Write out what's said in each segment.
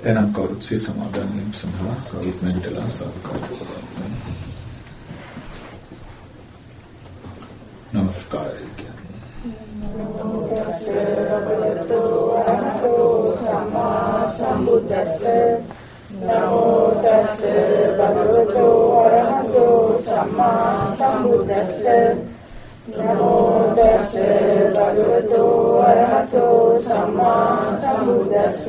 එනම් කවුරුත් සිය සමාදන් වීම සඳහා කවුරුත් නැගිටලා සාදුකාරය නමස්කාරය සම්බුද්දස්ස නමෝ තස් භගවතු අරහතෝ සම්මා සම්බුද්දස්ස නමෝ තස් භගවතු අරහතෝ සම්මා සම්බුද්දස්ස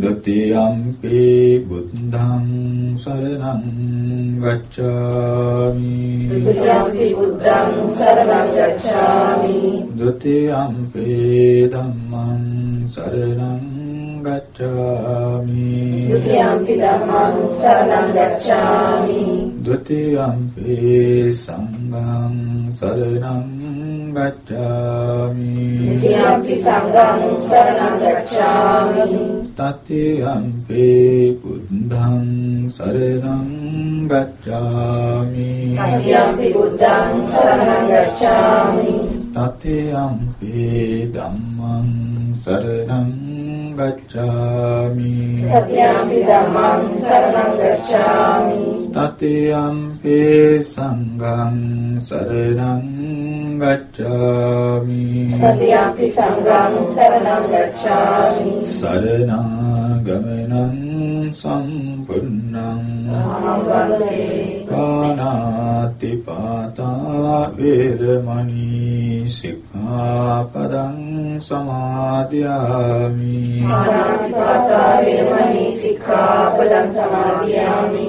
සුන්දති අම්පි බුද්ධං සරණං ගච්ඡාමි. බුද්ධං බුද්ධං සරණං ගච්ඡාමි. ဒ ති අම්පි ධම්මං සරණං गच्छामि द्वितीयम्पि धम्मं शरणं गच्छामि द्वितीयम्पि सङ्गं शरणं गच्छामि द्वितीयम्पि सङ्गं शरणं गच्छामि तृतीयम्पि बुद्धं शरणं गच्छामि तृतीयम्पि बुद्धं शरणं गच्छामि तृतीयम्पि धम्मं शरणं ගච්ඡාමි। තතියම්පි ධම්මං සරණං ගච්ඡාමි। තතියම්පි ධම්මං සරණං ගච්ඡාමි තතියම්පි සංඝං සරණං ගච්ඡාමි තතියම්පි සංඝං සරණං ගච්ඡාමි සරණාගමනං සම්පුන්නං අහංවන්තේ පානාති පාතා වේරමණී සික්ඛාපදං සමාදියාමි ආනාතිපාතා වේරමණී සික්ඛාපදං සමාදියාමි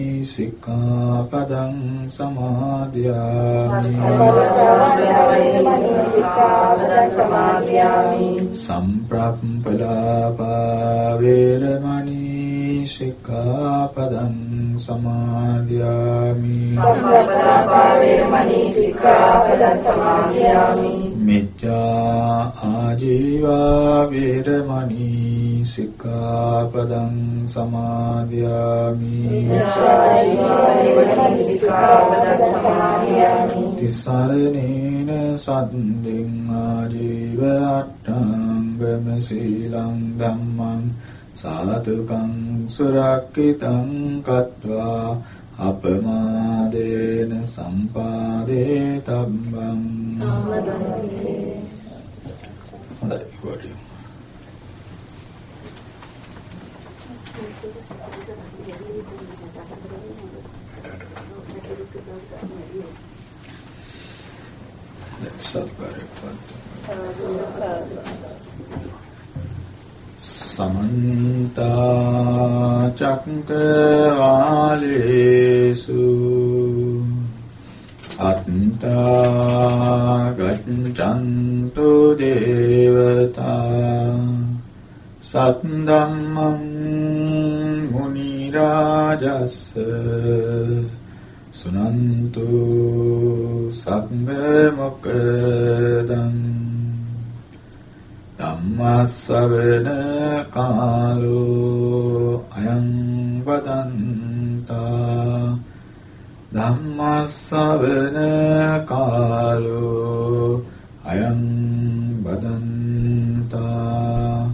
සික්ඛාපදං සමාදියාමි සම්පස්සා වාචා වේරමණී සික්ඛාපදං සමාදියාමි සම්ප්‍රප්පලාපා වේරමණී සික්ඛාපදං සමාදියාමි සම්ප්‍රප්පලාපා වේරමණී සික්ඛාපදං සමාදියාමි. මිච්ඡා ආජීවා වේරමණී සික්ඛාපදං සමාදියාමි. තිසරණේන සද්දෙන් ආජීව අට්ඨංගම සීලං ධම්මං සාතුකං සුරක්කිතං කତ୍වා අපමාදේන සම්පාදේ තබ්බං හොඳයි ඉවරයි සත්කාරයක් සමන්ත චක්කවාලේසු අත්තා ගච්ඡන්තු දේවතා සත්ධම්මං මුනි රාජස්ස සුනන්තු සග්ග මොක්කදං ධම්මස්සවන කාලෝ අයං වදන්තා ධම්මස්සවන කාලෝ අයං වදන්තා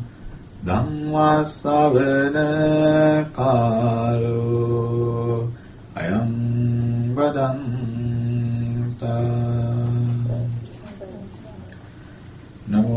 ධම්මස්සවන කාලෝ අයං වදන්තා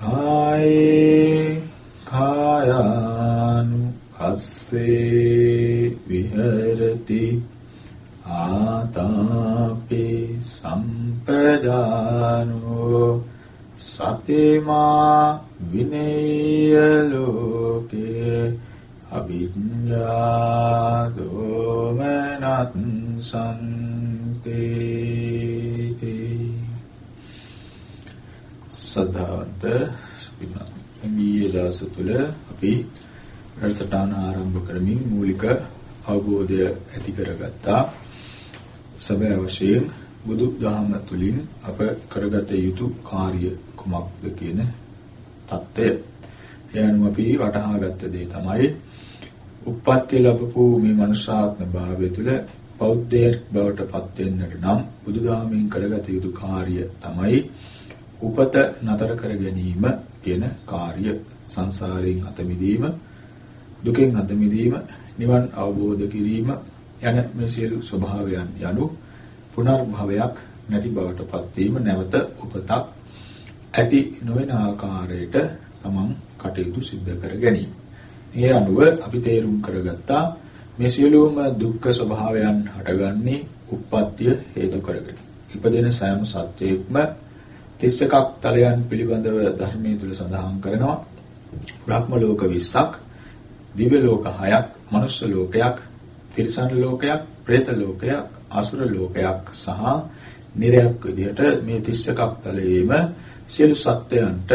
කායේ කායානු අස්සේ විහෙරති ආතාපේ සම්පදානෝ සතේමා විනේය ලෝකේ අවිඤ්ඤා දෝමනත් සම්තේ සදාන්ත මේ දවස තුළ අපි රසටාන ආරම්භ කරමින් මූලික අවබෝධය ඇති කරගත්තා සබෑ වශයෙන් බුදු දහම තුළින් අප කරගත යුතු කාර්ය කුමක්ද කියන தත්ත්වය. ඒ අනුව අපි වටහා ගත්ත දේ තමයි උප්පත්ති ලැබපු මේ මනුෂ්‍යාත්ම භාවය තුළ බෞද්ධයෙක් බවට පත් වෙන්නට නම් බුදුදහමෙන් කරගත යුතු කාර්ය තමයි උපත නතර කර ගැනීම කියන කාර්ය සංසාරයෙන් අත මිදීම දුකෙන් අත මිදීම නිවන් අවබෝධ කිරීම යන මේ සියලු ස්වභාවයන් යනු පුනර්භවයක් නැති බවට පත්වීම නැවත උපතක් ඇති නොවන ආකාරයට තමන් කටයුතු සිද්ධ කර ගැනීම. ඒ අනුව අපි තේරුම් කරගත්තා මේ සියලුම දුක්ඛ ස්වභාවයන් හටගන්නේ උප්පත්තිය හේතු කරගෙන. ඉපදෙන සෑම සත්වයක්ම 31ක් තලයන් පිළිබඳව ධර්මයේ තුල සඳහන් කරනවා. බ්‍රහ්ම ලෝක 20ක්, දිව්‍ය ලෝක 6ක්, මනුෂ්‍ය ලෝකයක්, තිරිසන් ලෝකයක්, പ്രേත ලෝකයක්, අසුර ලෝකයක් සහ නිරයක් විදිහට මේ 31ක් තලයේම සියලු සත්වයන්ට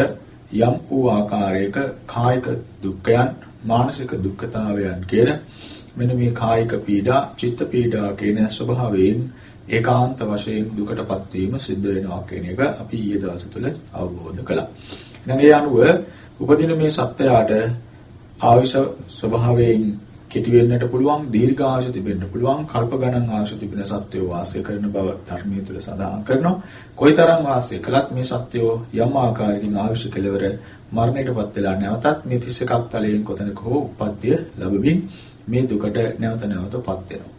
යම් වූ ආකාරයක කායික දුක්ඛයන් මානසික දුක්ඛතාවයන් කියන මෙන්න මේ කායික පීඩා චිත්ත පීඩා කියන ස්වභාවයෙන් ඒකාන්ත වශයෙන් දුකටපත් වීම සිද්ධ වෙනවා කියන එක අපි ඊයේ දවස් තුළ අවබෝධ කළා. දැන් ඒ අනුව උපදින මේ සත්‍යයට ආවිෂ ස්වභාවයෙන් කෙටි වෙන්නට පුළුවන් දීර්ඝායුෂ තිබෙන්න පුළුවන් කල්ප ගණන් ආයුෂ තිබෙන සත්වයෝ වාසය කරන බව ධර්මයේ තුල සඳහන් කරනවා. කොයිතරම් වාසය කළත් මේ සත්වයෝ යම් ආකාරයකින් ආයුෂ කෙලවර මරණයටපත් වෙලා නැවතත් මේ 31ක් තලයෙන් කොතනක හෝ උප්පත්තිය ලැබෙමින් මේ දුකට නැවත නැවතපත් වෙනවා.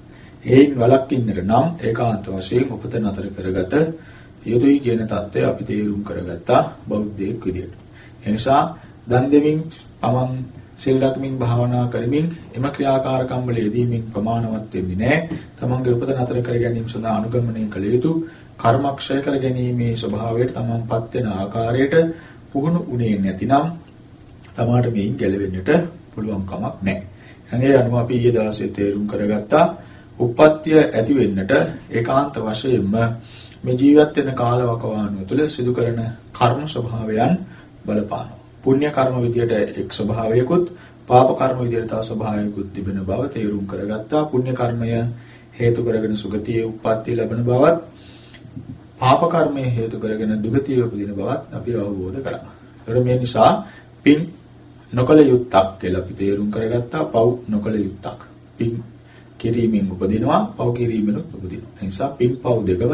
ඒයින් වළක්ින්නට නම් ඒකාන්ත වශයෙන් උපත නතර කරගත යුතුයි කියන தත්ත්වය අපි තේරුම් කරගත්තා බෞද්ධයෙක් විදියට. එනිසා දන් දෙමින් පමන් සිල් රැකමින් භාවනා කරමින් එම ක්‍රියාකාරකම් වල යෙදීමෙන් ප්‍රමාණවත් වෙන්නේ නැහැ. තමන්ගේ උපත නතර කර ගැනීම සඳහා අනුගමනය කළ යුතු කර්මක්ෂය කර ගැනීමේ ස්වභාවයට තමන්පත් වෙන ආකාරයට පුහුණු උනේ නැතිනම් තමාට මේන් ගැලවෙන්නට පුළුවන් කමක් නැහැ. එනේ අනුව අපි ඊයේ දවසේ තේරුම් කරගත්තා උප්පත්තිය ඇති වෙන්නට ඒකාන්ත වශයෙන්ම මේ ජීවත් වෙන කාලවකවානුව තුළ සිදු කරන කර්ම ස්වභාවයන් බලපානවා. පුණ්‍ය කර්ම විදියට එක් ස්වභාවයකුත් පාප කර්ම විදියට තව ස්වභාවයකුත් තිබෙන බව තේරුම් කරගත්තා. පුණ්‍ය කර්මය හේතු කරගෙන සුගතියේ උප්පත්ති ලැබෙන බවත් පාප කර්මය හේතු කරගෙන දුගතියේ උපදින බවත් අපි අවබෝධ කළා. ඒතර මේ නිසා පින් නොකල යුත්තක් කියලා අපි තේරුම් කරගත්තා. පව් නොකල යුත්තක්. පින් කිරීමෙන් උපදිනවා, පව් කිරීමෙනුත් උපදිනවා. ඒ නිසා පින් පව් දෙකම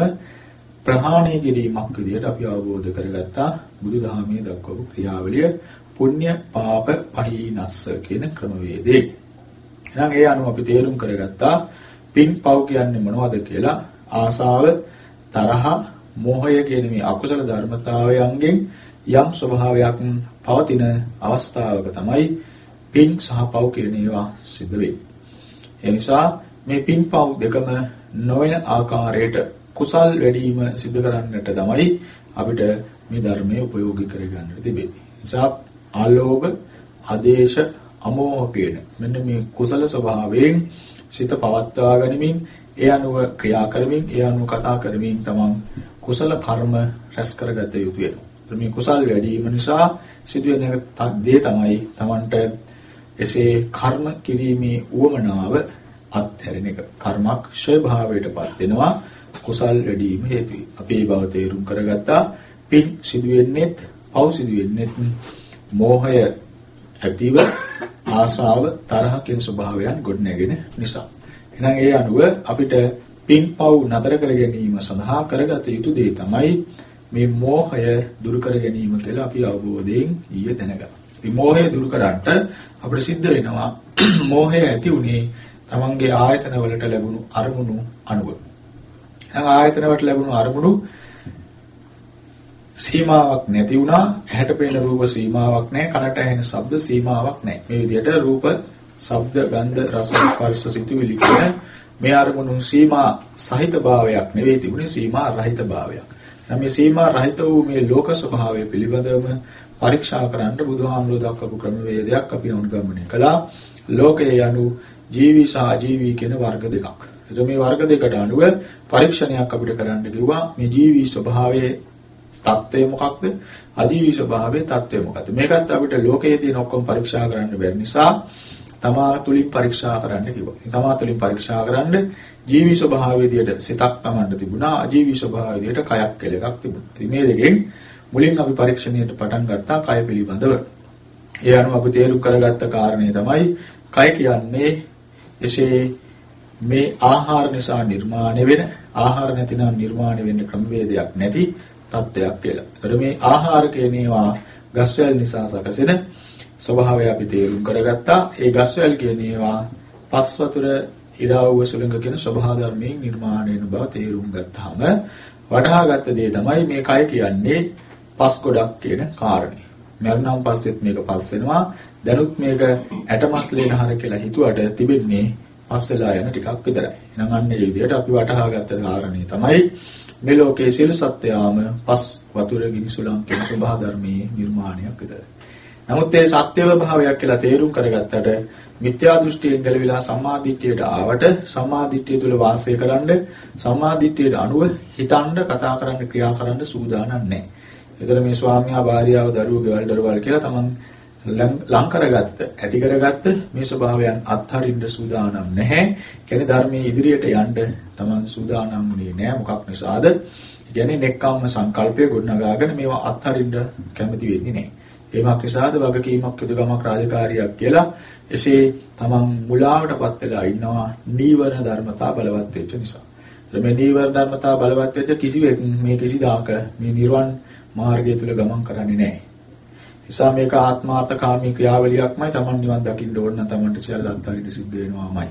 ප්‍රහාණය කිරීමක් විදිහට අපි අවබෝධ කරගත්තා බුදුදහමේ දක්වපු ක්‍රියාවලිය පුණ්‍ය පාප පහීනස්ස කියන ක්‍රමවේදේ. එහෙනම් ඒ අනුව අපි තේරුම් කරගත්තා පින් පව් කියන්නේ මොනවද කියලා ආසාව තරහ මෝහය කියන මේ අකුසල ධර්මතාවයන්ගෙන් යම් ස්වභාවයක් පවතින අවස්ථාවක තමයි පින් සහ පව් කියන ඒවා සිද්ධ වෙන්නේ. ඒ නිසා මේ පින් පව් දෙකම නොවන ආකාරයට කුසල් වැඩිම සිදු කරන්නට තමයි අපිට මේ ධර්මයේ ප්‍රයෝගික කරගන්නට තිබෙන්නේ. නිසා ආලෝභ, ආදේශ, අමෝහ කියන මෙන්න මේ කුසල ස්වභාවයෙන් සිත පවත්වා ගනිමින් ඒ අනුව ක්‍රියා කරමින් ඒ අනුව කතා කරමින් තමන් කුසල කර්ම රැස් කරගත යුතු වෙනවා. මේ කුසල් වැඩි වීම නිසා සිදුවෙන දේ තමයි තමන්ට එසේ කර්ම කිරීමේ උවමනාව අත්හැරෙන එක. කර්මක් ක්ෂය භාවයටපත් වෙනවා කුසල් වැඩිම හේතුයි. අපි ඒ බව තේරුම් කරගත්තා. පින් සිදු වෙන්නේත්, පව් සිදු වෙන්නේත් මෝහය ඇතිව ආසාව තරහ කියන ස්වභාවයන් ගොඩනැගෙන නිසා. එහෙනම් ඒ අනුව අපිට පින්පව් නතර කර ගැනීම සඳහා කරගත යුතු දේ තමයි මේ මෝහය දුරු කර ගැනීම කියලා අපි අවබෝධයෙන් ඊයේ දැනගත්තා. මේ මෝහය දුරු කරන්නට අපිට සිද්ධ වෙනවා. මෝහය ඇති උනේ තමන්ගේ ආයතන වලට ලැබුණු අරමුණු අනුව. එහෙනම් ආයතන වලට ලැබුණු අරමුණු සීමාවක් නැති වුණා. ඇහැට පෙනෙන රූප සීමාවක් නැහැ. කනට ඇහෙන ශබ්ද සීමාවක් නැහැ. මේ විදිහට රූප ශබ්ද ගන්ධ රස ස්පර්ශ සිතුවිලි කියන මේ අරමුණු සීමා සහිත භාවයක් නෙවෙයි තිබුණේ. සීමා රහිත භාවයක්. නම් මේ සීමා රහිත වූ මේ ලෝක ස්වභාවය පිළිබඳවම පරීක්ෂා කරන්න බුදුහාමුදුරුවෝ දක්වපු ක්‍රමවේදයක් අපි අනුගමනය කළා. ලෝකයේ යනු ජීවි සහ අජීවි කියන වර්ග දෙකක්. එතකොට මේ වර්ග දෙකට අනුව පරීක්ෂණයක් අපිට කරන්න කිව්වා. මේ ජීවි ස්වභාවයේ தත්ත්වය මොකක්ද? අජීවී ස්වභාවයේ தත්ත්වය මොකක්ද? මේකත් අපිට ලෝකයේ තියෙන ඔක්කොම පරීක්ෂා කරන්න බැරි නිසා තමා තුලින් පරීක්ෂා කරන්න කිව්වා. තමා තුලින් පරීක්ෂා කරන්න ජීවී ස්වභාවයේ විදියට සිතක් තමන්ට තිබුණා. අජීවී ස්වභාවයේ විදියට කයක් කියලා එකක් තිබුණා. ඉතින් මේ දෙකෙන් මුලින් අපි පරීක්ෂණයට පටන් ගත්තා කය පිළිබඳව. ඒ අනුව අපි තේරුම් කරගත්ත කාරණේ තමයි කය කියන්නේ එසේ මේ ආහාර නිසා නිර්මාණය වෙන ආහාර නැතිනම් නිර්මාණය වෙන්න ක්‍රමවේදයක් නැති තත්ත්වයක් කියලා. ඒතර මේ ආහාර කියන ඒවා ගස්වැල් නිසා සකසෙන ස්වභාවය අපි තේරුම් කරගත්තා. ඒ ගස්වැල් කියන ඒවා පස් වතුර ඉරාවුව සුළඟ කියන ස්වභාව ධර්මයෙන් නිර්මාණය වෙන බව තේරුම් ගත්තාම වටහාගත්ත දේ තමයි මේ කය කියන්නේ පස් ගොඩක් කියන කාරණේ. මරණම් පස්සෙත් මේක පස් වෙනවා. දැනුත් මේක ඇටමස්ලේන හර කියලා හිතුවට තිබෙන්නේ පස් වෙලා යන ටිකක් විතරයි. එහෙනම් අන්න ඒ විදිහට අපි වටහාගත්ත කාරණේ තමයි මේ ලෝකයේ සියලු සත්වයාම පස් වතුර ගිනි සුළං කියන ස්වභාව ධර්මයේ නිර්මාණයක් විතරයි. නමුත් ඒ සත්‍යව භාවයක් කියලා තේරුම් කරගත්තට මිත්‍යා දෘෂ්ටියෙන් ගැලවිලා සම්මාදිට්ඨියට ආවට සම්මාදිට්ඨිය තුල වාසය කරන්න සම්මාදිට්ඨියට අනුව හිතන්න කතා කරන්න ක්‍රියා කරන්න සූදානම් නැහැ. ඒතර මේ ස්වාමියා භාර්යාව දරුවෝ ගෙවල් දරුවල් කියලා තමන් ලං කරගත්ත ඇති කරගත්ත මේ ස්වභාවයන් අත්හරින්න සූදානම් නැහැ. කියන්නේ ධර්මයේ ඉදිරියට යන්න තමන් සූදානම් වුණේ නැහැ. මොකක් නිසාද? කියන්නේ නෙක්ඛම්ම සංකල්පය ගොඩනගාගෙන මේවා අත්හරින්න කැමති වෙන්නේ නැහැ. ඒමක් නිසාද වගකීමක් යුතුයකමක් රාජකාරියක් කියලා එසේ තමන් මුලාවටපත් වෙලා ඉන්නවා නීවරණ ධර්මතා බලවත් වෙච්ච නිසා. මේ නීවරණ ධර්මතා බලවත් වෙච්ච කිසිවෙක් මේ කිසිදාක මේ නිර්වාණ මාර්ගය තුල ගමන් කරන්නේ නැහැ. නිසා මේක ආත්මාර්ථකාමී ක්‍රියාවලියක්මයි තමන් නිවන් දකින්න ඕන නම් තමන්ට සියල්ල අත්හරින්න සිද්ධ වෙනවාමයි.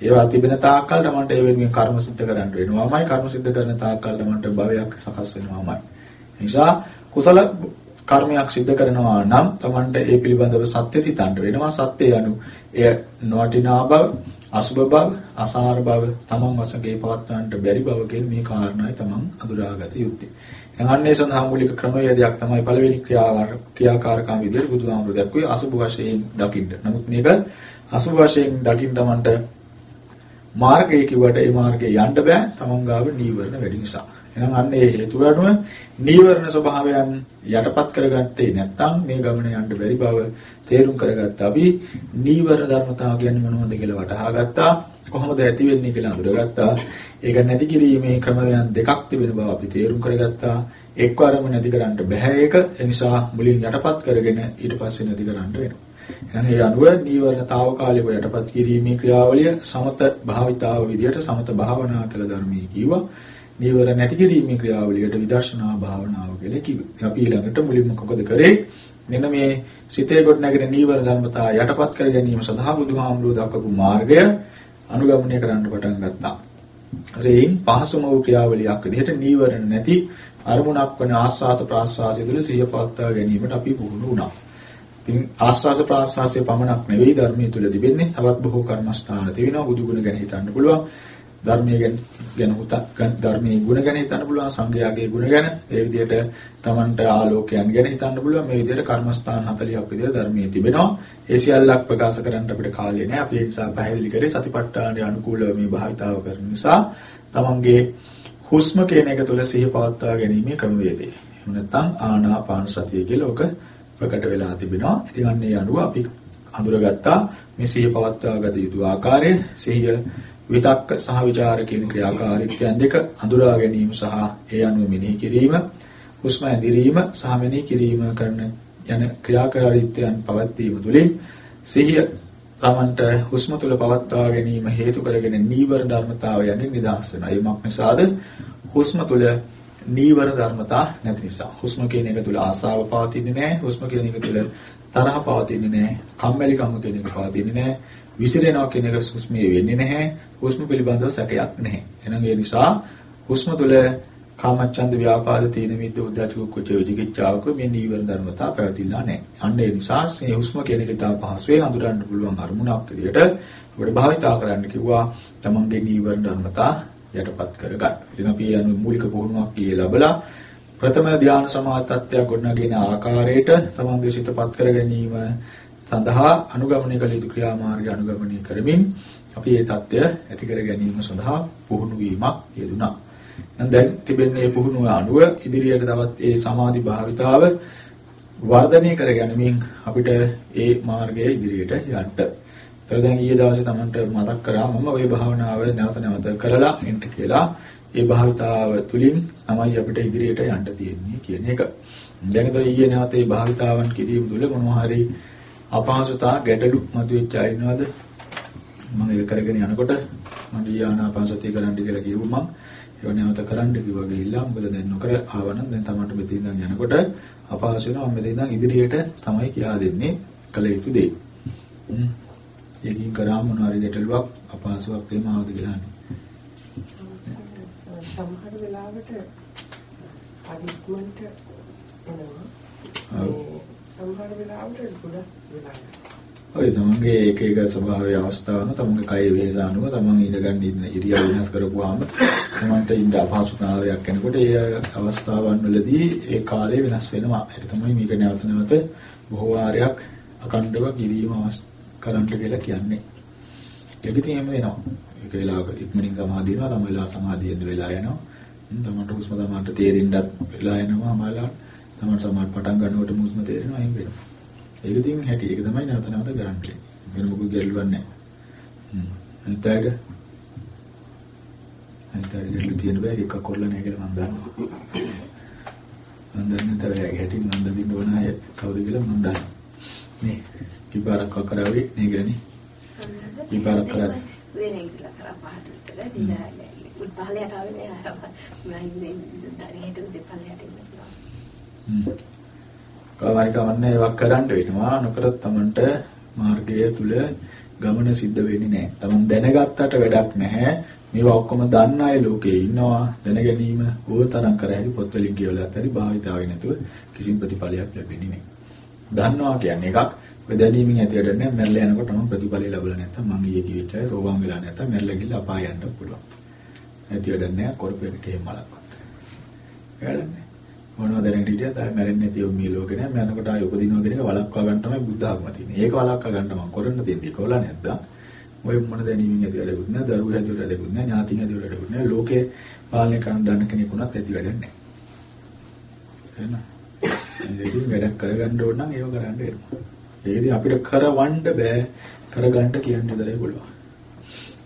ඒවා තිබෙන තාක්කල් තමන්ට ඒ වෙනුවෙන් කර්ම සිද්ධ කරන්න වෙනවාමයි. කර්ම සිද්ධ කරන තාක්කල් තමන්ට භවයක් සකස් වෙනවාමයි. නිසා කුසල කර්මයක් සිද්ධ කරනවා නම් Tamanට ඒ පිළිබඳව සත්‍ය සිතන්න වෙනවා සත්‍ය යනු එය නොවටිනා බව අසුබ බව අසාර බව Taman වශයෙන් පවත්වන්නට බැරි බව කියන මේ කාරණායි Taman අඳුරාගත යුත්තේ. එනන්නේ සඳහා මූලික ක්‍රමවේදයක් තමයි පළවෙනි ක්‍රියාකාර ක්‍රියාකාරකම් විදිහට බුදුහාමුදුරුවෝ දක්වුවේ අසුබ වශයෙන් දකින්න. නමුත් මේක අසුබ වශයෙන් දකින්න Tamanට මාර්ගය කිව්වට ඒ මාර්ගේ යන්න බෑ Taman ගාව නීවරණ වැඩි නිසා. එහෙනම් අන්න ඒ හේතුව අනුව නීවරණ ස්වභාවයන් යටපත් කරගත්තේ නැත්නම් මේ ගමන යන්න බැරි බව තේරුම් කරගත්ත අපි නීවරණ ධර්මතාව කියන්නේ මොනවද කියලා වටහා ගත්තා. කොහොමද ඇති වෙන්නේ කියලා අඳුරගත්තා. ඒක නැති කිරීමේ ක්‍රමයන් දෙකක් තිබෙන බව අපි තේරුම් කරගත්තා. එක්වරම නැති කරන්න බෑ ඒක. ඒ නිසා මුලින් යටපත් කරගෙන ඊට පස්සේ නැති කරන්න වෙනවා. එහෙනම් ඒ අනුව නීවරණතාවකාලිකව යටපත් කිරීමේ ක්‍රියාවලිය සමත භාවිතාව විදිහට සමත භාවනා කියලා ධර්මයේ කිව්වා. නීවර නැති කිරීමේ ක්‍රියාවලියට විදර්ශනා භාවනාව කියලා කිව්වේ. අපි ඊළඟට මුලින්ම මොකද කරේ? මෙන්න මේ සිතේ කොට නැගෙන නීවර ධර්මතා යටපත් කර ගැනීම සඳහා බුදුහාමුදුරුවෝ දක්වපු මාර්ගය අනුගමනය කරන්න පටන් ගත්තා. රේයින් පහසුම වූ ක්‍රියාවලියක් විදිහට නීවරණ නැති අරමුණක් වන ආස්වාස ප්‍රාස්වාසය තුළ සිහිය පවත්වා ගැනීමට අපි පුහුණු වුණා. ඉතින් ආස්වාස ප්‍රාස්වාසයේ පමණක් නෙවෙයි ධර්මයේ තුල තිබෙන්නේ තවත් බොහෝ කර්මස්ථාන තියෙනවා බුදු ගුණ ගැන හිතන්න පුළුවන්. ධර්මයේ ගැන ගැන උතක් ධර්මයේ ගුණ ගැන හිතන්න පුළුවන් සංඝයාගේ ගුණ ගැන. ඒ විදිහට Tamanට ආලෝකයන් ගැන හිතන්න පුළුවන්. මේ විදිහට කර්මස්ථාන 40ක් විදිහට ධර්මයේ තිබෙනවා. ඒ සියල්ලක් ප්‍රකාශ කරන්න අපිට කාලය නැහැ. අපි ඒ නිසා පැහැදිලි කරේ සතිපට්ඨානයේ අනුකූලව මේ භාවිතාව කරන නිසා Tamanගේ හුස්ම කියන එක තුළ සිහිය පවත්වා ගැනීමේ ක්‍රමවේදය. එහෙම නැත්නම් ආනාපාන සතිය කියලා ඔක ප්‍රකට වෙලා තිබෙනවා. ඉතින් අන්නේ අනුව අපි අඳුරගත්තා මේ සිහිය පවත්වා ගත යුතු ආකාරය. සිහිය විතක්ක සහ ਵਿਚාර කියන ක්‍රියාකාරීත්වයන් දෙක අඳුරා ගැනීම සහ ඒ අනුව මෙනෙහි කිරීම හුස්ම ඇදිරීම සහ මෙනෙහි කිරීම කරන යන ක්‍රියාකාරීත්වයන් පවත්වීම තුළින් සිහිය තමන්ට හුස්ම තුල පවත්වා ගැනීම හේතු කරගෙන නීවර ධර්මතාවයන්ගෙන් නිදහස් වෙනවා. ඒ මොක් නිසාද? හුස්ම තුල නීවර ධර්මතා නැති නිසා. හුස්ම කියන එක තුල ආසාව පවතින්නේ නැහැ. හුස්ම කියන එක තුල තරහ පවතින්නේ නැහැ. කම්මැලිකම කියන එක පවතින්නේ නැහැ. විසිරෙනවා කියන එක හුස්මේ වෙන්නේ නැහැ. හුස්ම පිළිබඳව සැකයක් නැහැ. එහෙනම් ඒ නිසා හුස්ම තුල කාමච්ඡන්ද ව්‍යාපාද තීන මිද්ද උද්ධච්ච කුච්ච විචිකිච්ඡාවක මේ නීවර ධර්මතා පැවතිලා නැහැ. අන්න ඒ නිසා මේ හුස්ම කියන එක තා පහසුවෙන් අඳුරන්න පුළුවන් අරමුණක් විදියට අපිට භාවිතා කරන්න කිව්වා තමන්ගේ නීවර ධර්මතා යටපත් කරගන්න. ඉතින් අපි යන මූලික පුහුණුවක් ඊයේ ලැබලා ප්‍රථම ධ්‍යාන සමාධි තත්ත්වයක් ගොඩනගෙන ආකාරයට තමන්ගේ සිතපත් කර ගැනීම සඳහා අනුගමනය කළ යුතු ක්‍රියාමාර්ගය අනුගමනය කරමින් අපි මේ தত্ত্বය ඇති කර ගැනීම සඳහා පුහුණු වීමක් යෙදුණා. නම් දැන් තිබෙන්නේ පුහුණුව අනුව ඉදිරියට තවත් ඒ සමාධි භාවිතාව වර්ධනය කර ගැනීමෙන් අපිට ඒ මාර්ගයේ ඉදිරියට යන්න. ඒතර දැන් ඊයේ දවසේ Tamanට මතක් කරා මම ওই භාවනාව නැවත නැවත කරලා එන්න කියලා. ඒ භාවිතාව තුලින් තමයි අපිට ඉදිරියට යන්න තියෙන්නේ කියන එක. දැන් ඒතර ඊයේ නැවත ඒ භාවිතාවන් කිරීම තුළ මොනවා හරි අපහසුතා ගැටලු මතුවෙච්ච අය ඉන්නවද? මම ඒක කරගෙන යනකොට මම ඊයානාපාසතිය කරන්න කියලා කිව්වම ඒව නැවත කරන්න කිව්වා ගිහිල්ලා මොකද දැන් නොකර ආවනම් දැන් තමන්ට මෙතන ඉඳන් යනකොට අපහසු වෙනවා මම මෙතන ඉඳන් ඉදිරියට තමයි කියා දෙන්නේ කළ යුතු දේ. ඒකින් කරා මොනවා හරි ගැටලුවක් අපහසුයක් එහෙම ආවද කියලා. සමහර වෙලාවට අදික්මන්ට එනවා. ඔව්. සමහර වෙලාවට ගොඩක් වෙලා ඔය තමන්ගේ එක එක ස්වභාවයේ අවස්ථාවන තමන්ගේ කය වේස අනුව තමන් ඉඳගන්න ඉන්න ඉරියව් වෙනස් කරපුවාම තමන්ට ඉන්න අපහසුතාවයක් එනකොට ඒ අවස්ථාවන් වලදී ඒ කාලය වෙනස් වෙනවා. ඒක තමයි මේක නැවත නැවත බොහෝ වාරයක් අකණ්ඩව කිරීම කරන්න කියලා කියන්නේ. ඒක ඉතින් එහෙම වෙනවා. ඒක වෙලාවක ඉක්මනින් සමාධිය වෙනවා, තම වෙලාව සමාධියෙන් වෙලා යනවා. තමන්ට හුස්ම තමන්ට තේරෙන්නත් වෙලා යනවා, මලලා තමන්ට සමාධි පටන් ගන්නකොට හුස්ම තේරෙනවා, එහෙම වෙනවා. ඒක ඉතින් හැටි. ඒක තමයි නැවත නැවත කරන්නේ. වෙන මොකද ගැල්ලුවක් නැහැ. හ්ම්. අනිත් අයට අනිත් අයට ගැල්ලු තියෙන බෑ එක කරලා නැහැ කියලා මම දන්නවා. මම දන්නේ තව හැටි මම දකින්න ඕන අය කවුද කියලා මම දන්නවා. නේ. කිපාරක් කරාවේ නේ ගන්නේ. කිපාරක් කරා. වෙන එක කරා පහට විතර දිලා උත් පහලයට ආවේ නෑ මම ඉන්නේ දරියට දෙපළයට ඉන්නවා. හ්ම්. කවරි කවන්නේ ඒවක් කරන්න වෙනවා නොකරත් Tamanට මාර්ගය තුල ගමන සිද්ධ වෙන්නේ නැහැ. Taman දැනගත්තට වැඩක් නැහැ. මේවා ඔක්කොම දන්න අය ලෝකේ ඉන්නවා. දැන ගැනීම ඕතරම් කර හැකි පොත් වලින් කියවලත් හරි භාවිතාවේ නැතුව කිසිම ප්‍රතිඵලයක් ලැබෙන්නේ නැහැ. දන්නවා කියන්නේ එකක්. ඔය දැනීමෙන් ඇති වැඩක් නැහැ. මැරලා යනකොට මම ප්‍රතිඵලය ලැබුණා නැත්තම් මං ඊයේ කිව්වට සෝවාන් වෙලා නැත්තම් මැරලා ගිහලා අපාය යන්න පුළුවන්. ඇති වැඩක් නැහැ. කරපෙන්න කෙහෙම මලක්වත්. වැඩක් මොනවද දැනගෙන හිටියත් ආයෙ මැරෙන්නේ නැතිව මේ ලෝකේ නෑ මරනකොට ආයෙ උපදිනවා කියන එක වළක්වා ගන්න තමයි බුද්ධ ආගම තියෙන්නේ. ඒක වළක්වා ගන්න මම කරන්න දෙන්නේ කොහොලා නැද්ද? ඔය මොන දැනීමෙන් ඇති වැඩකුත් නෑ, දරුවෝ හැදුවට වැඩකුත් නෑ, ඥාතින් හැදුවට වැඩකුත් නෑ. ලෝකේ පාලනය කරන්න දන්න කෙනෙක් වුණත් ඇති වැඩක් නෑ. එහෙනම් මේකෙන් වැඩක් කරගන්න ඕන නම් ඒව කරන්න වෙනවා. ඒකදී අපිට කරවන්න බෑ, කරගන්න කියන්න ඉදලා පුළුවන්.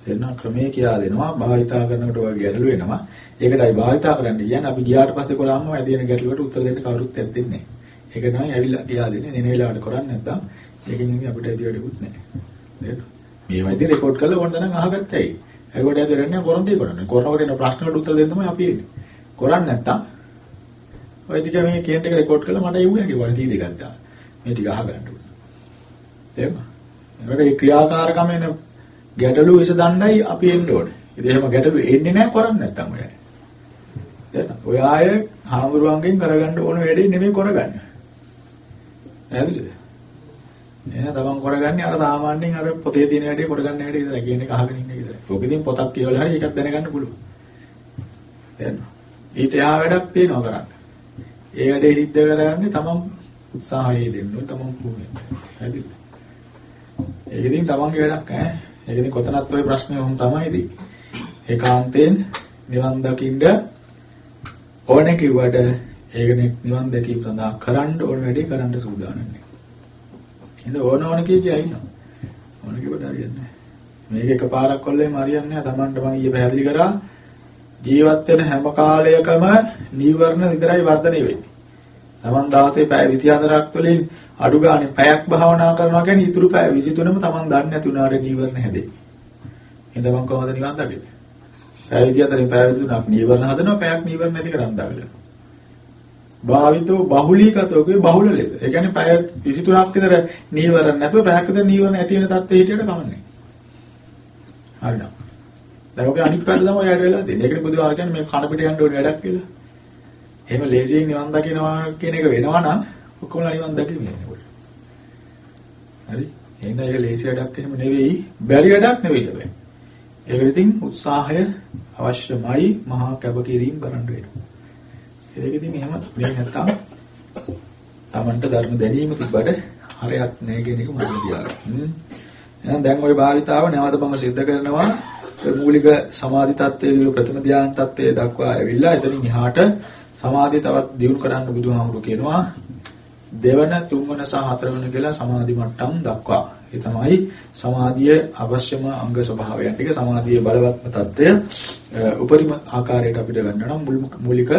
එන්න ක්‍රමයේ කියා දෙනවා භාවිතා කරනකොට වගේ ගැටලු වෙනවා. ඒකටයි භාවිතා කරන්න කියන්නේ අපි ගියාට පස්සේ කොලාම ඇති වෙන ගැටලුවට උත්තර දෙන්න කවුරුත් ඇත්තෙන්නේ නැහැ. ඒක තමයි ඇවිල්ලා කියා දෙන්නේ. එන වෙලාවට කරන්නේ නැත්නම් ඒකෙන් ඉන්නේ අපිට ඇති වැඩකුත් නැහැ. නේද? මේ වයිදී රෙකෝඩ් කරලා ඕන තරම් අහගත්තයි. ඒකට ඇති වෙන්නේ කොරන්ටි කරන්නේ. කොරනකොට එන ප්‍රශ්න වලට උත්තර දෙන්න තමයි අපි එන්නේ. කරන්නේ නැත්නම් ඔය ටික මේ කියන ටික රෙකෝඩ් කරලා මට එව්වා කිව්වා තී දෙකක් දාලා. මේ ටික අහගන්න ඕනේ. තේරුණා? ඒකට මේ ක්‍රියාකාරකම එන ගැටලු විසඳන්නයි අපි එන්න ඕනේ. ඉතින් එහෙම ගැටලු එන්නේ නැහැ කරන්නේ නැත්නම් ඔය. දැන් ඔය අය හාමුදුරුවන්ගෙන් කරගන්න ඕන වැඩේ නෙමෙයි කරගන්නේ. පැහැදිලිද? එහෙනම් තමන් කරගන්නේ අර සාමාන්‍යයෙන් අර පොතේ තියෙන වැඩේ කරගන්න හැටි විතරයි කියන එක අහගෙන ඉන්න විතරයි. ඔකෙදින් පොතක් කියවලා හරි ඒකත් දැනගන්න පුළුවන්. තේරෙනවද? ඊට එහා වැඩක් තියෙනවා කරන්න. ඒ වැඩේ සිද්ධ කරගන්නේ තමන් උත්සාහය දෙන්න ඕන තමන් පුහුණු වෙන්න. පැහැදිලිද? ඒකෙදින් තමන්ගේ වැඩක් ඈ. ඒකෙදින් කොතනත් ওই ප්‍රශ්නේ වුම් තමයිදී. ඒකාන්තයෙන් නිවන් දකින්න ඕනේ කිව්වට ඒක නිවන් දැකීම සඳහා කරන්න ඕන වැඩේ කරන්න සූදානම් නේ. ඉතින් ඕන ඕන කී කිය ඉන්නවා. ඕන කිව්වට හරියන්නේ නැහැ. මේක එකපාරක් කොල්ලේම හරියන්නේ නැහැ. Tamanට මම ඊයේ පැහැදිලි කරා ජීවත් වෙන හැම කාලයකම නීවරණ විතරයි වර්ධනය වෙන්නේ. Taman දවසේ පැය 24ක් තුළින් අඩු ගානේ පැයක් භාවනා කරනවා කියන්නේ ඊටු පැය 23ම Taman දන්නේ නැති උනාට නීවරණ හැදෙන්නේ. එහෙනම් මම කොහොමද නිවන් දකින්නේ? පැය 24න් පැය 23ක් නීවරණ හදනවා පැයක් නීවරණ නැති කරන් දාගලනවා. භාවිතෝ බහුලීකතෝ කිය බහුල ලෙස. ඒ කියන්නේ පැය 23ක් විතර නීවරණ නැතුව පැයක් විතර නීවරණ ඇති වෙන තත්ත්වෙ හිටියට කමන්නේ. හරිද? දැන් ඔගේ අනිත් පැත්ත තමයි යට වෙලා තියෙන්නේ. ඒකනේ බුදුහාර කියන්නේ මේ කන පිට යන්න ඕනේ වැඩක් කියලා. එහෙම ලේසියෙන් නිවන් දකින්නවා කියන එක වෙනවා නම් ඔක්කොම නිවන් දකින්නේ නේද? හරි? එහෙනම් ඒක ලේසි වැඩක් එහෙම නෙවෙයි. බැරි වැඩක් නෙවෙයි හැබැයි. ඒකට ඉතින් උත්සාහය අවශ්‍යමයි මහා කැපකිරීම කරන්න වෙනවා. ඒක ඉතින් එහෙම මේ නැත්තම් Tamanට ධර්ම දැනීම තිබ්බට හරයක් නැහැ කියන එක මතක තියාගන්න. එහෙනම් දැන් ওই භාවිතාව නැවත මම සිද්ධ කරනවා මූලික සමාධි තත්ත්වයේ ප්‍රථම ධ්‍යාන තත්ත්වයේ දක්වා ඇවිල්ලා එතනින් එහාට සමාධිය තවත් දියුණු කරන්න බුදුහාමුදුරු කියනවා දෙවන තුන්වන සහ හතරවන කියලා සමාධි මට්ටම් දක්වා. ඒ තමයි සමාධිය අවශ්‍යම අංග ස්වභාවයක්. ඒක සමාධියේ බලවත්ම తত্ত্বය උපරිම ආකාරයට අපිට ගන්න නම් මූලික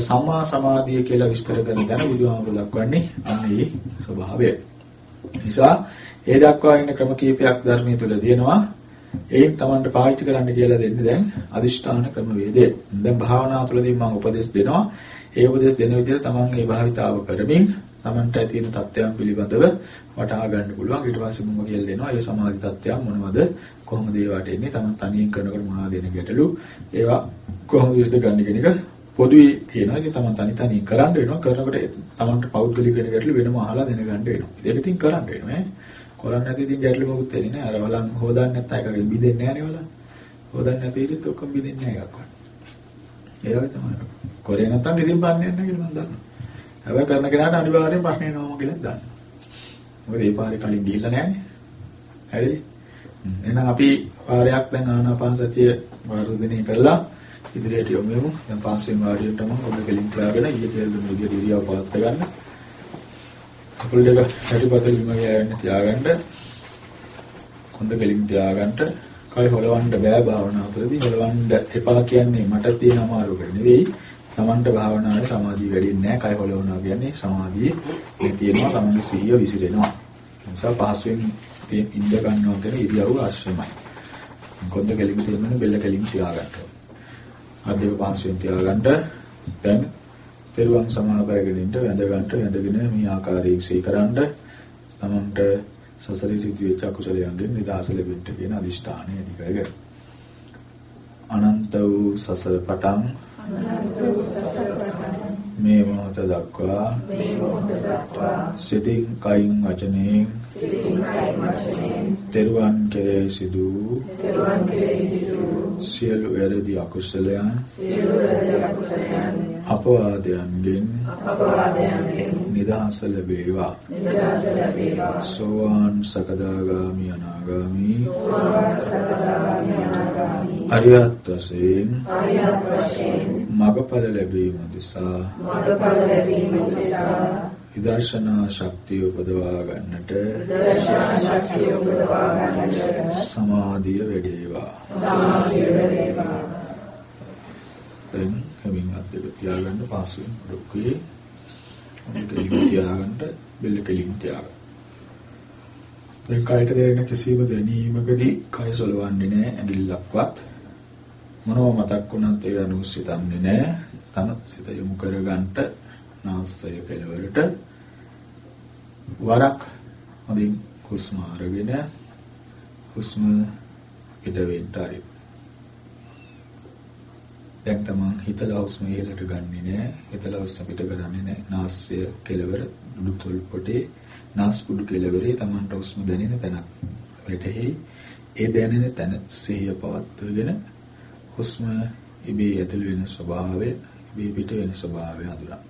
සම්මා සමාධිය කියලා විස්තර කරන දැන බුදුහාමුදුරු දක්වන්නේ අන්නේ ස්වභාවය. නිසා ඒ දක්වා ඉන්න ක්‍රම කීපයක් ධර්මයේ තුල දෙනවා. ඒක Tamanට පාවිච්චි කරන්න කියලා දෙන්නේ දැන් අදිෂ්ඨාන ක්‍රම වේදේ. දැන් භාවනා තුළදී මම උපදෙස් දෙනවා. ඒ උපදෙස් දෙන විදිහට Taman ඒ භාවිතාව කරමින් Tamanට ඇති වෙන තත්ත්වයන් පිළිබඳව වටහා ගන්න පුළුවන්. ඊට පස්සේ මම කියලා දෙනවා ඒ සමාධි තත්ත්වය මොනවද? කොහොමද ඒවට එන්නේ? තමන් තනියෙන් කරනකොට මොනවද එන ගැටලු? ඒවා කොහොමද විසඳ ගන්න කියන එක පොදුවේ කියනවා. ඉතින් තමන් තනි තනි කරන්න වෙනවා. කරනකොට තමන්ට පෞද්ගලික වෙන ගැටලු වෙනම අහලා දැනගන්න වෙනවා. ඒක ඉතින් කරන්න වෙනවා ඈ. කරන්නේ නැති ඉතින් ගැටලු මොකුත් වෙන්නේ නැහැ. අර වලන් හොදන්නේ නැත්නම් එකගෙන් බිඳෙන්නේ නැහැ නේ වලන් හොදන්නේ නැති ඉතින් ඔක්කොම බිඳෙන්නේ නැහැ එකක්වත්. ඒ වගේ තමයි කරේ නැත්නම් ඉතින් බන්නේ නැහැ කියලා මම දන්නවා. හැබැයි කරන කෙනාට අනිවාර්යෙන් ප්‍රශ්න එනවා කියලා දන්නවා. මොකද ඒ පාරේ කලින් ගිහිල්ලා නැහැනේ. හරි? එහෙනම් අපි වාරයක් දැන් ආනාපාන සතිය වර්ධනය කරලා ඉදිරියට යමු යමු. දැන් පාස්වෙන් වාඩියට තමයි ඔබ කෙලින් තියාගෙන ඊට දෙල් විදියට ඉරියව් පවත් ගන්න. කකුල් දෙක හැටිපතේ බිම ගෑවෙන්න තියාගන්න. කොන්ද කෙලින් තියාගන්න. කය හොලවන්න බෑ භාවනාව තුළදී හොලවන්න එපා කියන්නේ මට තියෙන අමාරුකම නෙවෙයි. Tamanට භාවනාවේ සමාධිය වැඩින්නේ නැහැ. කය හොලවනවා කියන්නේ සමාධිය මේ තියෙනවා තමන්ගේ සිහිය විසිරෙනවා. ඒ නිසා පහසුවෙන් තියෙන ඉඳ ගන්නවා කියන ඉරියව්ව ආශ්‍රමයි. කොන්ද කෙලින් තියෙනවනේ බෙල්ල කෙලින් තියාගන්න. අත් දෙක පහසුවෙන් තියාගන්න. දැන් තෙරුවන් සමාපයගෙන ඉන්න වැඳ ගන්නට වැඳගෙන මේ ආකාරයෙන් සීකරනද තමන්ට සසරේ සිදුවෙච්ච අකුසලයන්ගෙන් නිදහස ලැබෙන්න කියන අදිෂ්ඨානය ඇති කරගෙන අනන්ත වූ සසර පටන් මේ මොහොත දක්වා මේ මොහොත දක්වා සිතින් කයින් වචනයෙන් සිතින් කයි වචනයෙන් තෙරුවන් කෙරෙහි සිදු තෙරුවන් කෙරෙහි සිදු සියලු වැරදි අකුසලයන් සියලු වැරදි අකුසලයන් අපවාදයන්ගෙන් නිදහස ලැබේවා. සෝවාන් සකදාගාමි අනාගාමි අරියත් වශයෙන් මගඵල ලැබීම නිසා විදර්ශනා ශක්තිය උපදවා ගන්නට දර්ශන ශක්තිය උපදවා ගන්නට සමාධිය වැඩේවා. සමාධිය ලැබේවා දැන් හැමින් අත් දෙක තියාගන්න පාසුවෙන් රුක්කේ මොකද කෙලින් තියාගන්න බෙල්ල කෙලින් තියාගන්න. දැන් කයට දැනෙන කිසිම දැනීමකදී කය සොලවන්නේ නැහැ ඇඟිල්ලක්වත්. මොනව මතක් වුණත් ඒ අනුව සිතන්නේ නැහැ තන සිත යොමු කරගන්නට නාසය කෙලවරට වරක් හොඳින් හුස්ම අරගෙන හුස්ම පිට වෙන්න ආරයි දැන් තමන් හිතලා හුස්ම ඉහළට ගන්නෙ නෑ. හිතලා හුස්ම පිට කරන්නේ නෑ. නාස්ය කෙලවර දුඩු තොල් පොටේ නාස්පුඩු කෙලවරේ තමන්ට හුස්ම දැනෙන තැනක් වැටෙහි. ඒ දැනෙන තැන සිහිය පවත්වගෙන හුස්ම ඉබේ ඇතුල් වෙන ස්වභාවය ඉබේ පිට වෙන ස්වභාවය හඳුනා.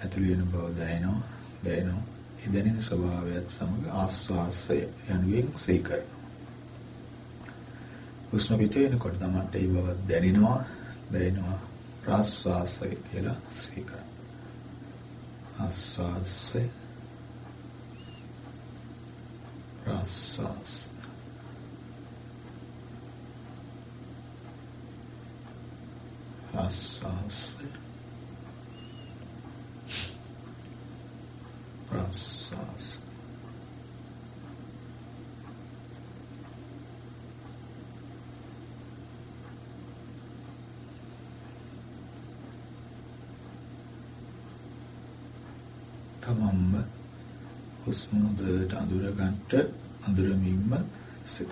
ඇතුල් වෙන බව දැනෙනවා දැනෙනවා. ඒ දැනෙන ස්වභාවයත් සමග ආස්වාසය යනුවෙන් සිහි කරනවා. හුස්ම පිට වෙනකොට තමන්ට ඒ බව දැනෙනවා දැනෙනවා ප්‍රාශ්වාසය කියලා සිහි කරනවා. ආස්වාසය ප්‍රාශ්වාස ආස්වාස ප්‍රාශ්වාස තමම්ම හුස්ම හොඳට අඳුර ගන්නට අඳුරමින්ම සිත.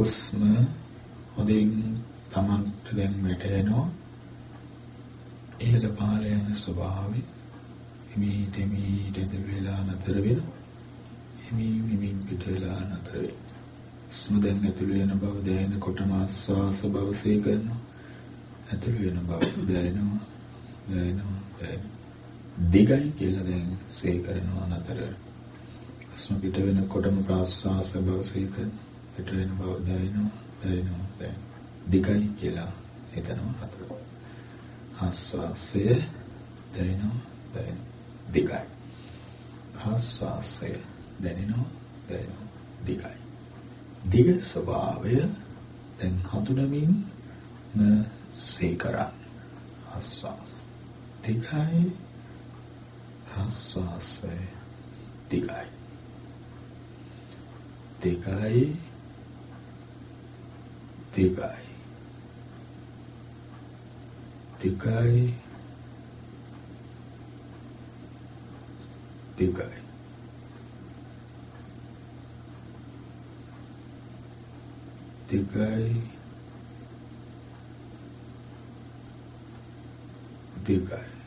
හුස්ම හොඳින් තමන්ට දැන් වැටෙනවා. ඉහළ පහළ යන ස්වභාවය හිමීට හිමීට ඇතුල් වෙලා නතර වෙනවා. හිමීම හිමීම පිට වෙලා නතර වෙනවා. හුස්ම දැන් ඇතුල් වෙන බව දැනෙනකොටම ආස්වාස බව සේ කරනවා. ඇතුල් වෙන බව දැනෙනවා දැනෙනවා දැනෙනවා. දිගයි කියලා දැන් සේ කරනවා නතර. හුස්ම පිට වෙනකොටම ප්‍රාශ්වාස බව සේ කරනවා. පිට වෙන බව දැනෙනවා දැනෙනවා දැනෙනවා. දිගයි කියලා හිතනවා හතර. ආස්වාසය දැනෙනවා දැනෙනවා. දිගයි. ආස්වාසය දැනෙනවා දැනෙනවා. දිගයි. දිග ස්වභාවය දැන් හඳුනමින් ම සීකරන් ආස්වාස. දිගයි. ආස්වාසය දිගයි. දිගයි දිගයි දිගයි දිගයි දිගයි දිගයි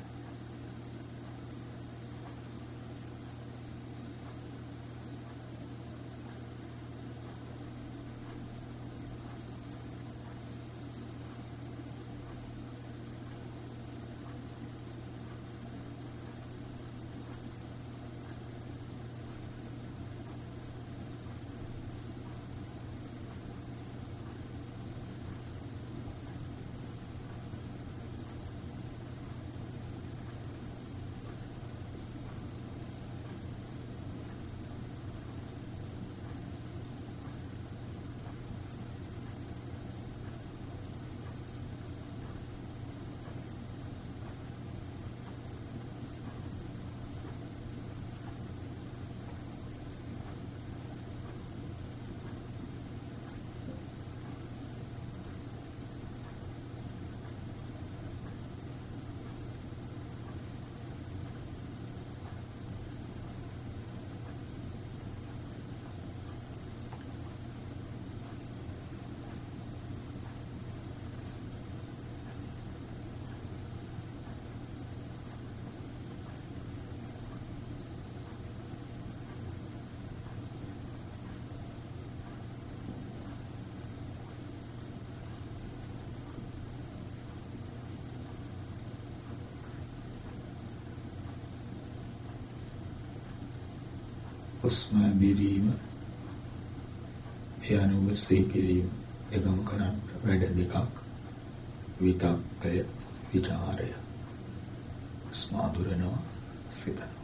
හුස්ම බිරීම ඒ අනුව සිහි කිරීම එකම කරන්න වැඩ දෙකක්. විතක්කය විචාරය. හුස්ම අඳුරනවා සිතනවා.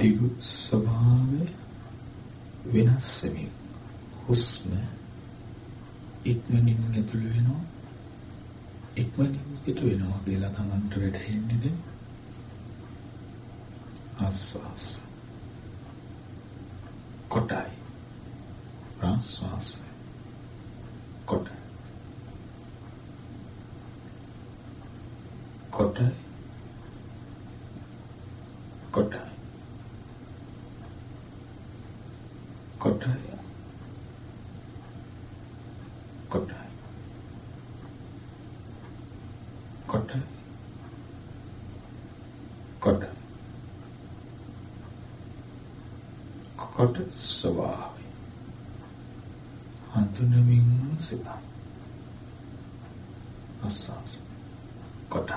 දිගු ස්වභාවය වෙනස් වෙමින් හුස්ම ඉක්මනින් ඇතුළු වෙනවා. ඉක්මනින් පිට වෙනවා කියලා Tamanට වැටහෙන්නේද? ආස්වාස. කොටයි. ප්‍රාස්වාස කොට. කොටයි කොටයි කොටයි කොටයි කොටයි කොට කොට ස්වභාවය. හඳුනමින් සිත ආස්වාස කොට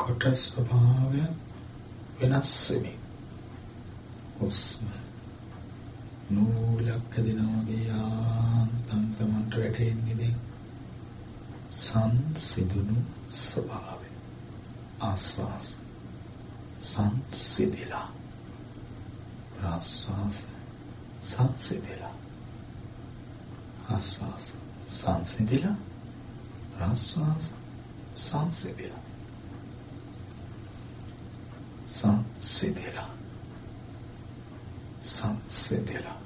කොටස් ස්වභාවය වෙනස් වෙමින් හුස්ම නූලක් හැදෙනවා වගේ යාන්තම් තමන්ට වැටෙන්නේ දැන්. සංසිඳුණු ස්වභාවය. ආස්වාස. සංසිඳිලා ප්‍රාස්වාස. සංසිඳිලා ආස්වාස. සංසිඳිලා ප්‍රාස්වාස. සංසිඳිලා සංසිඳිලා සංසිඳිලා සංසිඳිලා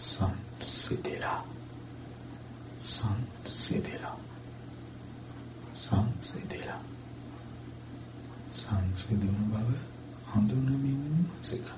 සංසිඳිලා සංසිඳිලා සංසිඳිලා සංසිඳුණු බව හඳුනමින් සිත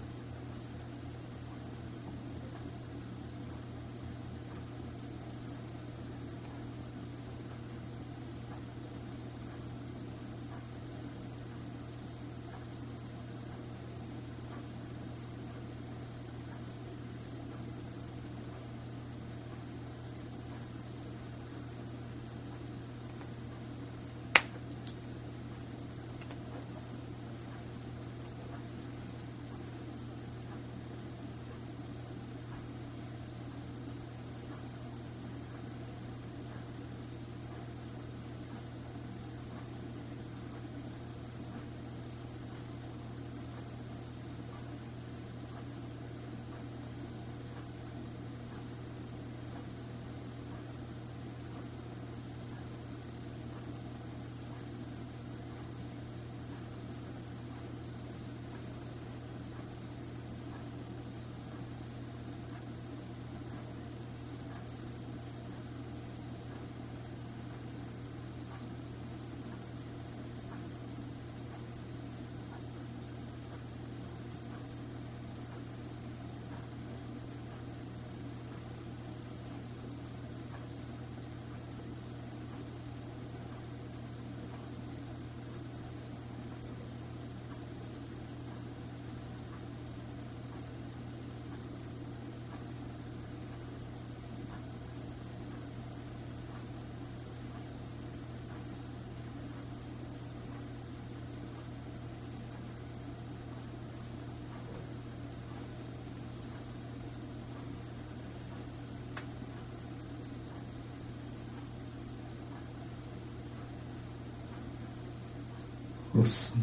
හුස්ම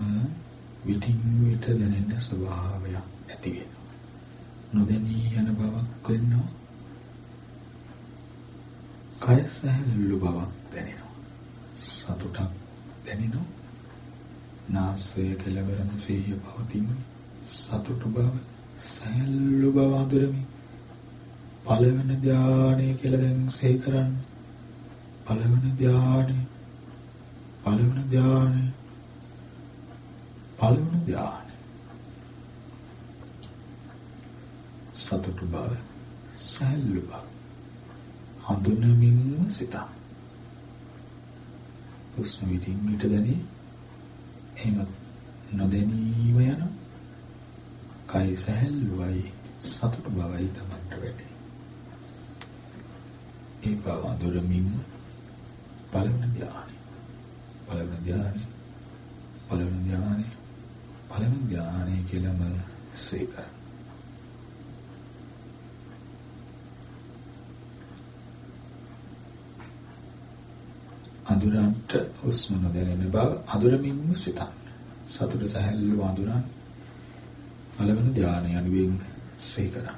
විටින් විට දැනෙන ස්වභාවයක් ඇති වෙනවා. නොදැනී යන බවක් වෙනවා. කය සැහැල්ලු බවක් දැනෙනවා. සතුටක් දැනෙනවා. නාසය කෙළවරම සිහිය පවතින සතුටු බව සැහැල්ලු බව අඳුරමි. පළවෙනි ධානය කියලා දැන් සිහි කරන්න. පළවෙනි ධානය පළවෙනි ධානය පළවෙනි ධානය සතුටු බව සැහැල්ලු බව හඳුනමින් සිතා හුස්ම විටින් විට දැනේ එහෙම නොදැනීම යන කය සැහැල්ලුවයි සතුටු බවයි තමන්ට වැඩි. ඒ බව අඳුරමින් පළවෙනි ධානය පළවෙනි ධානය පළවෙනි ධානය පළවෙනි ධානය කියලාම සීකර අඳුරන්ට හුස්ම නොදැනෙන බව අඳුරමින්ම සිතන්න. සතුට සැහැල්ලුව අඳුරන් පළවෙනි ධානය අනුවෙන් සිහි කරන්න.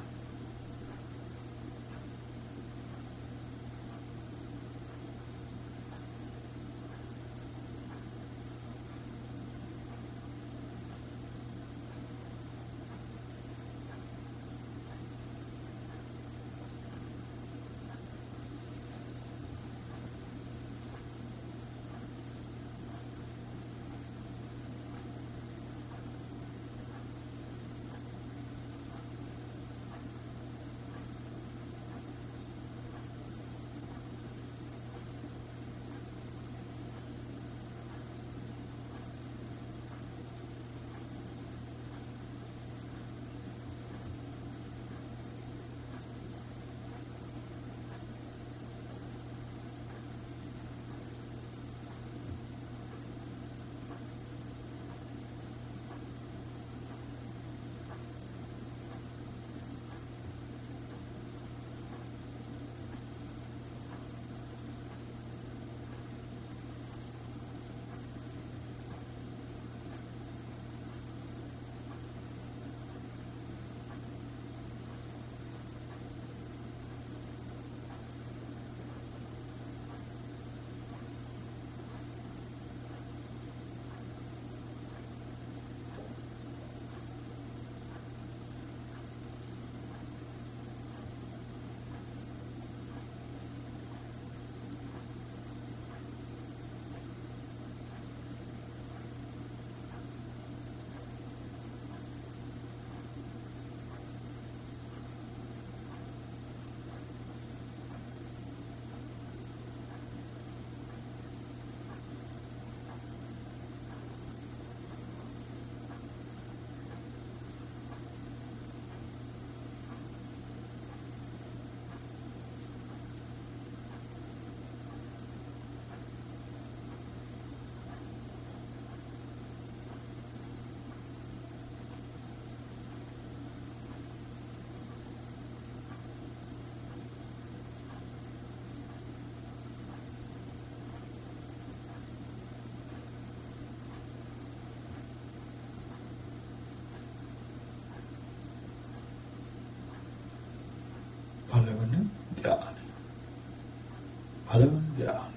පළවන ධානය.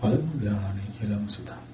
පළවන ධානය කියලා මුසිතා.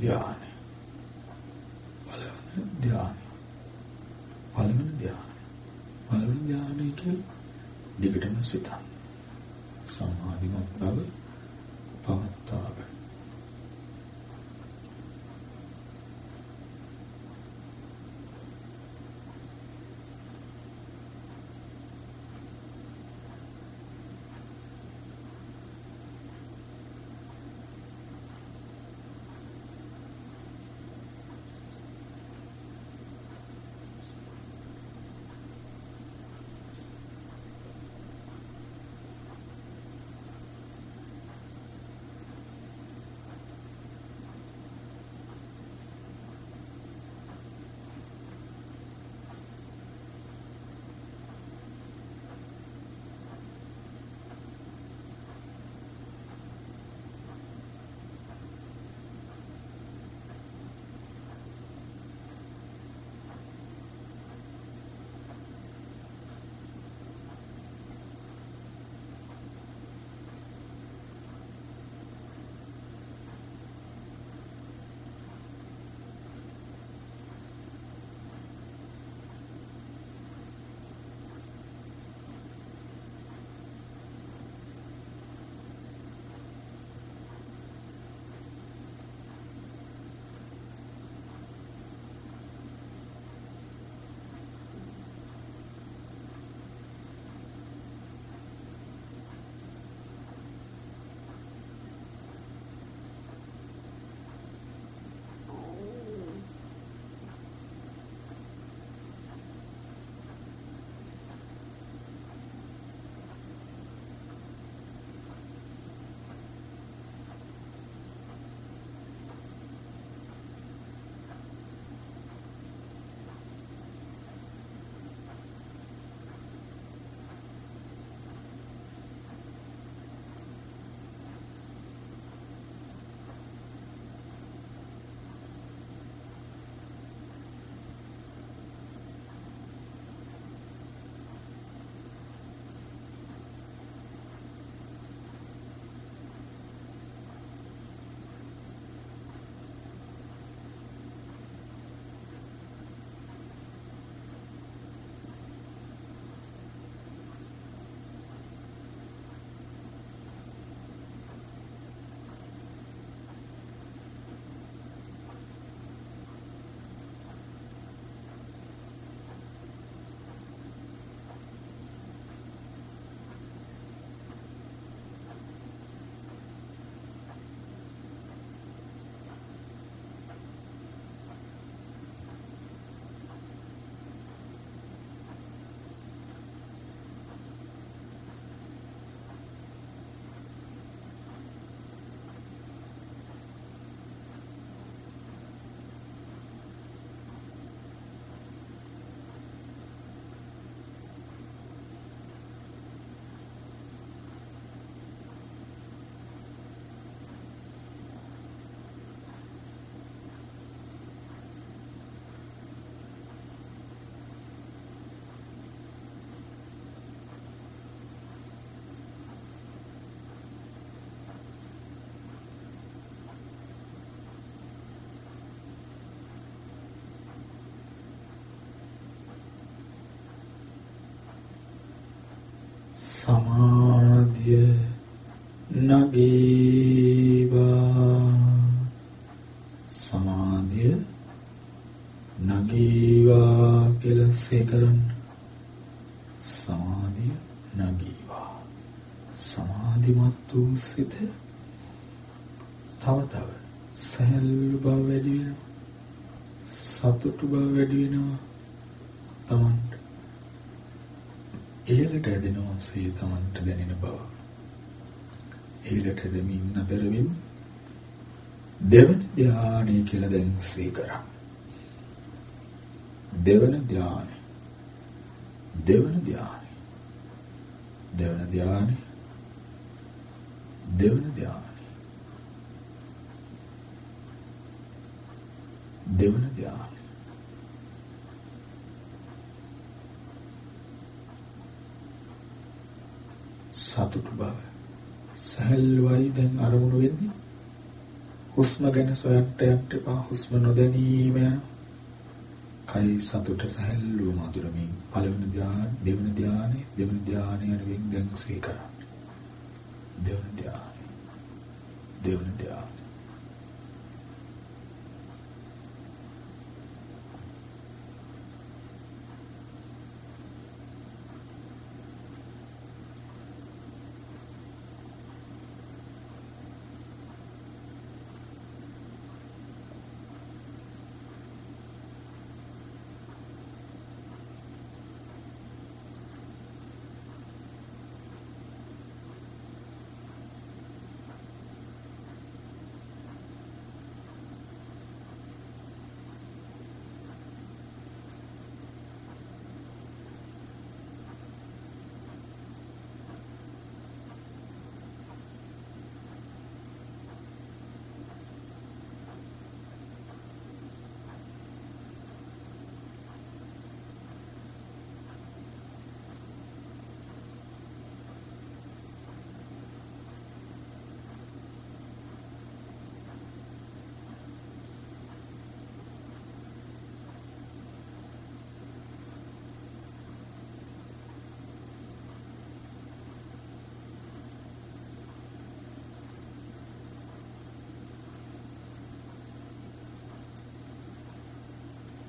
ධානය. පළවෙනි ධානය. පළවෙනි ධානය. පළවෙනි ධානය කියලා දිගටම සිතන්න. සමාධිමත් බව සමාධිය නගීවා. සමාධිය නගීවා කියලා සේකරන්න සමාධිය නගීවා. සමාධිමත් වූ සිත තව තව සැහැල්ලු බව වැඩි වෙනවා. සතුටු බව වැඩි වෙනවා තමන්ට ඉහළට ඇදෙනවා සේ තමන්ට දැනෙන බව. ඉහළට ඇදෙමින් නතරමින් දෙවන ධානය කියලා දැන් සේ කරා. දෙවන ධානය. දෙවන ධානය. දෙවන ධානය. දෙවන ධානය. දෙවන ධානය. සතුටු බව සැහැල්ලුවයි දැන් අරමුණු වෙන්නේ හුස්ම ගැන සොයන්න යන්න එපා. හුස්ම නොදැනීම යන. කයි සතුට සැහැල්ලුව මధుරමින් පළවෙනි ධ්‍යාන, දෙවෙනි ධ්‍යානෙ, දෙවෙනි ධ්‍යානෙ යන දැන් සිහි කරන්න. දෙවෙනි ධ්‍යානෙ. දෙවෙනි ධ්‍යානෙ.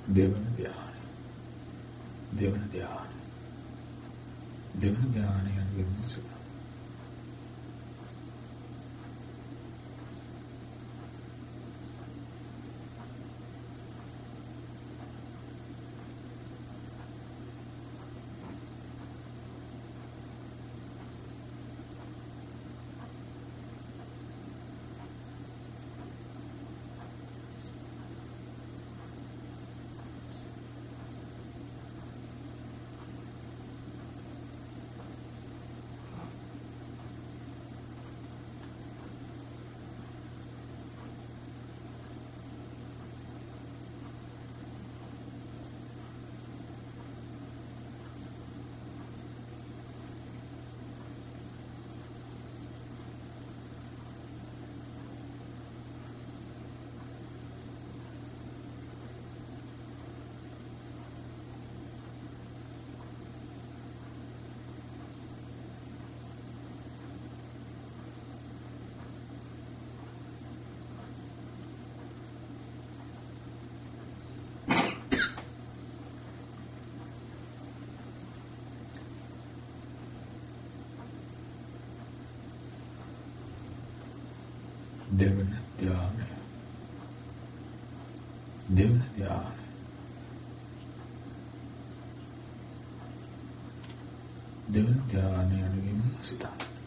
දෙවන ධ්‍යානය. දෙවන ධ්‍යානය. දෙවන ධ්‍යානය යන විමුක්තිය. දෙවන ධ්‍යානය. දෙවන ධ්‍යානය. දෙවන ධ්‍යානය අනුගින් සිතන්න.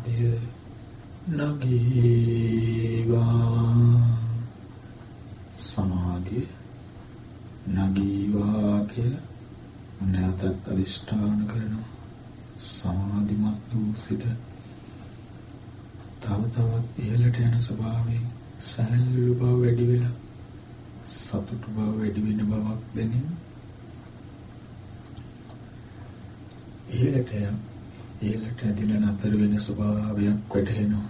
සමාධිය නගීවා. සමාධිය නගීවා කියලා නැවතත් අදිෂ්ඨාන කරනවා. සමාධිමත් වූ සිත තව තවත් ඉහළට යන ස්වභාවයෙන් සැහැල්ලු බව වැඩි වෙලා සතුටු බව වැඩි වෙන බවක් දැනෙන ඉහළට යන ඉහළට ඇදිලා නතර වෙන ස්වභාවයක් වැටහෙනවා.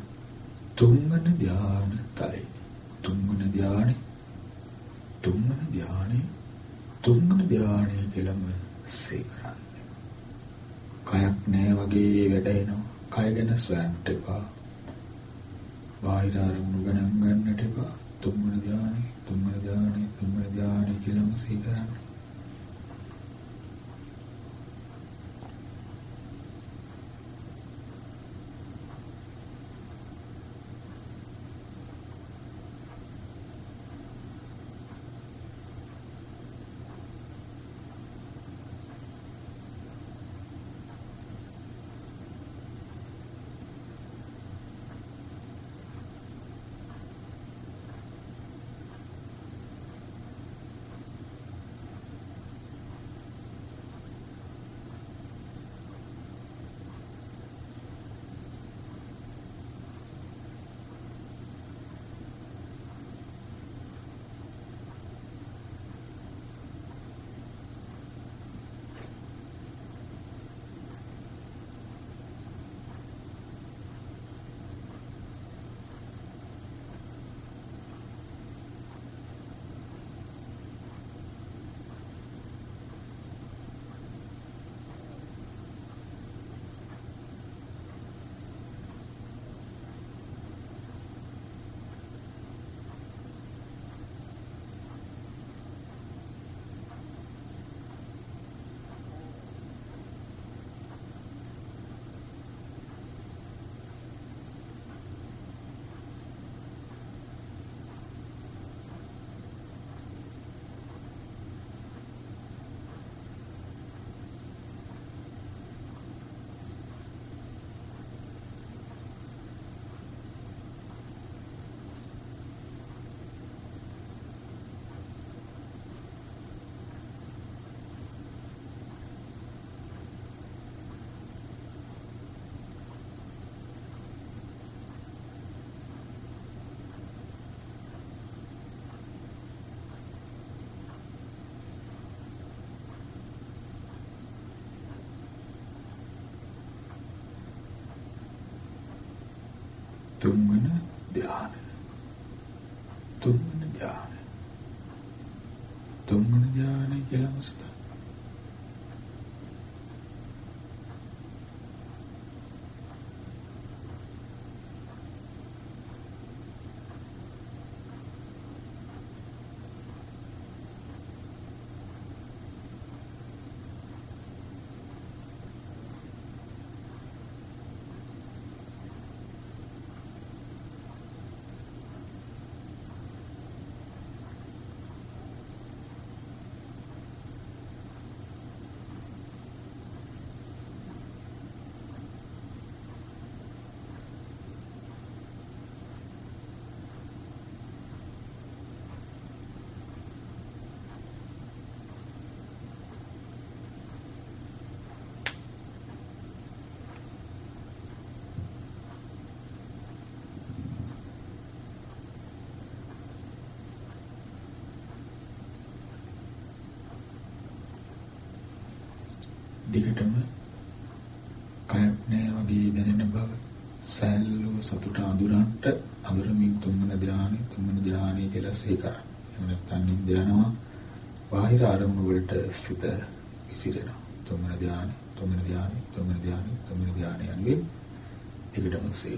තුන්වන ධානය තලයි. තුන්වන ධානය. තුන්වන ධානය. තුන්වන ධානය කියලාම සේ කරන්නේ. කයක් නෑ වගේ වැටෙනවා කය ගැන සොයන්නට එපා. තුන්වන ධ්‍යාන තුන්වන ධ්‍යාන තුන්වන ධ්‍යාන කියලා මොකද දිගටම කයක් නෑ වගේ දැනෙන බව සැල්ලුව සතුට අඳුරන්ට අඳුරමින් තුන්වන ධානය තුන්වන ධානය කියලා සිහි කරන්න. එහෙම නැත්නම් නිින්ද යනවා බාහිර අරමුණු වලට සිත විසිරෙනවා. තුන්වන ධානය තුන්වන ධානය තුන්වන ධානය තුන්වන ධානය යන්නේ දිගටම සිහි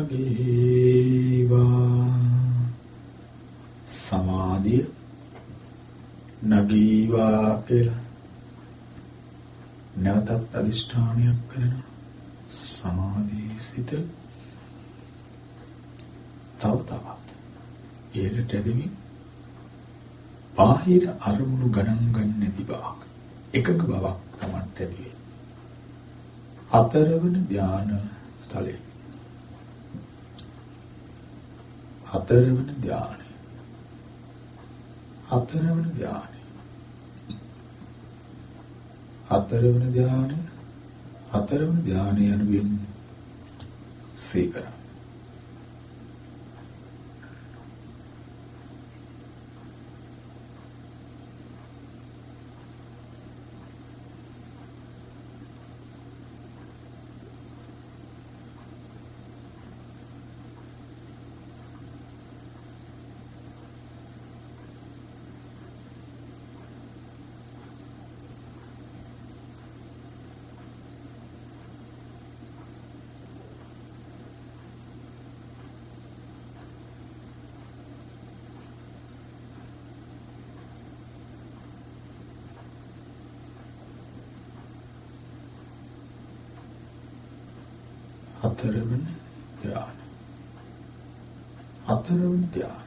නගීවා සමාධිය නගීවා කියලා නැවතත් අදිෂ්ඨානයක් කරනවා සමාධී සිත තව තවත් ඉහළට ඇදෙමින් බාහිර අරමුණු ගණන් ගන්න නැති බවක් එකඟ බවක් Tamanට ඇති වෙයි. හතරවන ධාන තලයේ හතරවන ධානය. හතරවන ධානය. හතරවන ධානය හතරවන ධානය යනුවෙන් සීකරා හතරවන ධ්‍යාන හතරවන ධ්‍යාන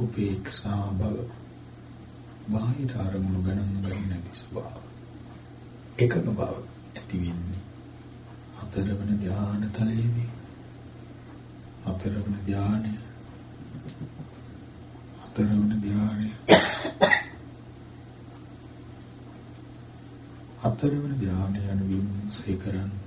උපේක්ෂා බව. බාහිර අරමුණු ගණන් ගන්නේ නැති ස්වභාව එකක බව ඇති වෙන්නේ හතරවන ධානය තලයේදී. හතරවන ධානය. හතරවන ධානය. හතරවන ධානය යන විමුක්තිය කරන්නේ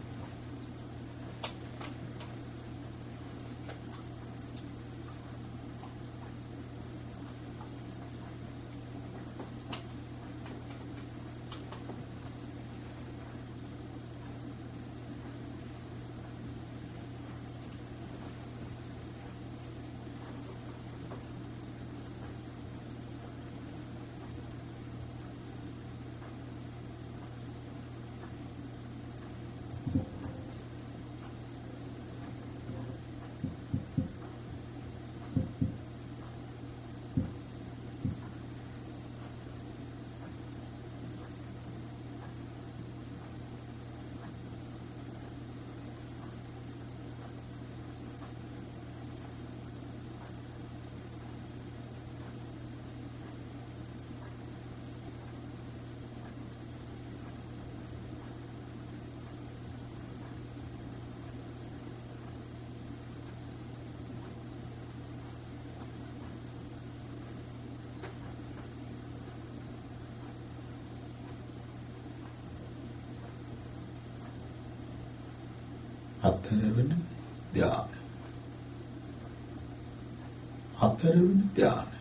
හතරවන ධානය හතරවන ධානය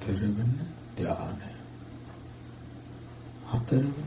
හතරවන ධානය. හතරවන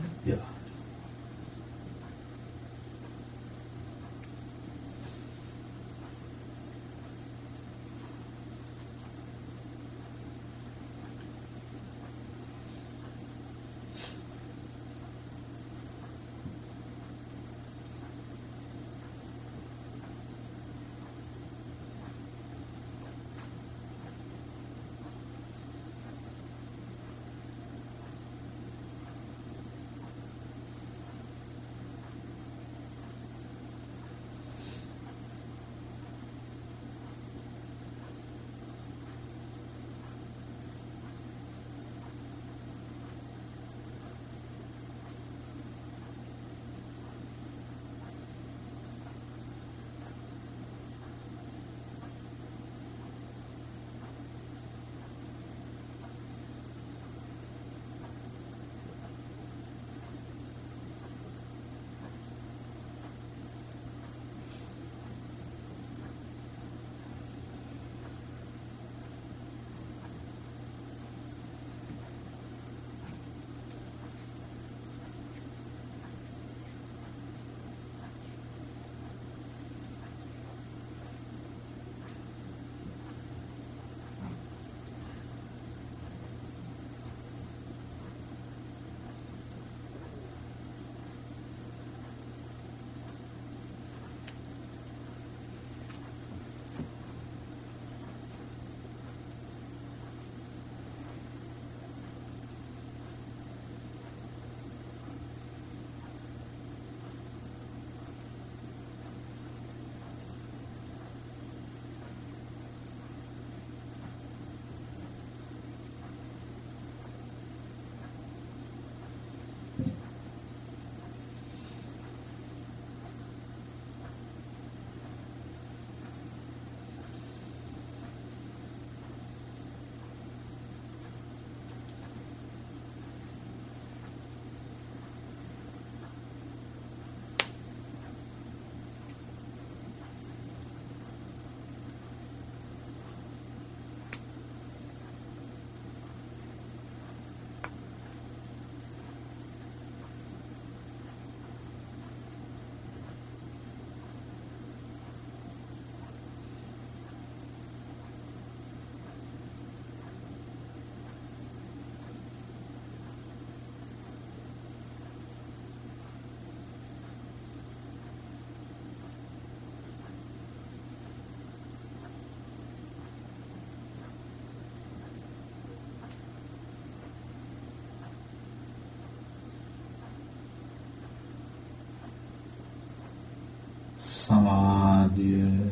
සමාධිය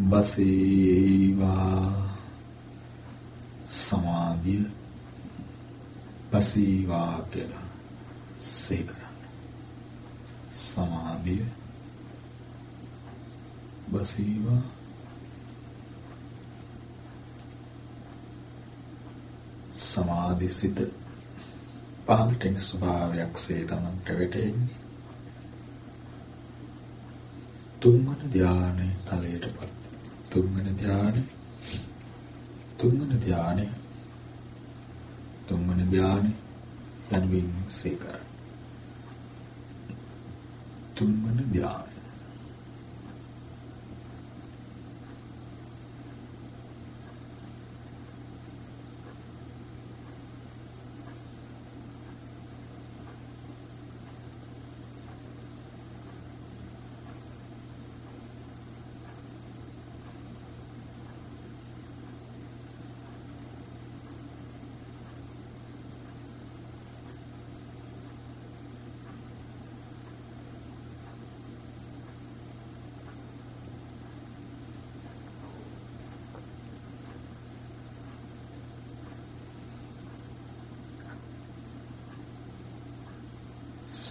බසීවා. සමාධිය බසීවා කියලා සිහි කරන්න. සමාධිය බසීවා. සමාධි සිත පහළට එන ස්වභාවයක් සේ තමන්ට වැටෙන්නේ. තුන්වන ධානය තලයටපත්. තුන්වන ධානය. තුන්වන ධානය. තුන්වන ධානය යනුවෙන් සේකර තුන්වන ධානය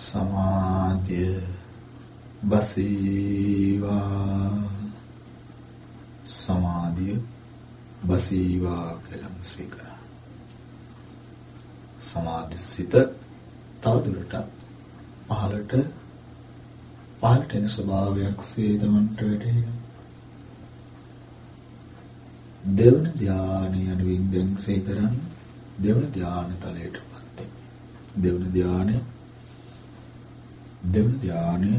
සමාධිය බසීවා සමාධිය බසීවා කියලා මෙසේ කරා. සමාධි සිත තවදුරටත් පහළට පහළට එන ස්වභාවයක් සේදමන්ට වැටෙනවා. දෙවන ධානය යනුවෙන් දැන් සේ කරන්න දෙවන ධාන තලයටපත් දෙවන ධානය දෙවන ධානය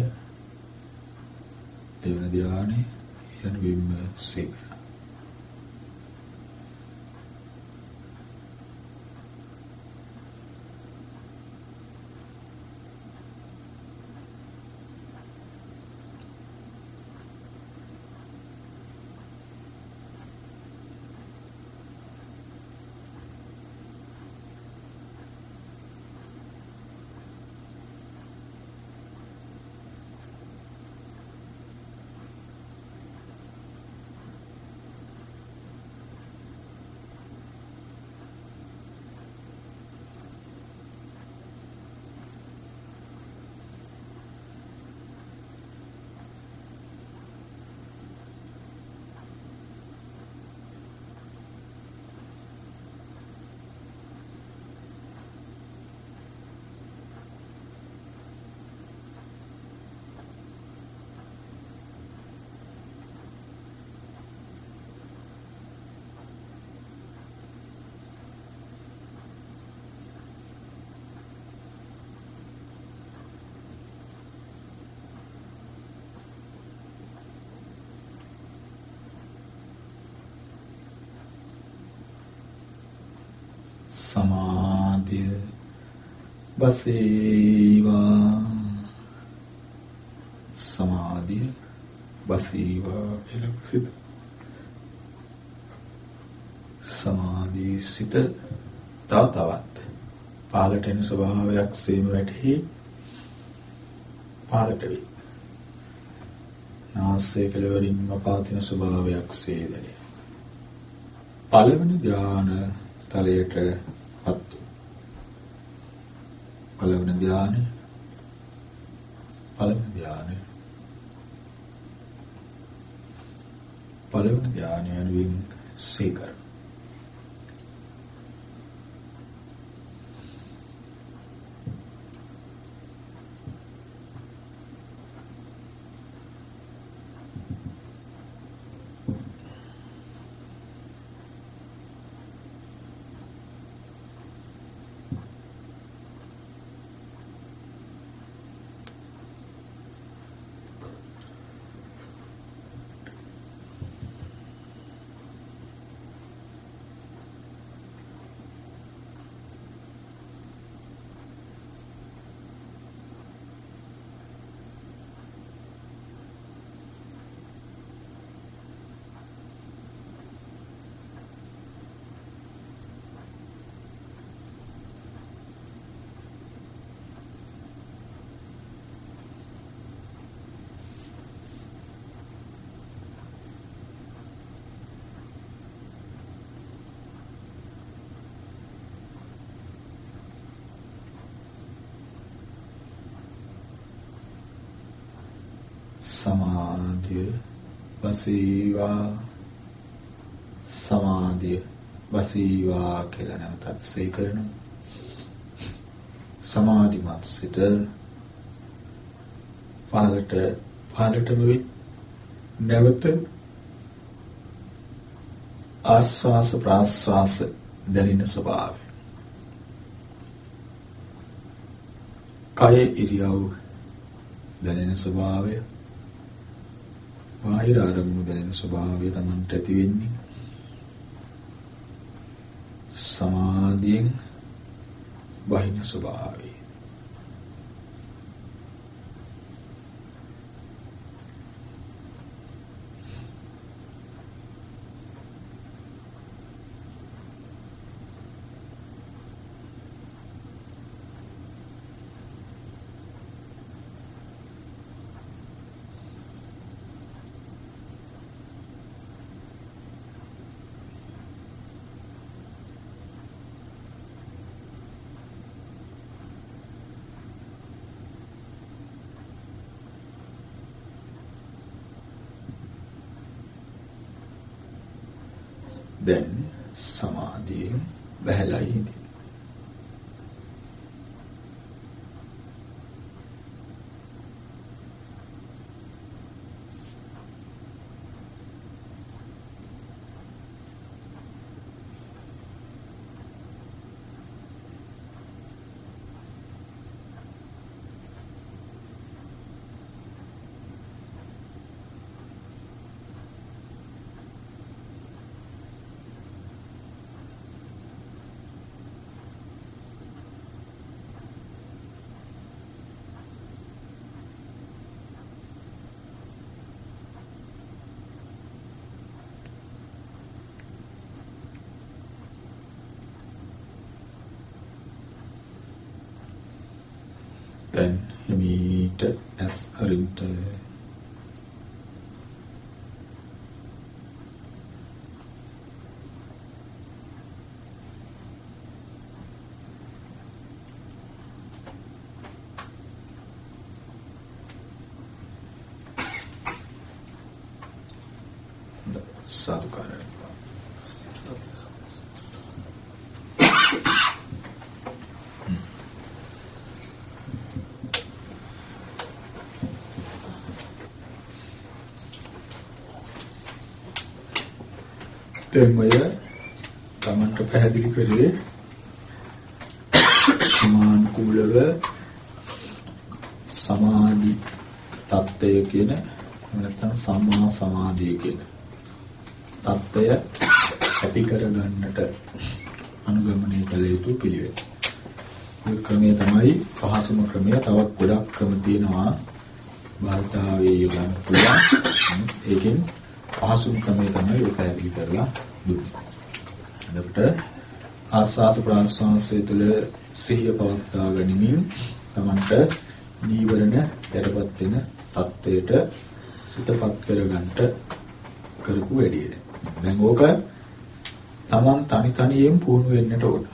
දෙවන ධානය යනුවෙන්ම සේ කරන්න සමාධිය බසීවා සමාධිය බසීවා කියලා සිත සමාධී සිත තව තවත් පාලට එන ස්වභාවයක් සේම වැටහි පාලට වේ. නාසය කෙළවරින්ම පාතින ස්වභාවයක් සේදලේ. පළවෙනි ධාන තලයට පත් පළවෙනි ධානය පළවෙනි ධානය පළවෙනි ධානය යනුවෙන් සීකර සමාධිය වසීවා. සමාධිය වසීවා කියලා නැවතත් සේ කරනවා. සමාධිමත් සිත පහලට පහලටම වෙයි. නැවත ආස්වාස ප්‍රාස්වාස දැනෙන ස්වභාවය. කය ඉරියව් දැනෙන ස්වභාවය. බාහිර අරමුණු දැනෙන ස්වභාවය Tamanට ඇති වෙන්නේ. සමාධියෙන් බහින ස්වභාවය දැන් සමාධියෙන් බහැලා ඉඳි. දැන් හිමීට ඇස් අරින්ට සාදුකාරය මට්ටමය තමන්ට පැහැදිලි කරේ සමානුකූලව සමාධි தত্ত্বය කියන නැත්නම් සම්මා සමාධිය කියන தত্ত্বය ඇති කරගන්නට අනුගමනය කළ යුතු පිළිවෙල. මේ ක්‍රමය තමයි පහසුම ක්‍රමය. තවත් ගොඩක් ක්‍රම තියෙනවා. භාවිතාවේ යොදන්න පුළුවන්. ඒකෙන් පහසුම ක්‍රමය තමයි උපයෝගී කරලා දුන්නේ. එතකොට ආස්වාස ප්‍රාස්වාසය තුළ සිහිය පවත්වා ගැනීමෙන් තමන්ට නීවරණ යටපත් වෙන தത്വයට සිතපත් කරගන්නට කරපු වැඩිය. දැන් ඕක තමන් තනි තනියෙන් පුහුණු වෙන්නට ඕන.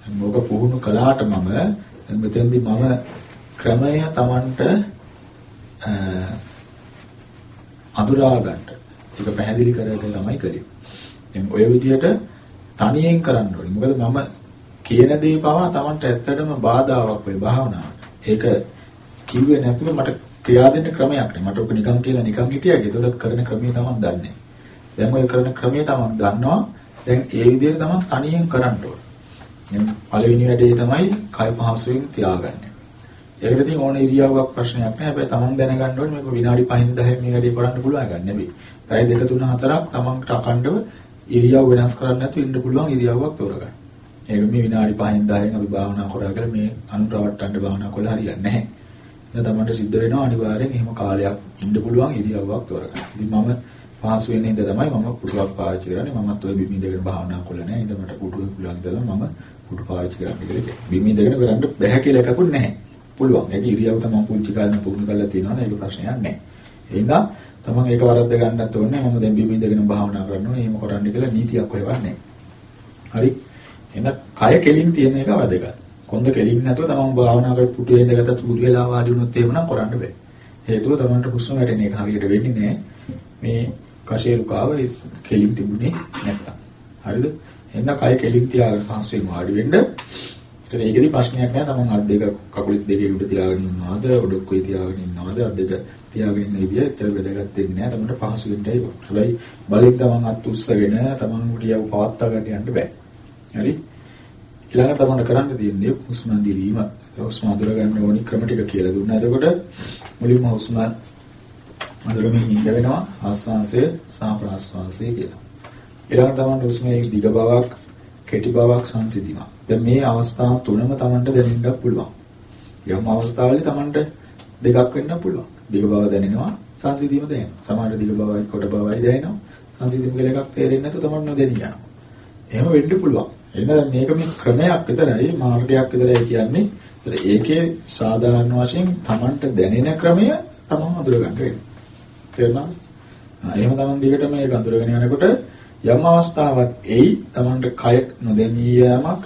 දැන් ඕක පුහුණු කළාට මම දැන් මෙතෙන්දි මම ක්‍රමය තමන්ට අඳුරා ගන්නට ඒක පැහැදිලි කරගෙන තමයි කලේ. දැන් ඔය විදිහට තනියෙන් කරන්න ඕනේ. මොකද මම කියන දේ පවා Tamanට ඇත්තටම බාධාවක් වෙයි භාවනාවට. ඒක කිව්වේ නැතුව මට ක්‍රියා දෙන්න ක්‍රමයක් නෑ. මට ඔක නිකන් කියලා නිකන් හිටියා. ඒතකොට කරන ක්‍රමය Taman දන්නේ. දැන් ඔය කරන ක්‍රමය Taman දන්නවා. දැන් ඒ විදිහට Taman තනියෙන් කරන්න ඕනේ. දැන් පළවෙනි වැඩේ තමයි කය පහසුවෙන් තියාගන්න. ඒකට ඉතින් ඕන ඉරියව්වක් ප්‍රශ්නයක් නෑ. හැබැයි Taman දැනගන්න ඕනේ මේක විනාඩි 5න් 10න් මේ වැඩේ කරන්න පුළුවන් ගන්න නෙවෙයි. පැය දෙක තුන හතරක් Tamanට අකණ්ඩව ඉරියව් වෙනස් කරන්න නැතුව ඉන්න පුළුවන් ඉරියව්වක් තෝරගන්න. ඒක මේ විනාඩි 5න් 10න් අපි භාවනා කරා කියලා මේ අනුරවට්ටන්න භාවනා කළා හරියන්නේ නැහැ. දැන් Tamanට සිද්ධ වෙනවා අනිවාර්යෙන් එහෙම කාලයක් ඉන්න පුළුවන් ඉරියව්වක් තෝරගන්න. ඉතින් මම පහසු වෙන ඉඳ තමයි මම පුටුවක් පාවිච්චි කරන්නේ. මමත් ඔය බිම් ඉඳගෙන භාවනා කළා නෑ. ඉතින් මට පුටුවේ පුළුවන් ඉඳලා මම පුටු පාවිච්චි කරන්න කියලා කිව්වා. බිම් ඉඳගෙන කරන්න බැහැ කියලා එකකුත් නැහැ. පුළුවන්. ඒක ඉරියව් තමයි පුංචි කාලේ පුහුණු කරලා තියෙනවා නේ ඒක ප්‍රශ්නයක් නැහැ. එහෙනම් තමන් ඒක වරද්ද ගන්නත් ඕනේ මම දැන් බිම ඉඳගෙන භාවනා කරන්න ඕනේ. එහෙම කරන්න කියලා නීතියක් හොයවන්නේ. හරි. එහෙනම් කය කෙලින් තියෙන එක වැදගත්. කොන්ද කෙලින් නැතුව තමන් භාවනා කර පුටුවේ ඉඳගත්තු පුරු වෙලා වාඩි වුණොත් එහෙම නම් කරන්න බෑ. හේතුව තමන්ට හුස්ම වැටෙන එක හරියට වෙන්නේ නැහැ මේ කෂේරුකාව කෙලින් තිබුණේ නැත්තම්. හරිද? එහෙනම් කය කෙලින් තියාගෙන පහසුවෙන් වාඩි වෙන්න ඒතර ඒකෙදි ප්‍රශ්නයක් නෑ තමන් අත් දෙක කකුල් දෙකේ උඩ තියාගෙන ඉන්නවද ඔඩොක්කුවේ තියාගෙන ඉන්නවද අත් දෙක තියාගෙන ඉන්න විදිය ඇත්තට වැදගත් වෙන්නේ නෑ තමන්ට පහසු වෙන්නයි ඕන. හැබැයි බලෙන් තමන් අත් උස්සගෙන තමන් උඩියව පවත්වා ගන්න යන්න බෑ. හරි? ඊළඟට තමන්ට කරන්න තියෙන්නේ හුස්ම දිරීම. හුස්ම අඳුර ගන්න ඕනි ක්‍රම ටික කියලා දුන්නා. එතකොට මුලින්ම හුස්ම අඳුරමින් ඉන්න වෙනවා ආස්වාසය සහ ප්‍රාස්වාසය කියලා. ඊළඟට තමන්ට හුස්මේ දිග බවක්, කෙටි බවක් සංසිඳීමක්. දැන් මේ අවස්ථා තුනම තමන්ට දැනෙන්න පුළුවන්. යම් අවස්ථාවලදී තමන්ට දෙකක් වෙන්න පුළුවන්. දිග බව දැනෙනවා සංසිඳීම දැනෙනවා. සමහර දිග බවයි කොට බවයි දැනෙනවා. සංසිඳීම කියලා එකක් තේරෙන්නේ නැතුව තමයි නොදෙනී යනවා. එහෙම වෙන්න පුළුවන්. එහෙනම් මේක මේ ක්‍රමයක් විතරයි මාර්ගයක් විතරයි කියන්නේ. ඒකේ සාධාරණ වශයෙන් Tamanට දැනෙන ක්‍රමය තමන් අඳුර ගන්න වෙනවා. තේරුණාද? එහෙම තමන් දිගට මේක අඳුරගෙන යනකොට යම් අවස්ථාවක් එයි Tamanට කය නොදැනී යෑමක්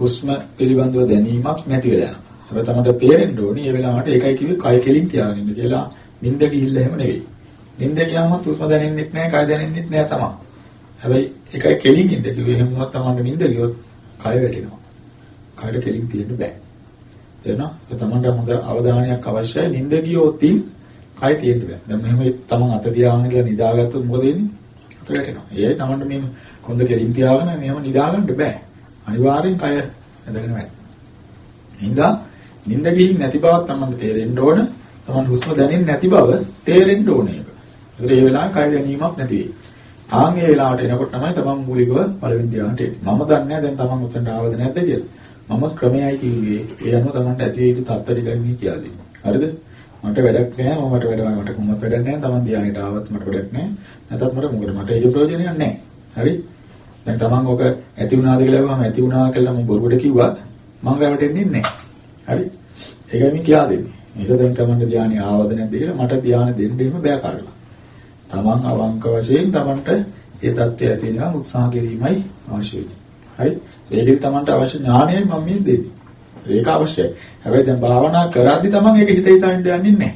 හුස්ම පිළිබඳව දැනීමක් නැති වෙලා යනවා. හැබැයි තමයි තේරෙන්න ඕනේ මේ වෙලාවට ඒකයි කිව්වේ කය කෙලින් තියාගෙන ඉන්න කියලා. නිින්ද ගිහිල්ලා එහෙම නෙවෙයි. නිින්ද ගියාම හුස්ම දැනෙන්නෙත් නැහැ, කය දැනෙන්නෙත් නැහැ තමයි. හැබැයි ඒකයි කෙලින් ඉන්න කිව්වේ එහෙම වුණත් තමයි නිින්ද ගියොත් කය වැටෙනවා. කයට කෙලින් තියෙන්න බෑ. තේරෙනවද? ඒ තමයි හොඳ අවධානයක් අවශ්‍යයි. නිින්ද ගියොත්ින් කය තියෙන්න බෑ. දැන් මෙහෙම තමන් අත තියාගෙන ඉඳලා නිදාගත්තොත් මොකද වෙන්නේ? අත වැටෙනවා. ඒයි තමන්ට මේ කොන්ද කෙලින් තියාගෙන මෙහෙම නිදාගන්න බෑ. අනිවාර්යෙන් කය ඇදගෙන වැටෙනවා. හින්දා නිින්ද ගිහින් නැති බවක් තමයි තේරෙන්න ඕන. තමන් හුස්ම දැනෙන්නේ නැති බව තේරෙන්න ඕන ඒක. ඒතර ඒ වෙලාවේ කය දැනීමක් නැති වෙයි. ආන් ඒ වෙලාවට එනකොට තමයි තමන් මූලිකව පළවෙනි ධ්‍යානට එන්නේ. මම දන්නේ දැන් තමන් උතෙන්ට ආවද නැද්ද කියලා. මම ක්‍රමයයි කිව්වේ. ඒ අනුව තමන්ට ඇති යුතු තත්ත්ව ටිකක් මේ කියලා දෙන්නේ. හරිද? මට වැඩක් නැහැ. මම මට වැඩ මට කොහොමද වැඩක් නැහැ. තමන් ධ්‍යානෙට ආවත් මට වැඩක් නැහැ. නැතත් මට මොකද මට ඒක ප්‍රයෝජනයක් නැහැ. හරි? දැන් තමන් ඔක ඇති වුණාද කියලා වහම ඇති වුණා කියලා මම බොරුවට කිව්වත් මම රැවටෙන්නේ නැහැ. හරි? ඒකයි මේ කියා දෙන්නේ. නිසා දැන් තමන්ට ධානය ආවද නැද්ද කියලා මට ධානය දෙන්න එහෙම බෑ කාටවත්. තමන් අවංක වශයෙන් තමන්ට ඒ தත්ත්වය ඇති වෙනවා උත්සාහ කිරීමයි අවශ්‍ය වෙන්නේ. හරි? ඒකෙදි තමන්ට අවශ්‍ය ඥානයයි මම මේ දෙන්නේ. ඒක අවශ්‍යයි. හැබැයි දැන් භාවනා කරද්දි තමන් ඒක හිත හිතා ඉන්න යන්නේ නැහැ.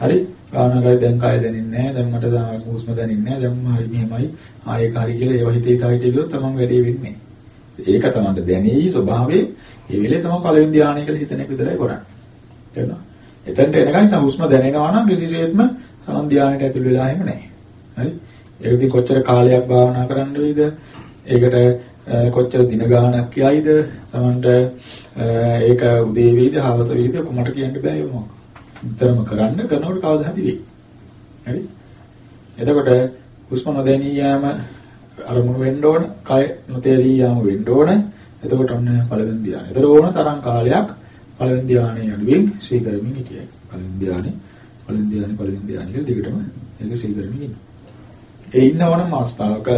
හරි? භාවනා කරද්දි දැන් කාය දැනෙන්නේ නැහැ. දැන් මට දැන් හුස්ම දැනෙන්නේ නැහැ. දැන් හරි මෙහෙමයි. ආයෙක හරි කියලා ඒව හිත හිතා හිටියොත් තමන් වැඩේ වෙන්නේ ඒක තමන්ට දැනෙයි ස්වභාවයේ ඒ වෙලේ තමයි පළවෙනි ධානය කියලා හිතන එක විතරයි කරන්නේ. තේරුණා? එතනට එනකන් තම හුස්ම දැනෙනවා නම් කිසිසේත්ම තමන් ධානයට ඇතුල් වෙලා එහෙම නැහැ. හරි? ඒකදී කොච්චර කාලයක් භාවනා කරන්න වෙයිද? ඒකට කොච්චර දින ගාණක් යයිද? තමන්ට ඒක උදේ වේද, හවස වේද කොමට කියන්න බෑ ඒක මොකක්. විතරම කරන්න කරනකොට කවදා හරි වෙයි. හරි? එතකොට හුස්ම නොදැනී යාම අරමුණු වෙන්න ඕන, කය නොතේරී යාම වෙන්න ඕන. එතකොට ඔන්න පළවෙනි ධානය. ඒතර ඕන තරම් කාලයක් පළවෙනි ධානයේ අඩුවෙන් සීකරමින් හිටියයි. පළවෙනි ධානයේ පළවෙනි ධානයේ පළවෙනි ධානයේ දිගටම ඒක සීකරමින් ඉන්නවා. ඒ ඉන්න ඕනම අවස්ථාවක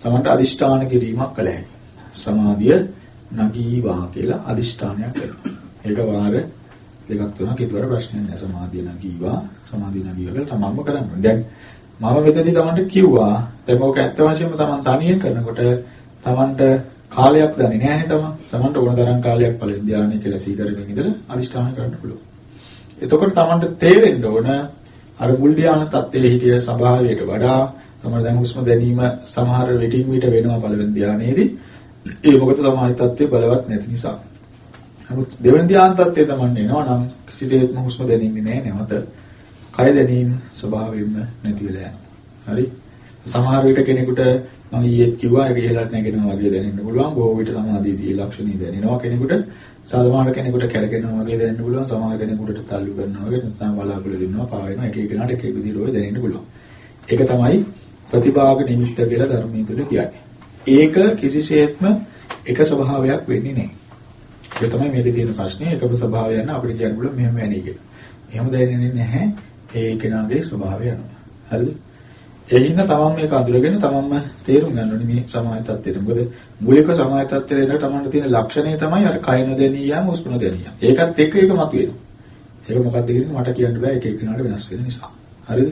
තමන්ට අදිෂ්ඨාන කිරීමක් කළ හැකියි. සමාධිය නගීවා කියලා අදිෂ්ඨානයක් කරනවා. ඒක වාර දෙකක් තුනක් ඊතවර ප්‍රශ්නයක් නෑ සමාධිය නගීවා සමාධිය නගීවා කියලා තමන්ම කරන්න ඕනේ. දැන් මම මෙතනදී තමන්ට කිව්වා දැන් ඔක ඇත්ත වශයෙන්ම තමන් තනියෙන් කරනකොට තමන්ට කාලයක් දන්නේ නැහැ තමන්. තමන්ට ඕන තරම් කාලයක් පළවෙනි ධානය කියලා සීකරගෙන ඉඳලා අදිෂ්ඨාන කරන්න පුළුවන්. එතකොට තමන්ට තේරෙන්න ඕන අර මුල් ධානය තත්ත්වයේ හිටිය ස්වභාවයට වඩා තමයි දැන් හුස්ම දැනීම සමහර විටින් විට වෙනවා පළවෙනි ධානයේදී. ඒ මොකද සමාධි තත්ත්වය බලවත් නැති නිසා. නමුත් දෙවෙනි ධානය තත්ත්වය තමන් එනවා නම් කිසිසේත්ම හුස්ම දැනෙන්නේ නැහැ නැවත. කය දැනීම ස්වභාවයෙන්ම නැති වෙලා යනවා. හරි? සමහර විට කෙනෙකුට මම ඊයේත් කිව්වා ඒක ඉහළට නැගෙනවා වගේ දැනෙන්න පුළුවන්. බොහෝ විට සමාධියේදී ලක්ෂණී දැනෙනවා කෙනෙකුට. සමහර කෙනෙකුට කැරකෙනවා වගේ දැනෙන්න පුළුවන්. සමහර කෙනෙකුට තල්ලු කරනවා වගේ නැත්නම් බලාපොරොත්තු වෙනවා, පාවෙනවා. එක එකනට එක එක විදිහට ඔය දැනෙන්න පුළුවන්. ඒක තමයි ප්‍රතිභාග නිමිත්ත කියලා ධර්මයේ තුල කියන්නේ. ඒක කිසිසේත්ම එක ස්වභාවයක් වෙන්නේ නැහැ. ඒක තමයි මේකේ තියෙන ප්‍රශ්නේ. එකම ස්වභාවය යන අපිට කියන්න පුළුවන් මෙහෙම වෙන්නේ කියලා. එහෙම දැනෙන්නේ නැහැ. ඒ කෙනාගේ ස්වභාවය යනවා. හරිද? ඒ හින්දා තමන් මේක අඳුරගෙන තමන්ම තේරුම් ගන්න ඕනේ මේ සමාය තත්ත්වයට. මොකද මූලික සමාය තත්ත්වයට එන තමන්ට තියෙන ලක්ෂණය තමයි අර කය නොදැනී යාම උස්ම නොදැනී යාම. ඒකත් එක්ක ඒක මතුවෙනවා. ඒක මොකක්ද කියන්නේ මට කියන්න බෑ එක එකනට වෙනස් වෙන නිසා. හරිද?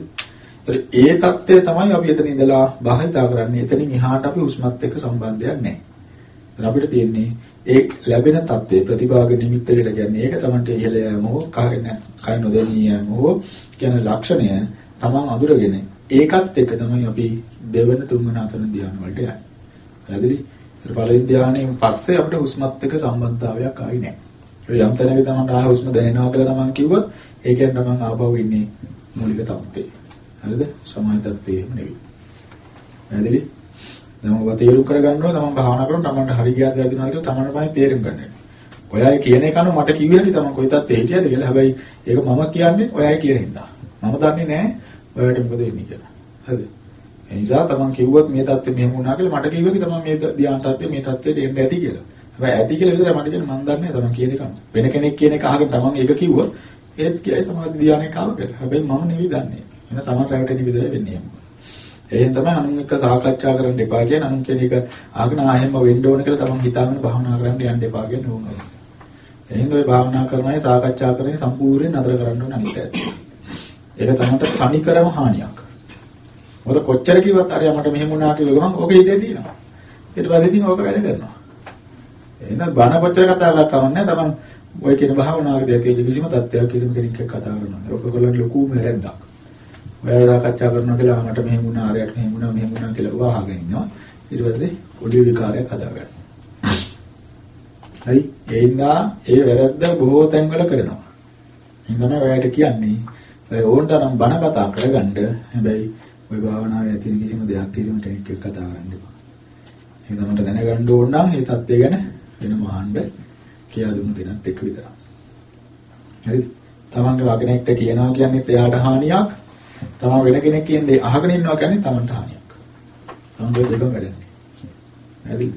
ඒ தත්ත්වය තමයි අපි එතන ඉඳලා භාවිතා කරන්නේ. එතනින් එහාට අපි උස්මත් එක්ක සම්බන්ධයක් නැහැ. අපිට තියෙන්නේ ඒ ලැබෙන தත්ත්වය ප්‍රතිභාග නිමිත්ත කියලා කියන්නේ ඒක තමයි ඉහළ යෑම හෝ කය නොදැනී යෑම හෝ කියන ලක්ෂණය තමන් අඳුරගෙන ඒකත් එක්ක තමයි අපි දෙවන තුන්වන හතරන ධ්‍යාන වලට යන්නේ. පැහැදිලි? ඊට පළවෙනි ධ්‍යානයෙන් පස්සේ අපිට හුස්මත් එක්ක සම්බන්ධතාවයක් ආයි නැහැ. යම් තැනක තමයි ආය හුස්ම දැනෙනවා කියලා තමන් කිව්වොත් ඒ කියන්නේ තමන් ආපහු ඉන්නේ මූලික තත්ත්වේ. හරිද? සමාධි තත්ත්වේ එහෙම නෙවෙයි. පැහැදිලි? නම් ඔබ තේරුම් කරගන්නවා තමන් භාවනා කරන තමන්ට හරි ගියාද වැරදිනාද කියලා තමන්මයි තේරුම් ගන්න. ඔයයි කියන එක නම් මට කිව්වේ හරි තමන් කොයි තත්ත්වෙ හිටියද කියලා. හැබැයි ඒක මම කියන්නේ ඔයයි කියන හින්දා. මම දන්නේ නැහැ ඔයාලට මොකද වෙන්නේ කියලා. හරිද? ඒ නිසා තමන් කිව්වත් මේ තත්ත්වෙ මෙහෙම වුණා කියලා මට කිව්වේ තමන් මේ ධ්‍යාන තත්ත්වෙ මේ තත්ත්වෙට එන්න ඇති කියලා. හැබැයි ඇති කියලා විතරයි මට කියන්නේ මම දන්නේ තමන් කියන එක. වෙන කෙනෙක් කියන එක අහගෙන තමන් ඒක කිව්වොත් ඒත් කියයි සමාධි ධ්‍යානෙ කාව කියලා. හැබැයි මම නෙවෙයි දන්නේ. එහෙනම් තමන් රැවටෙන විදිහට වෙන්නේ එහෙම. එහෙන් තමයි අනුන් එක්ක සාකච්ඡා කරන්න එපා කියන්නේ අනුන් කියන එක අහගෙන ආයෙම වෙන්න ඕන කියලා තමන් හිතාගෙන භාවනා කරන්න යන්න එපා කියන්නේ ඕනයි. එහෙනම් ඔය භාවනා කරන අය සාකච්ඡා කරන්නේ සම්පූර්ණයෙන් නතර කරන්න ඕන අනිත් ඇත්ත. ඒක තමයි තනි කරම හානියක්. මොකද කොච්චර කිව්වත් අර මට මෙහෙම වුණා කියලා ගමන් ඕක ඉතේ තියෙනවා. ඊට පස්සේ ඉතින් ඕක වැඩ කරනවා. එහෙනම් බණ කොච්චර කතා කරලා කවන්නේ තමන් ඔය කියන භාවනාවකදී ඇති කිසිම තත්ත්වයක් කිසිම කෙනෙක් එක්ක කතා කරනවා. ඔක කොල්ලන්ගේ ලොකු මැරෙද්දක්. ඔය සාකච්ඡා කරනවා කියලා මට මෙහෙම වුණා, ආරයට මෙහෙම වුණා, මෙහෙම වුණා කියලා වහගෙන ඉන්නවා. ඊට පස්සේ ඔඩිය විකාරයක් හදාගන්නවා. හරි? ඒ ඉඳා ඒ වැරද්ද බොහෝ තැන්වල කරනවා. එහෙනම් ඔයාලට කියන්නේ ඔය ඕන්තරම් බණ කතා කරගන්න හැබැයි ඔය භාවනාවේ ඇති කිසිම දෙයක් කිසිම කෙනෙක් එක්ක කතා කරන්න එපා. ඒක තමයි දැනගන්න ඕන නම් මේ தත්ත්වය ගැන වෙනම අහන්න කියලා දුන්න කෙනෙක් එක්ක විතරයි. හරිද? තමන්ගේ වගනෙක්ට කියනවා කියන්නේ එයාට හානියක්. තමන් වෙන කෙනෙක් කියන්නේ අහගෙන ඉන්නවා කියන්නේ තමන්ට හානියක්. තමන්ගේ දෙකම වැඩන්නේ. හරිද?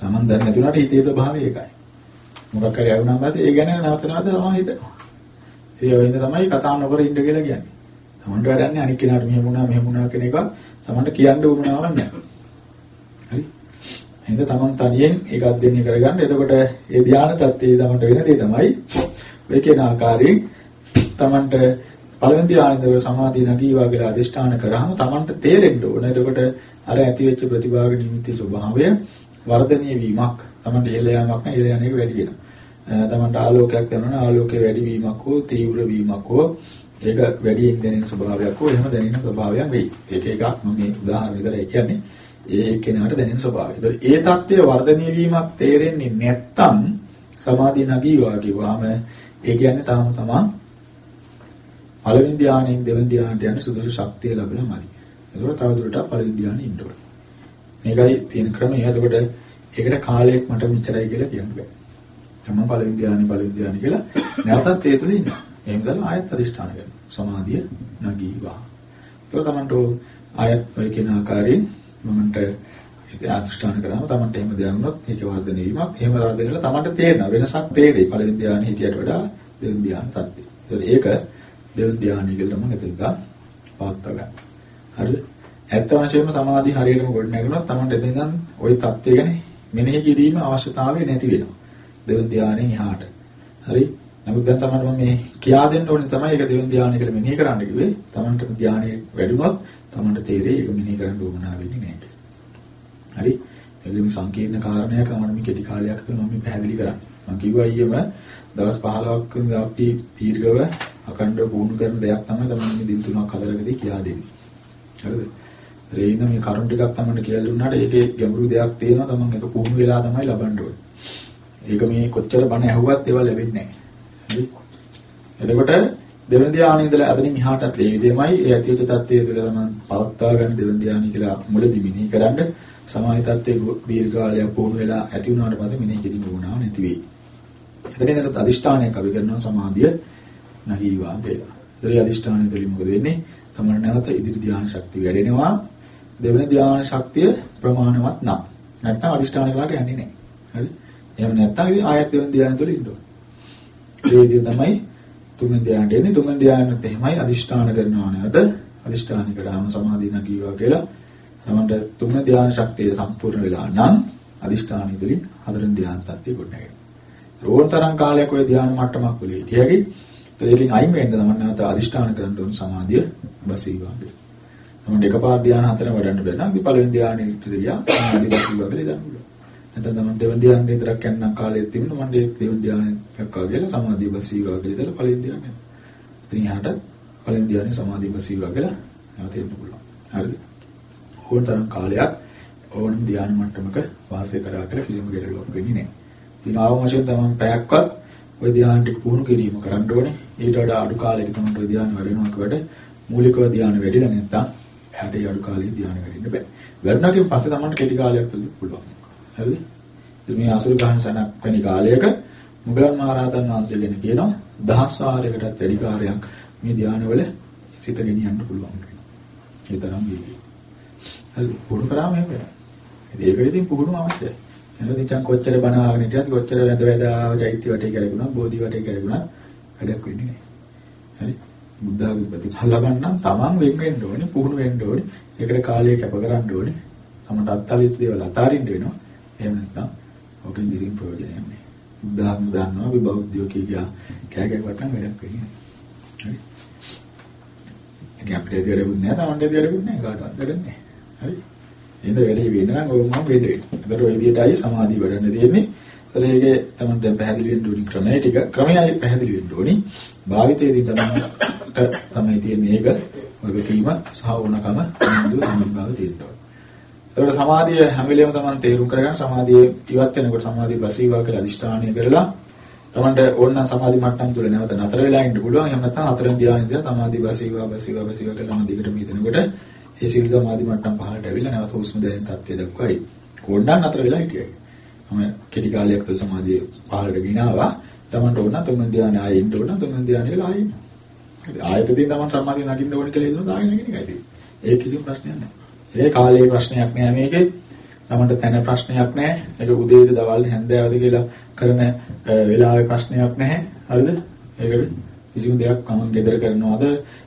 තමන් දැන නැතුණාට හිතේ ස්වභාවය ඒකයි. මොකක් හරි ආවුණාම පස්සේ ඒ ගැන නැවත නැවත තමන් හිතනවා. ඒ වෙන්න තමයි කතා නොකර ඉන්න කියලා කියන්නේ. තමන්ට වැඩන්නේ අනික් කෙනාට මෙහෙම වුණා මෙහෙම වුණා කියන එක තමන්ට කියන්න උවමනාවක් නැහැ. හරි? එහෙනම් තමන් තනියෙන් ඒක අධ්‍යයනය කරගන්න. එතකොට ඒ ධානය තත්ත්වයේ තමන්ට වෙන දේ තමයි ඔය කියන ආකාරයෙන් Tamanට පළවෙනි ධානයේදී සමාධිය නැගීවා කියලා අදිෂ්ඨාන කරාම Tamanට තේරෙන්න ඕන. එතකොට අර ඇති වෙච්ච ප්‍රතිභාග නිමිති ස්වභාවය වර්ධනීය වීමක් Tamanට ඉහළ යාමක් නෑ ඉහළ යන එක වැඩි වෙනවා. Tamanට ආලෝකයක් දැනෙනවා ආලෝකයේ වැඩි වීමක් හෝ තීව්‍ර වීමක් හෝ ඒක වැඩියෙන් දැනෙන ස්වභාවයක් හෝ එහෙම දැනෙන ස්වභාවයක් වෙයි. ඒක එකක් මම මේ උදාහරණ විතරයි කියන්නේ. ඒ කෙනාට දැනෙන ස්වභාවය. ඒතකොට ඒ தත්ත්වය වර්ධනීය වීමක් තේරෙන්නේ නැත්තම් සමාධිය නැගීවා කිව්වහම ඒ කියන්නේ තාම තමන් පළවෙනි ධානයෙන් දෙවෙනි ධානයට යන සුදුසු ශක්තිය ලැබෙලා මදි. ඒතකොට තවදුරටත් පළවෙනි ධානය ඉන්න ඕනේ. මේකයි තියෙන ක්‍රමය. එතකොට ඒකට කාලයක් මට මෙච්චරයි කියලා කියන්න බෑ. තමන් පළවෙනි ධානය පළවෙනි ධානය කියලා නැවතත් ඒ තුල ඉන්නවා. එහෙම දාලා ආයත් අධිෂ්ඨාන කරනවා. සමාධිය නැගීවා. ඒතකොට තමන්ට ආයත් ඔය කියන ආකාරයෙන් මමන්ට ඉතින් අධිෂ්ඨාන කරාම තමන්ට එහෙම දැනුනොත් ඒක වර්ධනය වීමක්. එහෙම වර්ධනය වෙලා තමන්ට තේරෙනවා වෙනසක් තේරෙයි. පළවෙනි ධානය හිටියට වඩා දෙවෙනි ධානය තත්ත්වය. ඒක දෙව ධානය කියලා තමයි හිතෙක පවත්වා ගන්න. හරිද? ඇත්ත වශයෙන්ම සමාධි හරියටම ගොඩ නැගුණොත් තමයි එතනින් ওই தත්ත්වය ගැන මෙනෙහි කිරීම අවශ්‍යතාවය නැති වෙනවා. දෙව ධානයෙන් එහාට. හරි? නමුත් දැන් තමයි මම මේ කියා දෙන්න ඕනේ තමයි ඒක දෙව ධානය කියලා මෙනෙහි කරන්න කිව්වේ. තමන්ට ධානය වැඩිුණොත් තමන්ට තේරෙයි ඒක මෙනෙහි කරන්න උවමනා වෙන්නේ නැහැ කියලා. හරි? ඒක මේ සංකීර්ණ කාරණයක් අමරමි කෙටි කාලයක් තුන මම පැහැදිලි කරන්නේ. මම කිව්වා අයියම දවස් 15ක් අපි දීර්ඝව අකණ්ඩව පුහුණු කරන දෙයක් තමයි තමයි මේ දින තුනක් හතරකදී කියා දෙන්නේ. හරිද? රේින මේ කරුණ ටිකක් තමයි කියලා දුන්නාට ඒකේ ගැඹුරු දෙයක් තියෙනවා තමන් ඒක පුහුණු වෙලා තමයි ලබන්න ඕනේ. ඒක මේ කොච්චර බණ ඇහුවත් ඒවා ලැබෙන්නේ නැහැ. හරි? එතකොට දෙවෙනි ධානයේ ඉඳලා අදින් එහාටත් ඒ විදිහමයි ඒ ඇතිවෙච්ච தත්ත්වය තුළ තමයි පවත්වා ගන්න දෙවෙනි ධානය කියලා මුලදි මිනී කරන්න සමාධි தත්ත්වයේ දීර්ඝ කාලයක් පුහුණු වෙලා ඇති වුණාට පස්සේ මිනී කිරීම වුණාම නැති වෙයි. එතන ඉඳලා අදිෂ්ඨානයක් අපි කරනවා සමාධිය නැගීවා කියලා. ඒතරේ අදිෂ්ඨානය දෙලි මොකද වෙන්නේ? තමයි නැවත ඉදිරි ධානය ශක්තිය වැඩෙනවා. දෙවෙනි ධානය ශක්තිය ප්‍රමාණවත් නම්. නැත්නම් අදිෂ්ඨානය වලට යන්නේ නැහැ. හරි? එහෙම නැත්නම් ඉතින් ආයත් දෙවෙනි ධානය තුළ ඉන්න ඕනේ. ඒ විදිහ තමයි තුන්වෙනි ධානයට එන්නේ. තුන්වෙනි ධානයත් එහෙමයි අදිෂ්ඨාන කරනවා නේද? අදිෂ්ඨාන කරාම සමාධිය නැගීවා කියලා. තමන්ට තුන්වෙනි ධානය ශක්තිය සම්පූර්ණ වෙලා නම් අදිෂ්ඨාන ඉදිරින් හතරවෙනි ධානය තත්ත්වය ගොඩනැගෙනවා. ඕන තරම් කාලයක් ඔය ධානය මට්ටමක් වල හිටියගේ ඒකෙන් අයින් වෙන්න තමයි නැවත අදිෂ්ඨාන කරන්න ඕන සමාධිය බසීවා කියලා. තමයි එකපාර ධානය හතර වඩන්න බැහැ නම් ඉතින් පළවෙනි ධානයේ ඉතිරියා සමාධි බසීවා කියලා දාන්න පුළුවන්. නැත්නම් තමයි දෙවෙනි ධානයේ විතරක් යනනම් කාලයක් තිබුණා මම මේ දෙවෙනි ධානයක් ආගියලා සමාධි බසීවා කියලා දාලා පළවෙනි ධානය. ඉතින් එහාට පළවෙනි ධානයේ සමාධි බසීවා කියලා නැවත එන්න පුළුවන්. හරිද? ඕන තරම් කාලයක් ඕනම ධානය මට්ටමක වාසය කරා කියලා කිසිම ගැටලුවක් වෙන්නේ නැහැ. ඉතින් ආවම වශයෙන් තමයි පැයක්වත් ওই ධ්‍යාන ටික පුහුණු කිරීම කරන්න ඕනේ. ඊට වඩා අඩු කාලයක තමයි ওই ධ්‍යාන වැඩෙනවට වඩා මූලිකව ධ්‍යාන වැඩිලා නැත්නම් එහාට අඩු කාලෙක ධ්‍යාන වැඩෙන්න බෑ. වැඩුණාකින් පස්සේ තමයි කෙටි කාලයක් තුළ පුළුවන්. හරිද? ඉතින් මේ අසුරු ගහන සනක් වෙන කාලයක මුගලන් මහරහතන් වහන්සේ ගැන කියනවා දහස් වාරයකටත් වැඩි කාර්යයක් මේ ධ්‍යානවල සිත ගෙනියන්න පුළුවන් කියනවා. ඒ තරම් වේගයි. හරි පුහුණු කරාම එහෙම වෙනවා. ඒකට ඉතින් පුහුණුව අවශ්‍යයි. එහෙනම් ඉතින් කොච්චර බණ ආගෙන හිටියත් කොච්චර වැද වැදා චෛත්‍ය වටේ කරගුණා බෝධි වටේ කරගුණා වැඩක් වෙන්නේ නැහැ. හරි. බුද්ධ ප්‍රතිඵල ලබන්න තමන් වෙන් වෙන්න ඕනේ, පුහුණු වෙන්න ඕනේ. ඒකට කාලය කැප කරන්න ඕනේ. තමන්ට අත්හලිත දේවල් අතාරින්න වෙනවා. එහෙම නැත්නම් ඔකෙන් කිසිම ප්‍රයෝජනයක් නැහැ. බුද්ධ ආගම දන්නවා අපි බෞද්ධයෝ කියා කෑ ගැහුවට වැඩක් වෙන්නේ නැහැ. හරි. ඒක අපිට දෙයක් නැහැ, තමන්ට දෙයක් නැහැ, කාටවත් දෙයක් නැහැ. හරි. එහෙනම් වැඩේ වෙන්න නම් ඔය මම වේද වෙන්න. ඒතර ඔය විදිහටයි සමාධිය වඩන්න තියෙන්නේ. ඒතර ඒකේ තමයි දැන් පැහැදිලි වෙන්න ඕනි ක්‍රමය ටික. ක්‍රමයයි පැහැදිලි වෙන්න ඕනි. භාවිතයේදී තමයි තමයි තියෙන්නේ ඒක. වගකීම සහ ඕනකම බිඳු සම්බන්ධව තියෙනවා. ඒතකොට සමාධිය හැම වෙලේම තමයි තේරුම් කරගන්න සමාධිය ඉවත් වෙනකොට සමාධිය බසීවා කියලා අදිෂ්ඨානය කරලා තමන්ට ඕනනම් සමාධි මට්ටම් තුල නැවත නතර වෙලා ඉන්න පුළුවන්. එහෙම නැත්නම් හතරෙන් ධ්‍යානෙදී සමාධි බසීවා බසීවා බසීවා කියලා නම් දිගට මීදෙනකොට ඒ සීල සමාධි මට්ටම් පහළට ඇවිල්ලා නැවත හුස්ම දැනෙන තත්ත්වය දක්වායි. ඕනනම් නතර වෙලා හිටියයි. මම කෙටි කාලයක් තුළ සමාධිය පහළට ගෙනාවා. තමන්ට ඕන තුන්වෙනි ධ්‍යානෙ ආයෙ ඉන්න ඕන තුන්වෙනි ධ්‍යානෙ වෙලා ආයෙ ඉන්න. ආයතතින් තමන් සමාධිය නගින්න ඕන කියලා හිතනවා ආයෙ නගින එකයි තියෙන්නේ. ඒක කිසිම ප්‍රශ්නයක් නැහැ. ඒ කාලේ ප්‍රශ්නයක් නෑ මේකේ. තමන්ට තැන ප්‍රශ්නයක් නෑ. ඒක උදේද දවල් හැන්දෑවද කියලා කරන වෙලාවේ ප්‍රශ්නයක් නැහැ. හරිද? ඒකට කිසිම දෙයක් කමන් ගෙදර කරනවද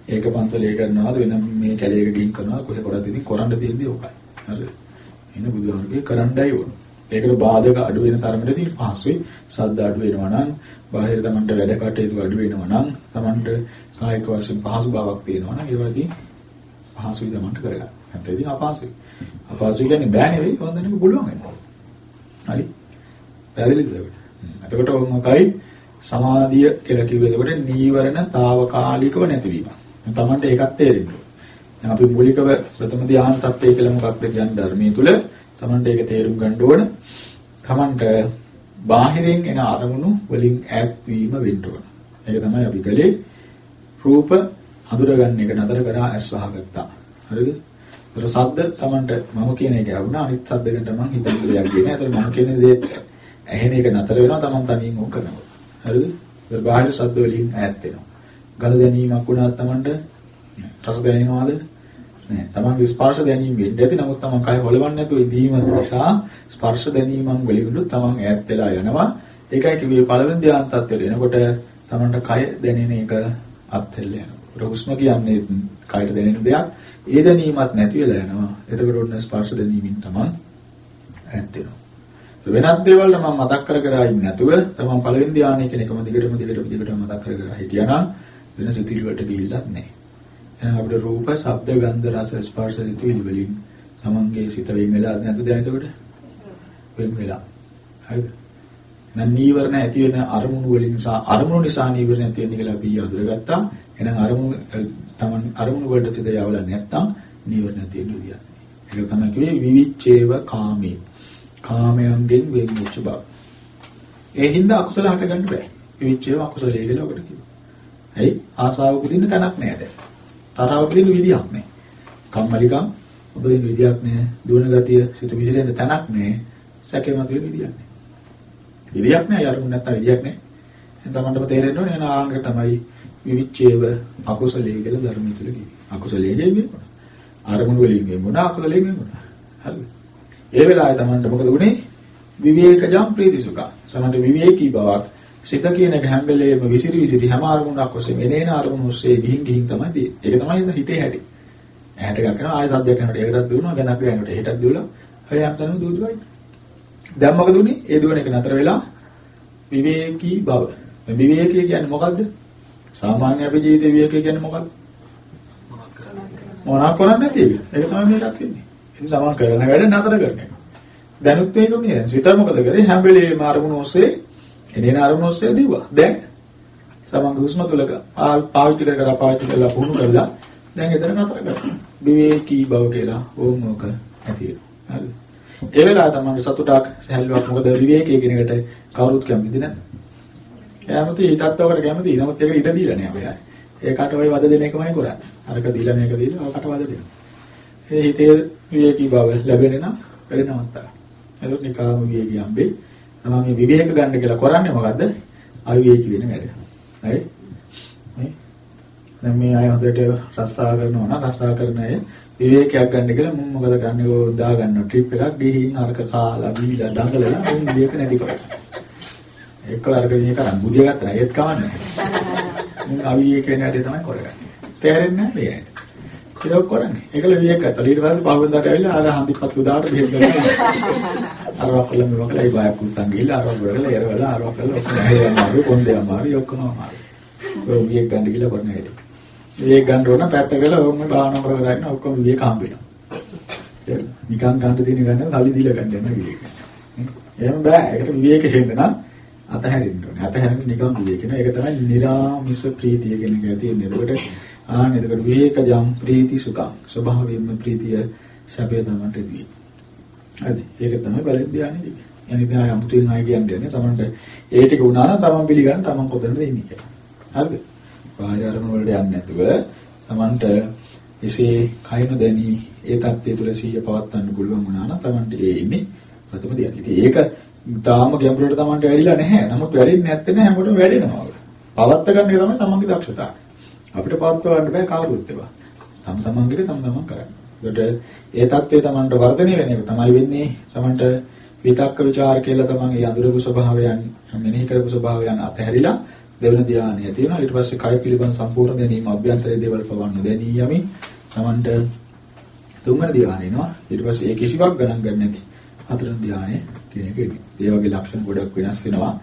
ඒක පන්සලේ කරනවද වෙන මේ කැලේක ගින් කරනවද කොහෙ කරද්දී ඉතින් කරන්න තියෙන්නේ ඕකයි හරිද එන්න බුදුහාමුදුරුවෝ කරන්නයි ඕන ඒකට බාධක අඩු වෙන තරමටදී පහසුයි. සද්ද අඩු වෙනවා නම්, බාහිර තමන්ට වැඩ කටයුතු අඩු වෙනවා නම්, තමන්ට කායික වශයෙන් පහසු බවක් තියෙනවා නම් ඒ වගේ පහසුයි තමන්ට කරගන්න. නැත්නම් ඉතින් අපහසුයි. අපහසුයි කියන්නේ බෑ නෙවෙයි, වන්දනෙක පුළුවන් වෙනවා. හරි. පැහැදිලිද ඒකට? එතකොට මොකයි සමාධිය කියලා කිව්වේ එතකොට නීවරණ తాවකාලිකව නැතිවීම. තමන්ට ඒකත් තේරෙන්න ඕනේ. අපි මූලිකව ප්‍රථම ධ්‍යාන තත්ත්වය කියලා මොකක්ද කියන්නේ ධර්මයේ තුල තමන්ට ඒක තේරුම් ගන්න ඕන. තමන්ට බාහිරින් එන අරමුණු වලින් ඈත් වීම වෙන්න ඕන. ඒක තමයි අපි කලේ රූප අඳුරගන්න එක නතර කරා ඇස් වහගත්තා. හරිද? ඒතර සද්ද තමන්ට මම කියන එක ඇහුණා අනිත් සද්දකට මම හිතන දෙයක් ගියේ නෑ. ඒතර මම කියන දේ ඇහෙන එක නතර වෙනවා තමන් තනියෙන් ඕක කරනවා. හරිද? ඒතර බාහිර සද්ද වලින් ඈත් වෙනවා. ගඳ දැනීමක් වුණා තමන්ට රස දැනෙනවද? නෑ. තමන්ගේ ස්පර්ශ දැනීම වෙන්න ඇති. නමුත් තමන් කය හොලවන්නේ නැතුව ඉදීම නිසා ස්පර්ශ දැනීමන් වලින් තමන් ඈත් වෙලා යනවා. ඒකයි කිව්වේ පළවෙනි ධ්‍යාන තත්ත්වයට එනකොට තමන්ට කය දැනෙන එක අත්හෙල්ල යනවා. හුස්ම කියන්නේ කයට දැනෙන දෙයක්. ඒ දැනීමත් නැති වෙලා යනවා. එතකොට ඔන්න ස්පර්ශ දැනීමෙන් තමන් ඈත් වෙනවා. වෙනත් දේවල් මම මතක් කර කර ඉන්නේ නැතුව තමන් පළවෙනි ධානය කියන එකම දිගටම දිගටම දිගටම මතක් කර කර හිටියානම් වෙන සිතිවිලි වලට ගිහිල්ලත් නැහැ. එහෙනම් අපිට රූප, ශබ්ද, ගන්ධ, රස, ස්පර්ශ සිතිවිලි වලින් තමන්ගේ සිත වෙන් වෙලා නැද්ද දැන් එතකොට? වෙන් වෙලා. හරිද? නම් නීවරණ ඇති වෙන අරමුණු වලින් නිසා අරමුණු නිසා නීවරණ ඇති වෙන කියලා අපි අඳුරගත්තා. එහෙනම් අරමුණු තමන් අරමුණු වලට සිත යවලා නැත්තම් නීවරණ ඇති වෙන විදිය. ඒක තමයි කිව්වේ විවිච්ඡේව කාමේ. කාමයන්ගෙන් වෙන් වෙච්ච බව. ඒ හින්දා අකුසල හට ගන්න බෑ. විවිච්ඡේව අකුසලයේ කියලා ඔකට කිව්වා. ඇයි? ආසාව උපදින්න තැනක් නෑ දැන්. තරහව උපදින්න විදියක් නෑ. කම්මැලිකම් උපදින්න විදියක් නෑ. දුවන ගතිය සිත විසිරෙන්න තැනක් නෑ. සැකේමත් වෙන විදියක් නෑ. විදියක් නෑ යරුම් නැත්තම් විදියක් නෑ. එහෙනම් තමන්ටම තේරෙන්න ඕනේ එන ආංග තමයි විවිච්ඡේව අකුසලයේ කියලා ධර්මයේ තුල කිව්වේ. අකුසලයේ කියන්නේ අරමුණු වලින් වෙමුණා අකුසලයෙන් වෙමුණා. හරිද? ඒ වෙලාවේ Tamanට මොකද වුනේ? විවේකජම් ප්‍රීතිසුඛ. සමහරට විවේකී බවක් සිත කියන එක හැම වෙලේම විසිරි විසිරි හැම අරමුණක් ඔස්සේ එනේන අරමුණු ඔස්සේ ගිහින් ගිහින් තමයි තියෙන්නේ. ඒක තමයි හිතේ හැටි. ඇහැට ගක්කනවා ආය සද්දයක් කරනකොට ඒකටත් දුවනවා ගණක් ගන්නකොට ඒකටත් දුවලා හරි යම්තන දුවදුවයි. දැන් මොකද උනේ? ඒ දුවන එක නතර වෙලා විවේකී බව. විවේකී කියන්නේ මොකද්ද? සාමාන්‍ය අපේ ජීවිතේ විවේකී කියන්නේ මොකද්ද? මොනක් කරන්නේ නැති එක. ඒක තමයි මේකත් වෙන්නේ. ඉතින් තමන් කරන වැඩ නතර කරන එක. දැනුත් මේකුනේ දැන් සිත මොකද කරේ හැම වෙලේම අරමුණ ඔස්සේ එදින අරමුණ ඔස්සේ දිව්වා. දැන් තමන්ගේ හුස්ම තුලක පාවිච්චි කර කර පාවිච්චි කරලා පුහුණු කරලා දැන් එතන නතර කරනවා. විවේකී බව කියලා ඕම මොක ඇති වෙනවා. හරිද? ඒ වෙලාව තමයි සතුටක් සැහැල්ලුවක් මොකද විවේකයේ කියන එකට කවුරුත් කැමති නැද්ද? කැමති හිතත් ඔකට කැමති. නමුත් ඒක ඉඩ දීලා නෑ ඔයා. ඒකට ওই වද දෙන එකමයි කරන්නේ. අරක දීලා මේක දීලා ඔකට වද දෙනවා. ඒ හිතේ විවේකී බව ලැබෙන්නේ නම් වැඩ නවත්තා. එතකොට නිකාම විවේකී යම්බේ. තමන් මේ විවේක ගන්න කියලා කරන්නේ මොකද්ද? අවිවේකී වෙන වැඩ. හරි? මේ දැන් මේ අය හොඳට රස්සා කරනවා නම් රස්සා කරන අය විවේකයක් ගන්න කියලා මම මොකද කරන්නේ? ඕ දා ගන්නවා ට්‍රිප් එකක් ගිහින් අරක කාලා බීලා දඟලලා උන් විවේක නැති කරා. එක්ක අරක විවේක කරන් බුදිය ගත්තා ඒත් කවන්නේ. මුන් අවිවේක වෙන හැටි තමයි කරගන්නේ. තේරෙන්නේ නැහැ ඒක කරන්නේ. ඒකල වියක් ගත්තා. ඊට පස්සේ පහුවෙන්දාට ඇවිල්ලා අර හන්දිපත් උදාට බෙහෙත් ගත්තා. අර වක්කල මේ වක්කල ඒ බයක් උස්සන් ගිහිල්ලා අර වක්කල එරවල අර වක්කල ඔක්කොම අමාරු පොන්දේ අමාරු ඔක්කොම අමාරු. ඔය වියක් ගන්න ගිහලා කරන හැටි. වියක් ගන්න ඕන පැත්ත කරලා ඔන්න බාහන කර කර ඉන්න ඔක්කොම වියක් හම්බ වෙනවා. නිකන් ගන්න දෙන ගන්න සල්ලි දීලා ගන්න යන වියක්. එහෙම බෑ. ඒකට වියක් හේන්න නම් අතහැරෙන්න ඕනේ. අතහැරෙන්න නිකන් වියක් නේ. ඒක තමයි निराமிස ප්‍රීතිය කියන එක තියෙන්නේ. ඒකට ආන එතකොට විවේකජම් ප්‍රීති සුඛං ස්වභාවයෙන්ම ප්‍රීතිය සැපය තමයි දී. හරි. ඒක තමයි බලෙන් ධානය දෙන්නේ. අනිත් ආය අමුතුවෙන් ආය කියන්නේ තමන්ට ඒ ටික වුණා නම් තමන් පිළිගන්න තමන් කොතනද ඉන්නේ කියලා. හරිද? බාහිර අරමුණු වලට යන්නේ නැතුව තමන්ට එසේ කයින් දැනි ඒ தත්ත්වය තුළ සිහිය පවත්වන්න පුළුවන් වුණා නම් තමන්ට ඒ ඉන්නේ ප්‍රථම දෙයක්. ඉතින් ඒක තාම ගැඹුරට තමන්ට වැඩිලා නැහැ. නමුත් වැඩින්නේ නැත්තේ නෑ හැමෝටම වැඩෙනවා. පවත්ත ගන්න එක තමයි තමන්ගේ දක්ෂතාවය. අපිට පවත්වන්න බෑ කවුරුත් ඒවා. තම තමන්ගේ තම තමන් කරන්නේ. ඒකට ඒ தත්ත්වය තමන්ට වර්ධනය වෙන එක තමයි වෙන්නේ. තමන්ට විතක්ක ਵਿਚාර කියලා තමන්ගේ අඳුරපු ස්වභාවයන් මෙනෙහි කරපු ස්වභාවයන් අතහැරිලා දෙවන ධානය තියෙනවා. ඊට පස්සේ කය පිළිබඳ සම්පූර්ණ දැනීම අභ්‍යන්තරයේ දේවල් පවන්න දැනී යමින් තමන්ට තුන්වන ධානය එනවා. ඊට පස්සේ ඒ කිසිවක් ගණන් ගන්න නැති හතරවෙනි ධානය කියන එක එන්නේ. ඒ වගේ ලක්ෂණ ගොඩක් වෙනස් වෙනවා.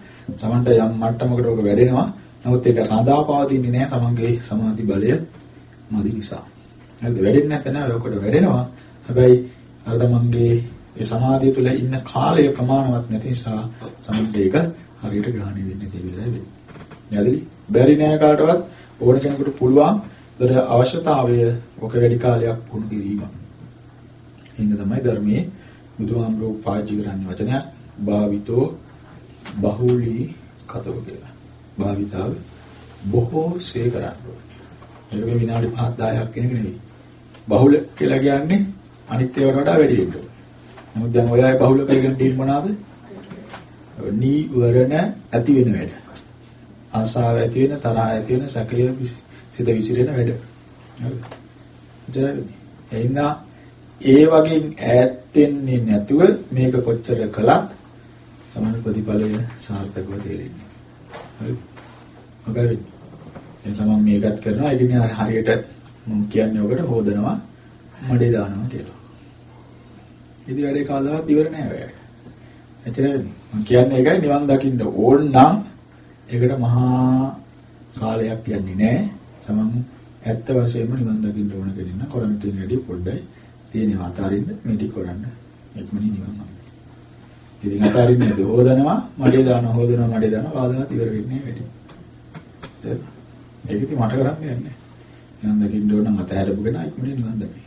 තමන්ට යම් මට්ටමකට ඔක වැඩෙනවා. නමුත් ඒක රඳා පවතින්නේ නැහැ Tamanගේ සමාධි බලය මදි නිසා. හරිද? වැඩෙන්නේ නැත්නම් නෑ ඔකට වැඩෙනවා. හැබැයි අර Tamanගේ ඒ සමාධිය තුළ ඉන්න කාලය ප්‍රමාණවත් නැති නිසා Tamanට ඒක හරියට ග්‍රහණය වෙන්නේ නැති වෙලාවෙ වෙන්නේ. නේදලි? බැරි නෑ කාටවත් ඕන කෙනෙකුට පුළුවන් ඒතර අවශ්‍යතාවය ඔක වැඩි කාලයක් පුහුණු කිරීම. හින්ද තමයි ධර්මයේ බුදුහාමුදුරුවෝ පාවිච්චි කරන්නේ වචනයක් භාවිතෝ බහුලී කතෝ කියලා. භාවිතාව බොහෝ සේ කරන්නේ. ඒක විනාඩි 5 10ක් කෙනෙක් නෙවෙයි. බහුල කියලා කියන්නේ අනිත් ඒවාට වඩා වැඩි වෙන්න ඕනේ. නමුත් දැන් ඔය අය බහුල කරගෙන තියෙන්නේ මොනවාද? නීවරණ ඇති වෙන වැඩ. ආසාව ඇති වෙන, තරහ ඇති වෙන, සැකය සිත විසිරෙන වැඩ. හරිද? එහෙනම් ඒ වගේ ඈත් වෙන්නේ නැතුව මේක කොච්චර කළත් තමයි ප්‍රතිඵලය සාර්ථකව තේරෙන්නේ. හරි. මොකද එතන මම මේකත් කරනවා ඒ කියන්නේ හරියට මම කියන්නේ ඔකට හොදනවා මඩේ දානවා කියලා. ඉතින් වැඩේ කාදාවත් ඉවර නෑ ඔය. එච්චරයි. මම කියන්නේ ඒකයි නිවන් දකින්න ඕන නම් ඒකට මහා කාලයක් යන්නේ නෑ. තමන් ඇත්ත වශයෙන්ම නිවන් දකින්න ඕන කෙනෙක් නම් කරන්න තියෙන වැඩි පොඩ්ඩයි තියෙනවා අතාරින්න මේ ටික කරන්න. එක්මනි නිවන් නම්. ඉතින් අතාරින්නේ හොදනවා මඩේ දානවා හොදනවා මඩේ දානවා ආදාත් ඉවර වෙන්නේ වැඩි. ඒක ඉතින් මට කරන්න යන්නේ. නිවන් දකින්න ඕන නම් අතහැරපු කෙනා ඉක්මනින් නිවන් දකි.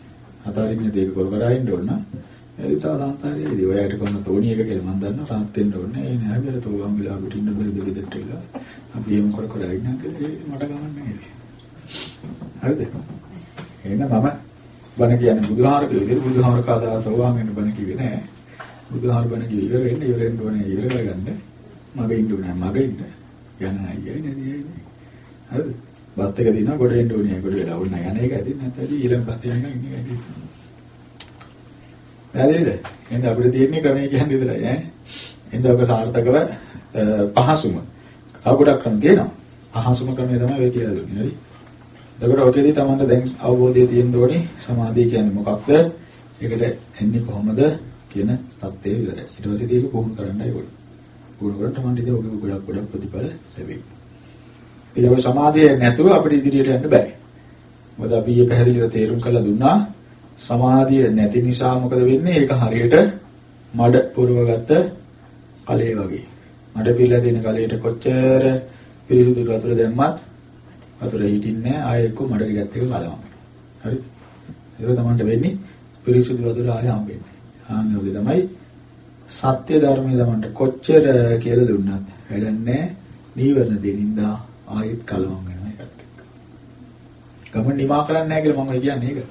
අතාරින්න දෙයක කර කර ඉන්න ඕන නම් එදිට සාන්තාරයේදී ඔයාලට කොන්න තෝණි එක කියලා මම දන්නවා රාත් වෙන්න ඕනේ. ඒ නෑ බල තෝගම් විලාකට ඉන්න බැරිද ගෙදරට එලා. අපි එහෙම කර කර ඉන්න කියලා මට ගමන් නෑ. හරිද? එහෙනම් මම බණ කියන්නේ බුදුහාර කියලා විදිහට බුදුහාර කාදා සෝවාන් වෙන්න බණ කිව්වේ නෑ. බුදුහාර බණ කිව්ව ඉවර වෙන්න ඉවර වෙන්න ඕනේ ඉවර කරගන්න. මග ඉන්න ඕනේ මග ඉන්න. යන අයයි නේද යන්නේ. හරිද? බත් එක දිනවා ගොඩ එන්න ඕනේ. ගොඩ වෙලා ඕන යන එක ඇදින් නැත්නම් ඊළඟ බත් එක ඉන්නේ ඇදින්. හරිද? එහෙනම් අපිට තියෙන්නේ ක්‍රමයේ කියන්නේ විතරයි ඈ. එහෙනම් ඔක සාර්ථකව පහසුම. තව ගොඩක් ක්‍රම තියෙනවා. පහසුම ක්‍රමය තමයි ඔය කියලා දුන්නේ. හරි? එතකොට ඔකේදී තමන්ට දැන් අවබෝධය තියෙන්න ඕනේ සමාධිය කියන්නේ මොකක්ද? ඒකට එන්නේ කොහොමද කියන தත්ත්වය විතරයි. ඊට පස්සේ ඒක පුහුණු කරන්නයි ඕනේ. පුහුණු කරලා තමන්ට ඉතින් ඔගේ ගොඩක් ගොඩක් ප්‍රතිඵල ලැබෙයි. ඉතින් ඔය සමාධිය නැතුව අපිට ඉදිරියට යන්න බෑ. මොකද අපි මේ පැහැදිලිව තේරුම් කරලා දුන්නා සමාධිය නැති නිසා මොකද වෙන්නේ? ඒක හරියට මඩ පුරවගත්ත කලේ වගේ. මඩ පිළලා තියෙන කලයට කොච්චර පිරිසුදු වතුර දැම්මත් වතුර හිටින්නේ නැහැ. ආයෙ එක්ක මඩ ටිකත් එක කලවම්. හරි? ඒක තමයි වෙන්නේ පිරිසුදු වතුර ආයෙ හම්බෙන්නේ. ආන්නේ ඔගේ තමයි සත්‍ය ධර්මයේ තමන්ට කොච්චර කියලා දුන්නත් වැඩන්නේ නීවරණ දෙනින්දා ආයෙත් කලවම් වෙනවා ඒකත් එක්ක. ගමන් නිමා කරන්නේ නැහැ කියලා මම කියන්නේ ඒක.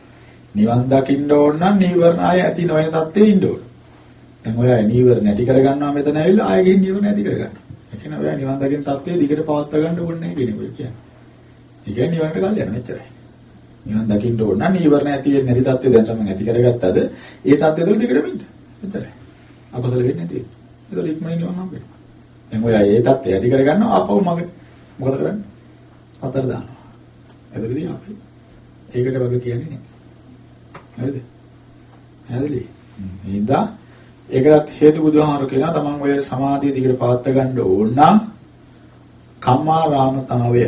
නිවන් දකින්න ඕන නම් නීවරණ ආයෙ ඇති නොවන තත්ත්වෙ ඉන්න ඕන. දැන් ඔය නීවරණ නැති කරගන්නවා මෙතන ඇවිල්ලා ආයෙ ගිහින් නීවරණ නැති කරගන්නවා. ඒ කියන්නේ ඔය නිවන් දකින්න තත්ත්වෙ දිගට පවත්වා ගන්න ඕනේ නැහැ කියන එක කියන්නේ. ඒ කියන්නේ නිවනට කල් යනවා එච්චරයි. නිවන් දකින්න ඕන නම් නීවරණ ඇති වෙන්නේ නැති තත්ත්වෙ දැන් තමයි ඇති කරගත්තද ඒ තත්ත්වෙ තුළ දිගටම ඉන්න. එච්චරයි. අකුසල වෙන්නේ නැති. ඒක ඉක්මනින් නිවන් හම්බෙනවා. දැන් ඔය ඒ தත්ත්වය ඇති කරගන්නවා ආපහු මග මොකද කරන්නේ? අතර දානවා. එතනදී අපි ඒකට වගේ කියන්නේ නෑ. හරිද? හරිද? එහෙනම් ඒකටත් හේතු බුදුහාමර කියනවා තමන් ඔය සමාධිය දිගට පවත්වා ගන්න ඕන නම් කම්මාරාමතාවය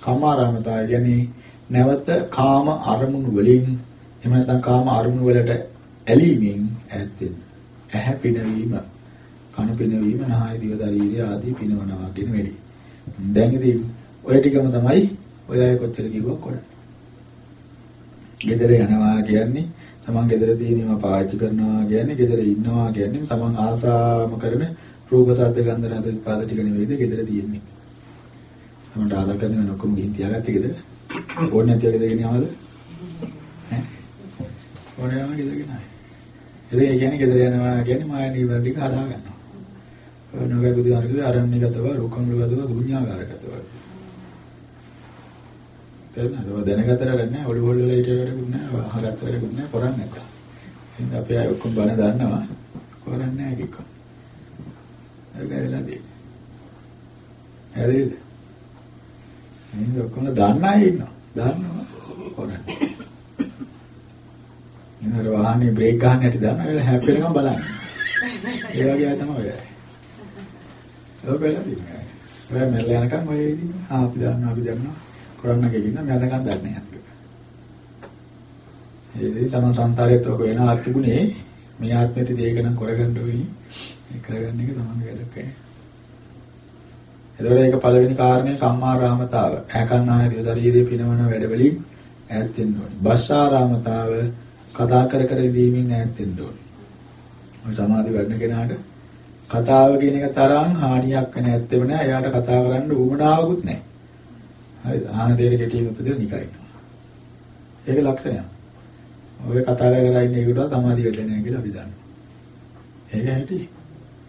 කම්මාරාමතාවය කියන්නේ නැවත කාම අරමුණු වලින් එහෙම නැත්නම් කාම අරමුණු වලට ඇලීමෙන් ඈත් වෙන්න. ඇහැ පිනවීම, කන පිනවීම, නාය දිව ශරීරය ආදී පිනවනවා කියන වැඩි. දැන් ඉතින් ඔය ටිකම තමයි ඔය අය කොච්චර කිව්වක් කොටන්නේ. ගෙදර යනවා කියන්නේ තමන් ගෙදර තියෙනම පාවිච්චි කරනවා කියන්නේ ගෙදර ඉන්නවා කියන්නේ තමන් ආසාම කරන රූප ශබ්ද ගන්ධ රස පාද ටික නෙවෙයිද ගෙදර තියෙන්නේ. තමන්ට ආදා කරන වෙන ඔක්කොම ගිහින් තියාගත්තේ ගෙදර. ඕනේ නැති ගෙදර ගෙනියවද? ඈ. ඕනේ නම් ගෙදර ගෙනාවේ. ඉතින් ඒ කියන්නේ ගෙදර යනවා කියන්නේ මායා නිවන ටික හදා ගන්නවා. ඔනෝගේ බුදු හරකේ අරණ්‍යගතව රූකම්ලගතව දුඤ්ඤාකාරකතව. තේරෙනවද? දැනගතර නැහැ ඔළුව වල ඊට වැඩකුත් නැහැ අහගත්තර වැඩකුත් නැහැ කරන්නේ නැත්තා. එහෙනම් අපි අය ඔක්කොම බන දන්නවා කරන්නේ නැහැ කික්ක. ඒක වෙලාදී. හරිද? එහෙනම් ඔක්කොම දන්න අය ඉන්නවා. දන්නවා කරන්නේ. ඉතින් වාහනේ බ්‍රේක් ගන්න හැටි දන්නවා ඒක හැප්පෙනකම් බලන්න. ඒ වගේ අය තමයි ඔය. ඒක වෙලා තියෙනවා. ඔය මෙල්ල යනකම් ඔය ඉතින් ආ අපි දන්නවා අපි දන්නවා කරන්න ගෙකින්න මම යනකම් දන්නේ නැහැ. ඒ ඉතින් තමයි සංසාරයේත් ඔක වෙන ආත්මුනේ මේ ආත්මෙත් ඉතින් ඒක නම් කරගන්න ඕනේ. ඒ කරගන්න එක තමයි වැඩක් වෙන්නේ. එතකොට ඒක පළවෙනි කාරණේ කම්මාරාමතාව. ඇකන්නාය දිව ශරීරයේ පිනවන වැඩවලින් ඈත් වෙන්න ඕනේ. බස්සාරාමතාව කතා කර කර ඉදීමෙන් ඈත් වෙන්න ඕනේ. ඔය සමාධි වැඩන කෙනාට කතාව කියන එක තරම් හානියක් නැත්තේම නෑ. එයාට කතා කරන්න උවමනාවකුත් නෑ. හරිද? ආන දෙයට කෙටියෙන් උත්තර නිකයි. ඒක ලක්ෂණයක්. ඔය කතා කර කර ඉන්න එකට සමාධිය වෙන්නේ නැහැ කියලා අපි දන්නවා. ඒක ඇති.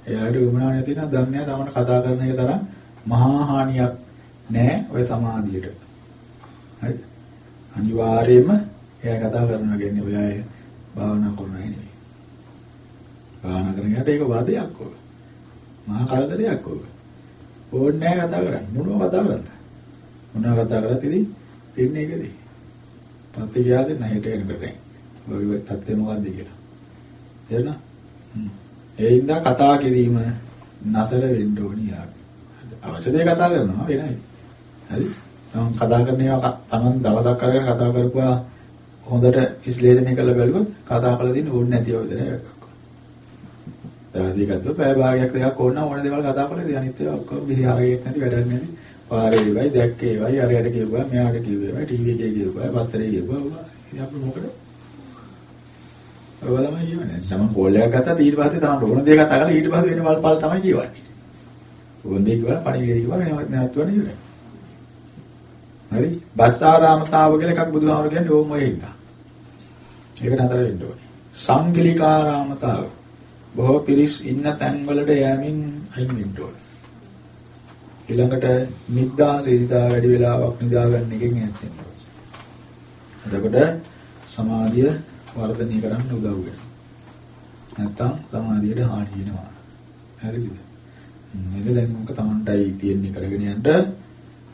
එයාට උවමනාවක් නැති නම් දන්නේ නැහැ තමන්ට කතා කරන එක තරම් මහා හානියක් නෑ ඔය සමාධියට. හරිද? අනිවාර්යයෙන්ම එයා කතා කරනවා කියන්නේ ඔය අය භාවනා කරනවා නෙවෙයි. භාවනා කරන යට ඒක වාදයක් ඕක. මහා කරදරයක් ඕක. ඕනේ නෑ කතා කරන්න. මොනවා කතා කරන්න? මොනවා කතා කරත් ඉතින් වෙන්නේ ඒකදී. පස්සේ ගියාද නැහෙට එනකොට. ඔය තත්ත්වය මොකද්ද කියලා. තේරුණා? හ්ම්. ඒ හින්දා කතා කිරීම නතර වෙන්න ඕනි යාගේ. අවශ්‍ය දේ කතා කරනවා වෙනයි. හරි? මම කතා කරන ඒවා තමන් දවසක් කරගෙන කතා කරපුවා හොඳට විශ්ලේෂණය කරලා බැලුවොත් කතා කරලා දින්න ඕනේ නැති වගේ දෙයක්. දවසක් ගත්තොත් පැය භාගයක් දෙකක් ඕන නම් ඕන දේවල් කතා කරලා ඉතින් අනිත් ඒවා ඔක්කොම විහාරයක් නැති වැඩක් නැති. පාරේ ඉවයි දැක්කේ ඉවයි අරයට කිව්වා මෙයාට කිව්වා ටීවී එකේ කිව්වා පත්තරේ කිව්වා ඉතින් අපි මොකද ඔය තමයි කියන්නේ. තමන් කෝල් එකක් ගත්තා ඊට පස්සේ තමන් ඕන දේ කතා කරලා ඊට පස්සේ වෙන වල්පල් තමයි කියවන්නේ. ඕන දේ කිව්වා පණිවිඩය කිව්වා නැවත් නැවතුවනේ ඉවරයි. හරි? බස්සාරාමතාව කියලා එකක් බුදුහාමර කියන්නේ ඕම ඔය හින්දා. ඒක නතර වෙන්න ඕනේ. සංගලිකාරාමතාව. බොහෝ පිරිස් ඉන්න තැන් වලට යෑමෙන් අයින් වෙන්න ඕනේ. ඊළඟට නිද්දා සීදා වැඩි වෙලාවක් නිදා ගන්න එකෙන් ඈත් වෙන්න ඕනේ. එතකොට සමාධිය වර්ධනය කරන්න උදව් වෙනවා. නැත්තම් සමාධියට හානි වෙනවා. හරිද? මේක දැන් මොක තමන්ටයි තියෙන්නේ කරගෙන යන්න.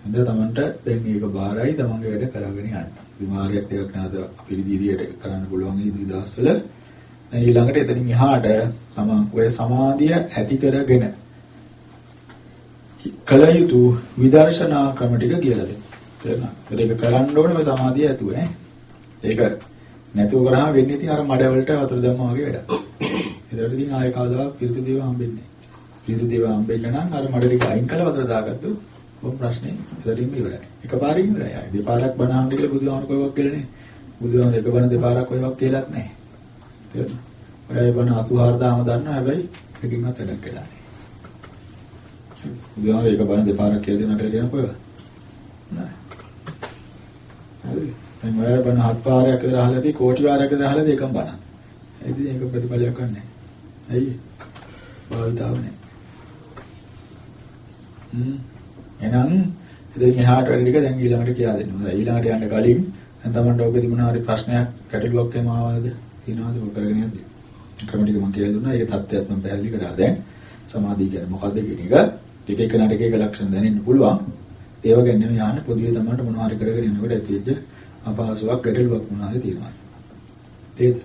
හඳ තමන්ට දැන් මේක බාරයි තමන්ගේ වැඩ කරගෙන යන්න. විමාරයක් දෙකක් නැද අපි ඉදිරියට කරන්න පුළුවන් ඉදිරි දවස්වල දැන් ඊළඟට එතනින් එහාට තමන් ඔය සමාධිය ඇති කරගෙන කල යුතු විදර්ශනා ක්‍රම ටික කියලා දෙන්න. තේරුණා? ඒක කරන්න ඕනේ ඔය සමාධිය ඇතුව ඈ. ඒක නැතුව කරාම වෙන්නේ ඉතින් අර මඩ වලට වතුර දැම්මා වගේ වැඩක්. ඒකට ඉතින් ආයෙ කවදාවත් පිරිසු දේව හම්බෙන්නේ නැහැ. පිරිසු දේව හම්බෙන්න නම් අර මඩ ටික අයින් කළා වතුර දාගත්තොත් ඔය ප්‍රශ්නේ ඉතින් ඉවරයි. එකපාරින් ඉවරයි. ආයෙ දෙපාරක් බණ අහන්න කියලා බුදුහාමුදුරුවෝ කොයිවක් කියලා නේ. බුදුහාමුදුරුවෝ එක බණ දෙපාරක් කොයිවක් කියලාත් නැහැ. තේරුණා? ඔය බණ 84000ම දන්නවා හැබැයි එකකින්වත් වැඩක් වෙලා නැහැ. බුදුහාමුදුරුවෝ එක බණ දෙපාරක් කියලා දෙනවා කියලා කියන කොයිව? නෑ. හරි. දැන් ඔය බණ හත් පාරයක් විතර අහලාදී කෝටි වාරයක් විතර අහලාදී එකම බණ. ඒ ඉතින් ඒක ප්‍රතිඵලයක් ගන්නෑ. ඇයි? භාවිතාව නැහැ. එහෙනම් ඉතින් එහාට වැඩ ටික දැන් ඊළඟට කියලා දෙන්න. හොඳයි. ඊළඟට යන්න කලින් දැන් Tamanට ඔකදී මොනවා හරි ප්‍රශ්නයක් ගැටලුවක් එම ආවද? තියනවාද ඔක කරගෙන යද්දි? ක්‍රම ටික මම කියලා දුන්නා. ඒක தත්ත්වයක් මම පැහැදිලි කරා. දැන් සමාධිය කියන්නේ මොකද්ද කියන එක ටික එක එක ලක්ෂණ දැනෙන්න පුළුවන්. ඒව ගැන නෙමෙයි යන්නේ පොදුවේ Tamanට මොනවා හරි කරගෙන යනකොට ඇතිවෙච්ච අපහසුයක් ගැටලුවක් මොනවා හරි තියෙනවා. තේද?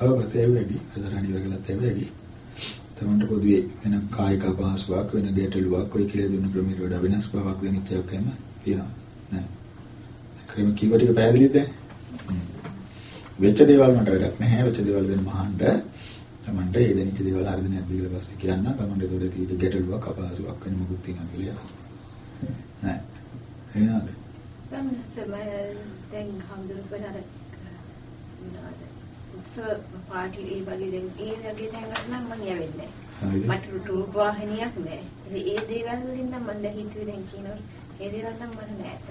ඔව් පස්සේ වැඩි. අදරණි වලත් ඒ වැඩි. තමන්ට පොදුවේ වෙන කායික අපහසුාවක් වෙන ගැටලුවක් ඔය කියලා දුන්න ක්‍රමයට වඩා වෙනස් බවක් දැනෙච්චයක් එහෙම තියෙනවා. නෑ. ක්‍රම කීව ටික පැහැදිලිද? වෙච්ච දේවල් මට වැඩක් නැහැ. වෙච්ච දේවල් වෙන මහන්ඩ තමන්ට ඒ දැනෙච්ච දේවල් හරිද නැද්ද කියලා පස්සේ කියන්න. තමන්ට ඒතකොට තියෙන ගැටලුවක් අපහසුාවක් වෙන මොකුත් තියෙනවා කියලා. නෑ. එහෙනද සම දැන් හම්දුරුපන අර මොනවද උත්සව පාටි ඒ වගේ දැන් ඒ වගේ තැන්වල නම් මම යවෙන්නේ හරිද මට රූප වාහිනියක් නැහැ. ඒ දේවල් වලින් නම් මම හිතුවේ දැන් කියනවා ඒ දේවල් නම් මට නෑ අතට.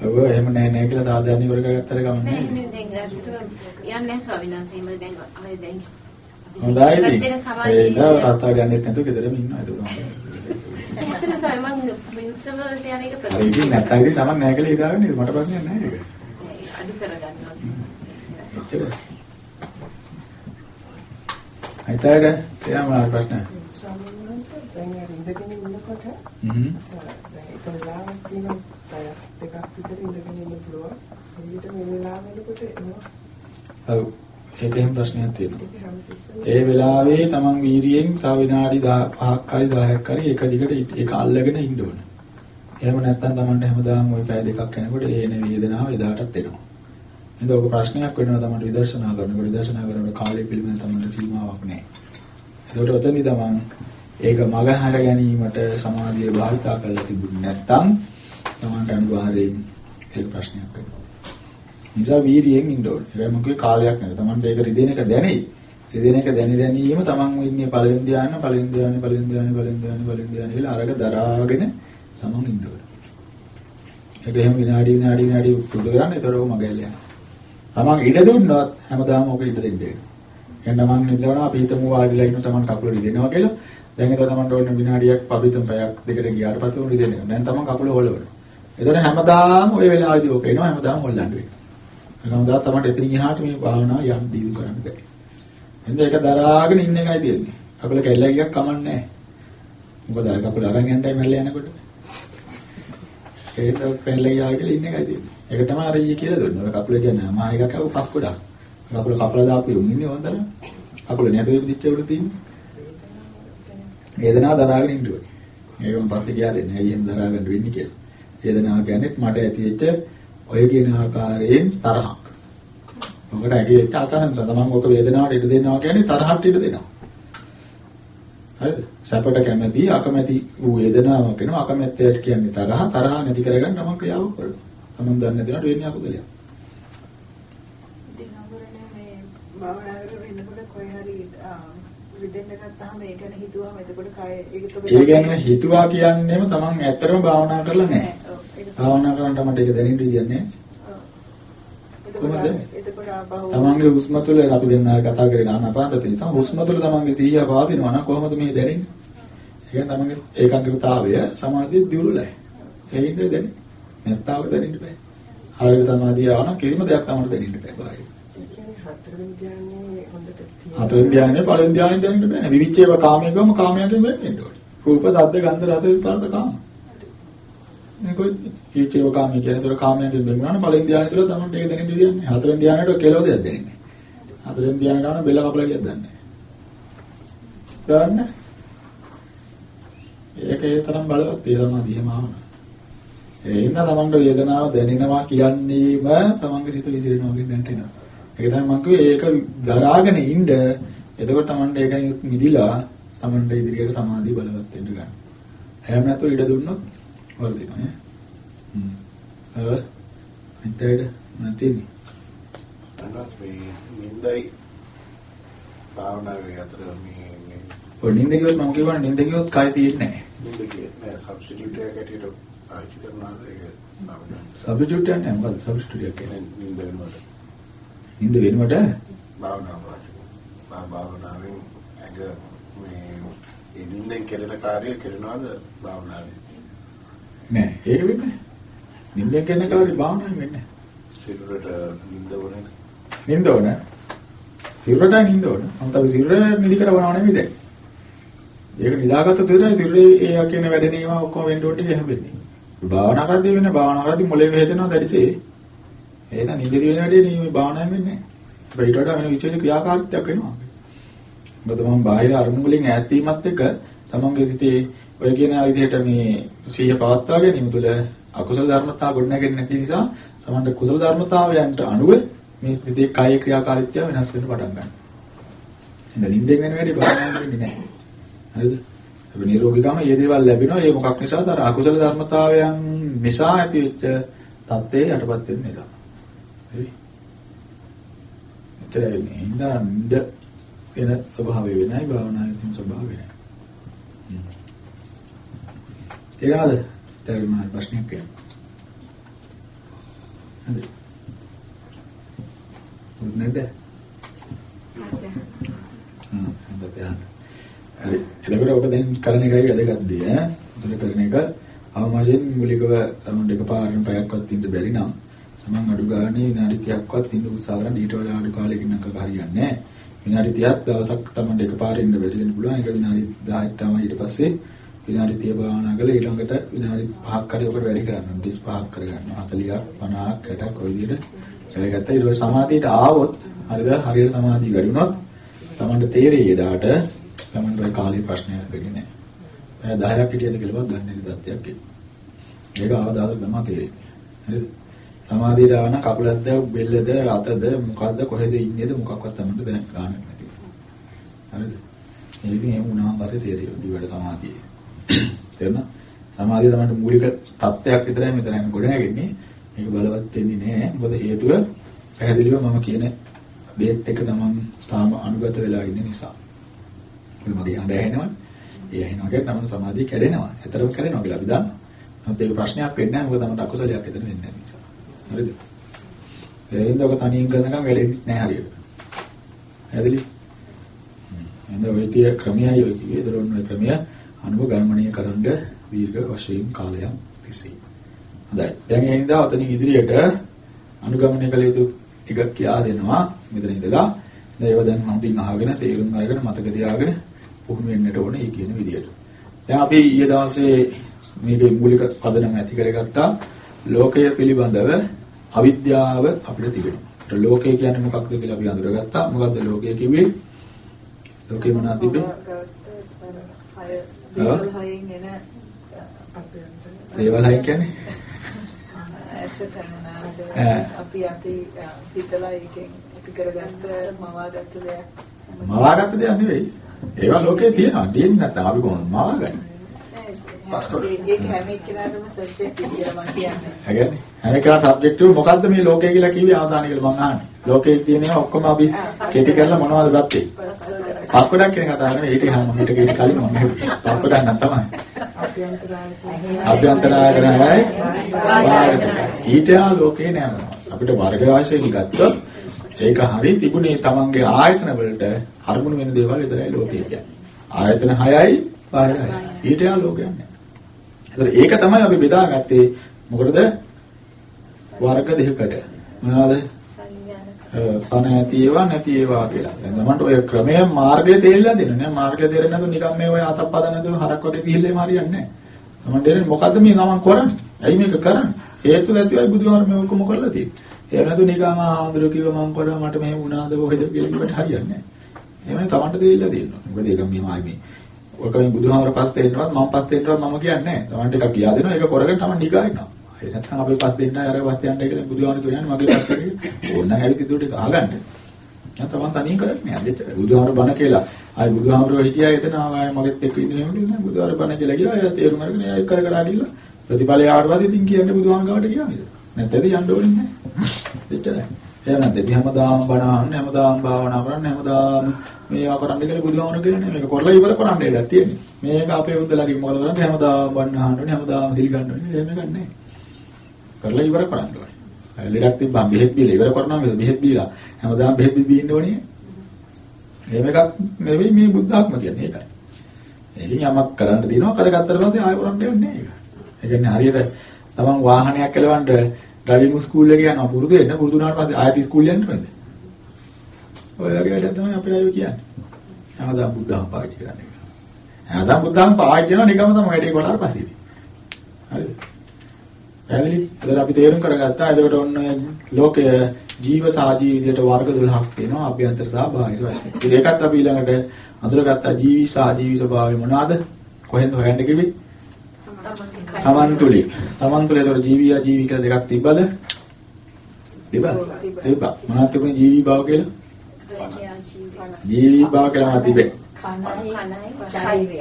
ඔව් එහෙම නෑ නෑ කියලා සාධාරණ ඉවර කරගත්තට ගමන් නෑ නෑ නේ දැන් යන්නේ නැහැ ස්වාමීන් වහන්සේ. මම දැන් ආයෙ දැන් හොඳයි. ඉතින් දෙන ඒ සමාජයේ ඉඳලා රත්තා ගන්නෙත් නැතුව ගෙදරම ඉන්නවා ඒක තමයි. ඇත්තටම ස්වාමීන් මම උත්සව වලට යන එක හරි ඉතින් නැත්තම් ඉතින් තමන් නෑ කියලා හිතාගන්නේ මට ප්‍රශ්නයක් නෑ ඒක. අඩු කරගන්න ඕනේ. එච්චරයි. හිතාගෙන තියනවා ප්‍රශ්න. ස්වාමීන් වහන්සේ දැන් ඉඳගෙන ඉන්නකොට හ්ම්. දැන් එක වෙලාවක් තියෙනවා දෙකක් විතර ඉඳගෙන ඉන්න පුළුවන්. එළියට මේ වෙලාව වෙනකොට එනවා. ඔව්. ඒක එහෙම ප්‍රශ්නයක් තියෙනවා. ඒක ඒ වෙලාවේ තමන් වීරියෙන් තව විනාඩි 5ක් හරි 10ක් හරි එක දිගට ඒක අල්ලගෙන ඉන්න ඕන. එහෙම නැත්නම් තමන්ට හැමදාම ওই පැය දෙකක් යනකොට ඒ එන වේදනාව එදාටත් එනවා. එහෙනම් ඔක ප්‍රශ්නයක් වෙනවා තමන්ට විදර්ශනා කරනකොට විදර්ශනා කරනකොට කාලය පිළිබඳ තමන්ට සීමාවක් නැහැ. ඒකට ඔතනදි තමන් ඒක මගහැර ගැනීමට සමාධිය භාවිතා කරලා තිබුණ නැත්නම් තමන්ට අනිවාර්යයෙන් ඒක ප්‍රශ්නයක් වෙනවා. නිසා වීරියෙන් ඉන්න ඕනේ. ඒක මොකද කාලයක් නෙවෙයි. තමන්ට ඒක රිදෙන එක දැනෙයි. රිදෙන එක දැනි දැනීම තමන් ඉන්නේ පළවෙනි ධ්‍යාන, පළවෙනි ධ්‍යාන, පළවෙනි ධ්‍යාන, පළවෙනි ධ්‍යාන, පළවෙනි ධ්‍යාන කියලා අරක දරාගෙන තමන් ඉන්න ඕනේ. ඒක එහෙම විනාඩි විනාඩි විනාඩි පුරුදු කරන්න ඒතරෝ මගහැල යනවා. තමන් ඉඩ දුන්නොත් හැමදාම ඔක ඉඩ දෙන්න වෙනවා. එහෙනම් මම හිතනවා අපි හිතමු වාඩිලා ඉන්න තමන් කකුල රිදෙනවා කියලා. දැන් ඒක තමන්ට ඕන විනාඩියක් පබිතම් පැයක් දෙකට ගියාට පස්සේ උන් රිදෙනවා. දැන් තමන් කකුල හොලවනවා. එතකොට හැමදාම ওই වෙලාවේදී ඕක එනවා හැමදාම හොල්ලන්න වෙනවා. හැමදාම තමයි එතනින් එහාට මේ භාවනාව යම් දීර්ඝ කරන්න බෑ. එහෙනම් ඒක දරාගෙන ඉන්න එකයි තියෙන්නේ. කකුල කැල්ල ගියක් කමන්නේ නැහැ. මොකද අර කකුල අරන් යන්නයි මැල්ල යනකොට. ඒක කැල්ල ගියා කියලා ඉන්න එකයි තියෙන්නේ. ඒක තමයි අර ඊයේ කියලා දුන්නේ. ඔය කකුල කියන්නේ මා එකක් අව පස් ගොඩක්. කකුල කපලා දාපු යොම් ඉන්නේ හොඳට. කකුල නැතුව ඉදිච්ච උඩ තියෙන්නේ. වේදනාව දරාගෙන ඉන්න ඕනේ. ඒක මම පස්සේ කියලා දෙන්නේ. ඇයි එහෙම දරා ගන්න වෙන්නේ කියලා. වේදනාව කියන්නේ මට ඇතිවෙච්ච ඔය කියන ආකාරයෙන් තරහක්. මොකට ඇතිවෙච්ච ආකාරයෙන් තමන් ඔක වේදනාවට ඉඩ දෙනවා කියන්නේ තරහට ඉඩ දෙනවා. හරිද? සැපට කැමැති අකමැති වූ වේදනාවක් වෙනවා. අකමැත්තට කියන්නේ තරහ. තරහ නැති කරගන්න තමන් ක්‍රියාවක් කරනවා. තමන් දන්නේ නැතිවට වෙන්නේ අකුසලයක්. ඉතින් අපරනේ මේ භාවනා කරගෙන ඉන්නකොට කොයි හරි රිදෙන්න ගත්තාම ඒ ගැන හිතුවාම එතකොට කය ඒක තොබ ඒ කියන්නේ හිතුවා කියන්නේම තමන් ඇත්තටම භාවනා කරලා නැහැ. භාවනා කරනට මට ඒක දැනෙන්න විදියක් කොහොමද? එතකොට ආපහු තමන්ගේ හුස්ම තුළ අපි දැන් ආයෙ කතා කරගෙන ආනාපානසතිය නිසා හුස්ම තුළ තමන්ගේ සිහිය පවතිනවා නම් කොහොමද මේ දැනෙන්නේ? ඒ කියන්නේ තමන්ගේ ඒකාග්‍රතාවය සමාධිය දියුණුවයි. ඒකින්ද දැනෙන්නේ. නැත්තාව දැනෙන්න බෑ. හරියට සමාධිය ආවනම් කිසිම දෙයක් තමන්ට දැනෙන්න බෑ. බාහිර. ඒ කියන්නේ හතරවෙනි ධ්‍යානයේ හොඳට තියෙන හතරෙන් ධානයේ පළවෙනි ධානයෙන් දැනෙන්න බෑ. විවිච්ඡේව කාමයේ ගම කාමයෙන් වෙන්න ඕනේ. රූප, ශබ්ද, ගන්ධ, රස, ස්පර්ශ කාම. මේ කොයි විවිච්ඡේව කාමයේ කියන්නේ ඒතර කාමයෙන් වෙන්නාම පළවෙනි ධානය තුළ තමයි ඒක දැනෙන්න විදියක් නෑ. හතරෙන් ධානයට කෙලව දෙයක් දැනෙන්නේ නෑ. හතරෙන් ධානයට ආවම බෙල්ල කපලා කියයක් දන්නේ නෑ. දන්නේ ඒක ඒ තරම් බලවත් ඒ සමාධියම ආවන. ඒ ඉන්න තමන්ට වේදනාව දැනෙනවා කියන්නේම තමන්ගේ සිත විසිරෙනවා කියන දැනට එනවා. ඒක තමයි මම කිව්වේ ඒක දරාගෙන ඉන්න එතකොට තමන්ට ඒකෙන් මිදිලා තමන්ට ඉදිරියට සමාධිය බලවත් වෙන්න ගන්න. හැම නැතුව ඉඩ දුන්නොත් වර්ධිනවා ඈ. හ්ම්. අර හිතේට නැතිනේ. අනත් මේ නින්දයි භාවනාවේ අතර මේ මේ ඔය නිින්ද කිව්වොත් මම කියවනේ නිින්ද කිව්වොත් කය තියෙන්නේ නැහැ. නින්ද කියන්නේ සබ්ස්ටිටියුට් එකකට පාවිච්චි කරනවාද ඒක. සබ්ස්ටිටියුට් යන්නේ මොකද සබ්ස්ටිටියුට් කියන්නේ? නින්ද වෙනකොට නිින්ද වෙනකොට භාවනාව. භාවනාවෙන් ඇඟ මේ නින්දෙන් කෙරෙන කාර්යය කරනවාද භාවනාවේ? නෑ ඒක වෙන්නේ. නිින්දෙන් කියන කාර්ය භාවනාවෙන් වෙන්නේ. සිරුරට නින්ද වුණේ නිින්ද ඕන. සිරුරට නිින්ද ඕන. අන්ත අපි සිරුර නිදි කරවනව නෙමෙයි දැන්. ඒක නිදාගත්ත විතරයි සිරුරේ ඒ කියන වැඩ නේවා ඔක්කොම වෙන්න ඕන හැමෙන්නේ. භාවනා කරද්දී වෙන්නේ භාවනා කරද්දී මොලේ වෙහෙසෙනවා දැඩිසේ. එහෙනම් නිදි වෙන වැඩේ නේ මේ භාවනාවෙන් වෙන්නේ. නැහැ. ඊට වඩා වෙන විශේෂ ක්‍රියාකාරීත්වයක් වෙනවා. මොකද මම බාහිර අරමුණු වලින් ඈත් වීමත් එක්ක තමන්ගේ සිතේ ඔය කියන විදිහට මේ සිහිය පවත්වා ගැනීම තුළ අකුසල ධර්මතා ගොඩනැගෙන්නේ නැති නිසා තමන්ට කුසල ධර්මතාවයන්ට අනුව මේ සිතේ කාය ක්‍රියාකාරීත්වය වෙනස් වෙන්න පටන් ගන්නවා. ඉතින් නිින්දෙන් වෙන වැඩි භාවනාවෙන් වෙන්නේ නැහැ. හරිද? අපි නිරෝගීකම මේ දේවල් ලැබෙනවා. ඒ මොකක් නිසාද? අර අකුසල ධර්මතාවයන් නිසා ඇතිවෙච්ච தත්ත්වයේ යටපත් වෙන නිසා. හරි. එතරම් නින්දා නින්ද වෙන ස්වභාවය වෙනයි භාවනාවේ තියෙන ස්වභාවය වෙනයි. තේරෙනවද? තේරුණා ප්‍රශ්නයක් කියන්න. හරි. මොකද නැද්ද? ආසය. හ්ම් හොඳට. හරි. එතකොට ඔබ දැන් කරන එකයි වැදගත් දේ ඈ. උදේ කරන එක අවමාශයෙන් මූලිකව තමයි එකපාරටම පැයක්වත් ඉන්න බැරි නම් තමන් අඩු ගානේ විනාඩි 30ක්වත් ඉන්න උත්සාහ කරන ඊට වඩා අඩු කාලයකින් නම් හරියන්නේ නැහැ. විනාඩි 30ක් දවසක් තමන්ට එකපාරින් ඉන්න බැරි වෙන්න පුළුවන්. ඒක විනාඩි 10ක් තමයි ඊට පස්සේ විනාඩි 30 භාවනා කරලා ඊළඟට විනාඩි 5ක් හරි ඔකට වැඩි කරන්න. 35ක් කරගන්නවා. 40ක් 50ක් 60ක් ඔය විදිහට වැඩගත්තා. ඊට පස්සේ සමාධියට ආවොත් හරිද? හරියට සමාධිය වැඩි වුණොත් Tamanට තේරෙයි එදාට තමන්ට ওই කාලේ ප්‍රශ්නයක් වෙන්නේ නැහැ. පැය 10ක් හිටියද කියලාවත් දන්නේ නැති තත්ත්වයක් එන්නේ. ඒක ආවදාද තමයි තේරෙන්නේ. හරිද? සමාධියට ආවන කකුලක්ද බෙල්ලද අතද මොකද්ද කොහෙද ඉන්නේද මොකක්වත් තමන්ට දැන ගන්න නැති. හරිද? ඒ ඉතින් එහෙම වුණාම පස්සේ තේරෙන්නේ ඊවට සමාධිය. තේරුණා? සමාධිය තමයි මූලික தත්වයක් විතරයි මෙතන ගොඩනැගෙන්නේ. මේක බලවත් වෙන්නේ නැහැ. මොකද හේතුව පැහැදිලිව මම කියන දේත් එක තමන් තාම අනුගත වෙලා ඉන්න නිසා. ඒක මගේ හඬ ඇහෙනවනේ. ඒ ඇහෙනවා කියන්නේ තමන් සමාධිය කැඩෙනවා. ඇතරම කැඩෙනවා කියලා අපි දන්නවා. නමුත් ඒක ප්‍රශ්නයක් වෙන්නේ නැහැ. මොකද තමන්ට අකුසලයක් එතන වෙන්නේ නැහැ නිසා. හරිද? එහෙනම් ඔක තනියෙන් කරනකම් වැඩෙන්නේ නැහැ හරියට. පැහැදිලි? එහෙනම් ඔය තිය ක්‍රමයයි ඔය කිව්වේ. ඒතර ඔන්න ඔය ක්‍රමය අනුව ගණනීය කරන්න දීර්ඝ වශයෙන් කාලයක් තිස්සේ. හොඳයි. දැන් ඒ හින්දා ඔතනින් ඉදිරියට අනුගමනය කළ යුතු ටික කියා දෙනවා මෙතන ඉඳලා. දැන් ඒව දැන් හොඳින් අහගෙන තේරුම් අරගෙන මතක තියාගෙන පුහුණු වෙන්නට ඕනේ මේ කියන විදියට. දැන් අපි ඊයේ දවසේ මේකේ මූලික පදනම ඇති කරගත්තා. ලෝකය පිළිබඳව අවිද්‍යාව අපිට තිබෙනවා. ඒත් ලෝකය කියන්නේ මොකක්ද කියලා අපි අඳුරගත්තා. මොකද්ද ලෝකය කිව්වේ? ලෝකේ මොනවද තිබෙන්නේ? දේවල් හයෙන් එන දේවල් හයි කියන්නේ? අපි අති හිතලා ඒකෙන් අපි කරගත්ත මවාගත්ත දෙයක් මවාගත්ත දෙයක් නෙවෙයි. ඒවා ලෝකේ තියෙනවා. තියෙන්නේ නැත්නම් අපි කොහොමද? පස්කොඩ. ඒක හැම එක්කෙනාටම සබ්ජෙක්ට් කියලා මම කියන්නේ හැගන්නේ. හැම එකකට සබ්ජෙක්ටිව් මොකද්ද මේ ලෝකය කියලා කිව්වේ අවසානයේ කියලා මම අහන්නේ. ලෝකේ තියෙන ඒවා ඔක්කොම අපි කෙටි කරලා මොනවද ගත්තේ? පස්කොඩක් කියන කතාව නෙවෙයි. ඊට හැම ඊට ඊට කලින් මම හෙව්වේ. පස්කොඩක් නම් තමයි. අභ්‍යන්තරායකරණයි ඊට යා ලෝකේ නෑ. අපිට වර්ග වශයෙන් ගත්තොත් ඒක හරිය තිබුණේ තමන්ගේ ආයතන වලට අරමුණු වෙන දේවල් විතරයි ලෝකේ කියන්නේ. ආයතන 6යි බාහිර 6යි. ඊට යා ලෝකයක් නෑ. ඒතර ඒක තමයි අපි බෙදාගත්තේ මොකටද? වර්ග දෙකකට. මොනවාද? පණ ඇති ඒවා නැති ඒවා කියලා. දැන් තමන්ට ඔය ක්‍රමය මාර්ගය තේරිලා දෙන්න නෑ. මාර්ගය තේරෙන්නේ නැතුව නිකන් මේ ඔය අතප්පද නැතුව හරක් වගේ ගිහිල්ලා හරියන්නේ නෑ. තමන්ට තේරෙන්නේ මොකද්ද මේ තමන් කරන්නේ? ඇයි මේක කරන්නේ? හේතු නැතිවයි බුදුහාම මේ ඔක්කොම කරලා තියෙන්නේ. එහෙම නැතු නිකන් ආන්දර කිව්ව මම කරා මට මෙහෙම වුණාද කොහෙද කියලා කිව්වට හරියන්නේ නෑ. එහෙම තමන්ට තේරිලා දෙන්නවා. මොකද ඒක මේ මායි ඔක මේ බුදුහාමර පස්සේ එන්නවත් මම පස්සේ එන්නවත් මම කියන්නේ නෑ. තමන්ට එකක් කියා දෙනවා. ඒක කරගෙන තමන් නිගා ඉන්නවා. ඒ නැත්නම් අපි පස්සේ එන්න අර පස්සේ යන්න කියලා බුදුහාමර කියන්නේ මගේ පස්සේ කියලා. ඕනනම් ඇවිත් ඉදිරියට ඒක අහගන්න. දැන් තමන් තනියෙන් කරන්නේ නෑ. දෙට බුදුහාමර බණ කියලා. ආයි බුදුහාමරෝ හිටියා එතන ආවා මගෙත් එක්ක ඉන්නේ එහෙම නෑ. බුදුහාමර බණ කියලා ගියා. එයා තේරුම් අරගෙන එයා කර කර ගිහිල්ලා ප්‍රතිඵලය ආවද ඉතින් කියන්නේ බුදුහාමර ගාවට ගියා නේද? නැත්නම් යන්න ඕනේ නෑ. එච්චරයි. එහෙම නැත්නම් හැමදාම බණ අහන්න හැමදාම භාවනා කරන්න හැමදාම මේවා කරන්න කියලා බුදුහාමර කියන්නේ මේක කරලා ඉවර කරන්න ඉඩක් තියෙන්නේ. මේක අපේ උන්දලගේ මොකද කරන්නේ හැමදාම බණ අහන්න ඕනේ හැමදාම සිල් ගන්න ඕනේ. එහෙම එකක් නෑ. කරලා ඉවර කරන්න ඕනේ. ලෙඩක් තිබ්බම බෙහෙත් බීලා ඉවර කරනවා මේක බෙහෙත් බීලා හැමදාම බෙහෙත් බීන්න ඕනේ. එහෙම එකක් නෙවෙයි මේ බුද්ධ ආත්ම කියන්නේ ඒකයි. ඒකෙන් යමක් කරන්න තියෙනවා කරගත්තට පස්සේ ආයෙ කරන්න දෙන්නේ නෑ ඒක. ඒ කියන්නේ හරියට තමන් වාහනයක් කෙලවන්න ඩ්‍රයිවිං ස්කූල් එකේ යනවා පුරුදු වෙන්න පුරුදු වුණාට පස්සේ ආයෙත් ස්කූල් යන්න ඕනද? ඔය වගේ වැඩක් තමයි අපේ අයෝ කියන්නේ. හැමදාම බුද්ධහම පාවිච්චි කරන්නේ. හැමදාම බුද්ධහම පාවිච්චි කරනවා නිකම්ම තමයි වැඩේ කොලාට පස්සේ. හරිද? පැහැදිලි? එතකොට අපි තේරුම් කරගත්තා. එතකොට ඔන්න ලෝකය ජීව සාජීව විදියට වර්ග 12ක් තියෙනවා. අභ්‍යන්තර සහ බාහිර වශයෙන්. ඉතින් ඒකත් අපි ඊළඟට අඳුරගත්තා ජීවි සාජීවි ස්වභාවය මොනවාද? කොහෙන්ද හොයන්න කිව්වේ? තමන් තුලින්. තමන් තුල ඒතකොට ජීවි අජීවි කියලා දෙකක් තිබ්බද? තිබ්බා. තිබ්බා. මොනවද තිබුණේ ජීවි භාව කියලා? ජීවි භාව කියලා තිබේ? කනයි ශරීරය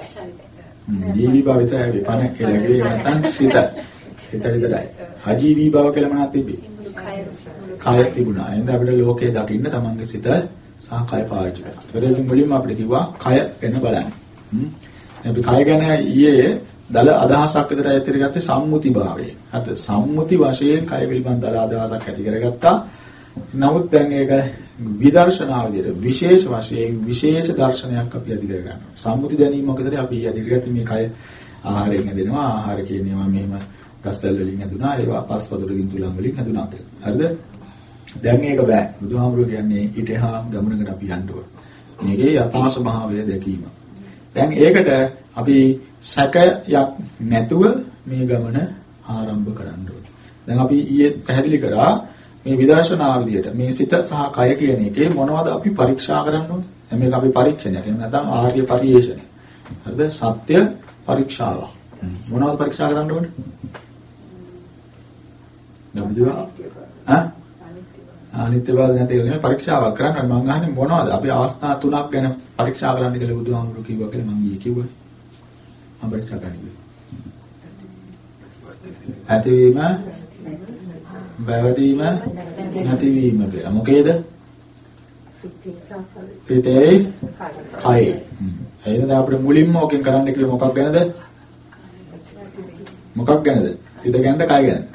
හ්ම්, ජීවි භාව විතරයි විපන කියලා කිව්වේ නැත්නම් සිත. සිත විතරයි. අජීවි භාව කියලා මොනවද තිබේ? කය තිබුණා. එහෙනම් අපිට ලෝකේ දකින්න තමන්ගේ සිත සහ කය පාවිච්චි කරනවා. ඒකෙන් මුලින්ම අපිට කිව්වා කය වෙන බලන්න. අපි කය ගැන ඊයේ දල අදහසක් විතර ඇතිර ගත්තේ සම්මුති භාවය. හරි සම්මුති වශයෙන් කය පිළිබඳ දල අදහසක් ඇති කරගත්තා. නමුත් දැන් ඒක විදර්ශනා විදිහට විශේෂ වශයෙන් විශේෂ දර්ශනයක් අපි ඇති කර ගන්නවා. සම්මුති දැනීම මොකදද අපි ඇති කරගත්තේ මේ කය ආහාරයෙන් හැදෙනවා. ආහාර කියන ඒවා මෙහෙම ගස්තල් වලින් හැදුනා. ඒවා පස්පතුරු වින්තුලන් වලින් හැදුනා කියලා. හරිද? දැන් ඒක බෑ. බුදුහාමුදුරුවෝ කියන්නේ ඊට එහා ගමනකට අපි යන්න ඕන. මේකේ යථා ස්වභාවය දැකීම. දැන් ඒකට අපි සැකයක් නැතුව මේ ගමන ආරම්භ කරන්න ඕනේ. දැන් අපි ඊයේ පැහැදිලි කරා මේ විදර්ශනා විදියට මේ සිත සහ කය කියන එකේ මොනවද අපි පරීක්ෂා කරන්න ඕනේ? දැන් මේක අපි පරීක්ෂණයක්. එහෙම නැත්නම් ආර්ය පරිේශණය. හරිද? සත්‍ය පරීක්ෂාව. මොනවද පරීක්ෂා කරන්න ඕනේ? නමුදිවා ඈ අනිත්‍ය බව නැති කියලා පරීක්ෂාවක් කරන්න මම අහන්නේ මොනවද? අපි අවස්ථා තුනක් ගැන පරීක්ෂා කරන්න කියලා බුදුහාමුදුරු කිව්වා කියලා මම ඊයේ කිව්වා. මම පරීක්ෂා කරන්නේ. ඇතිවීම බැවතීම නැතිවීම කියලා. මොකේද? පිටේ කය. එහෙනම් අපිට මුලින්ම ඕකෙන් කරන්න කිව්වේ මොකක් ගැනද? මොකක් ගැනද? සිත ගැනද කය ගැනද?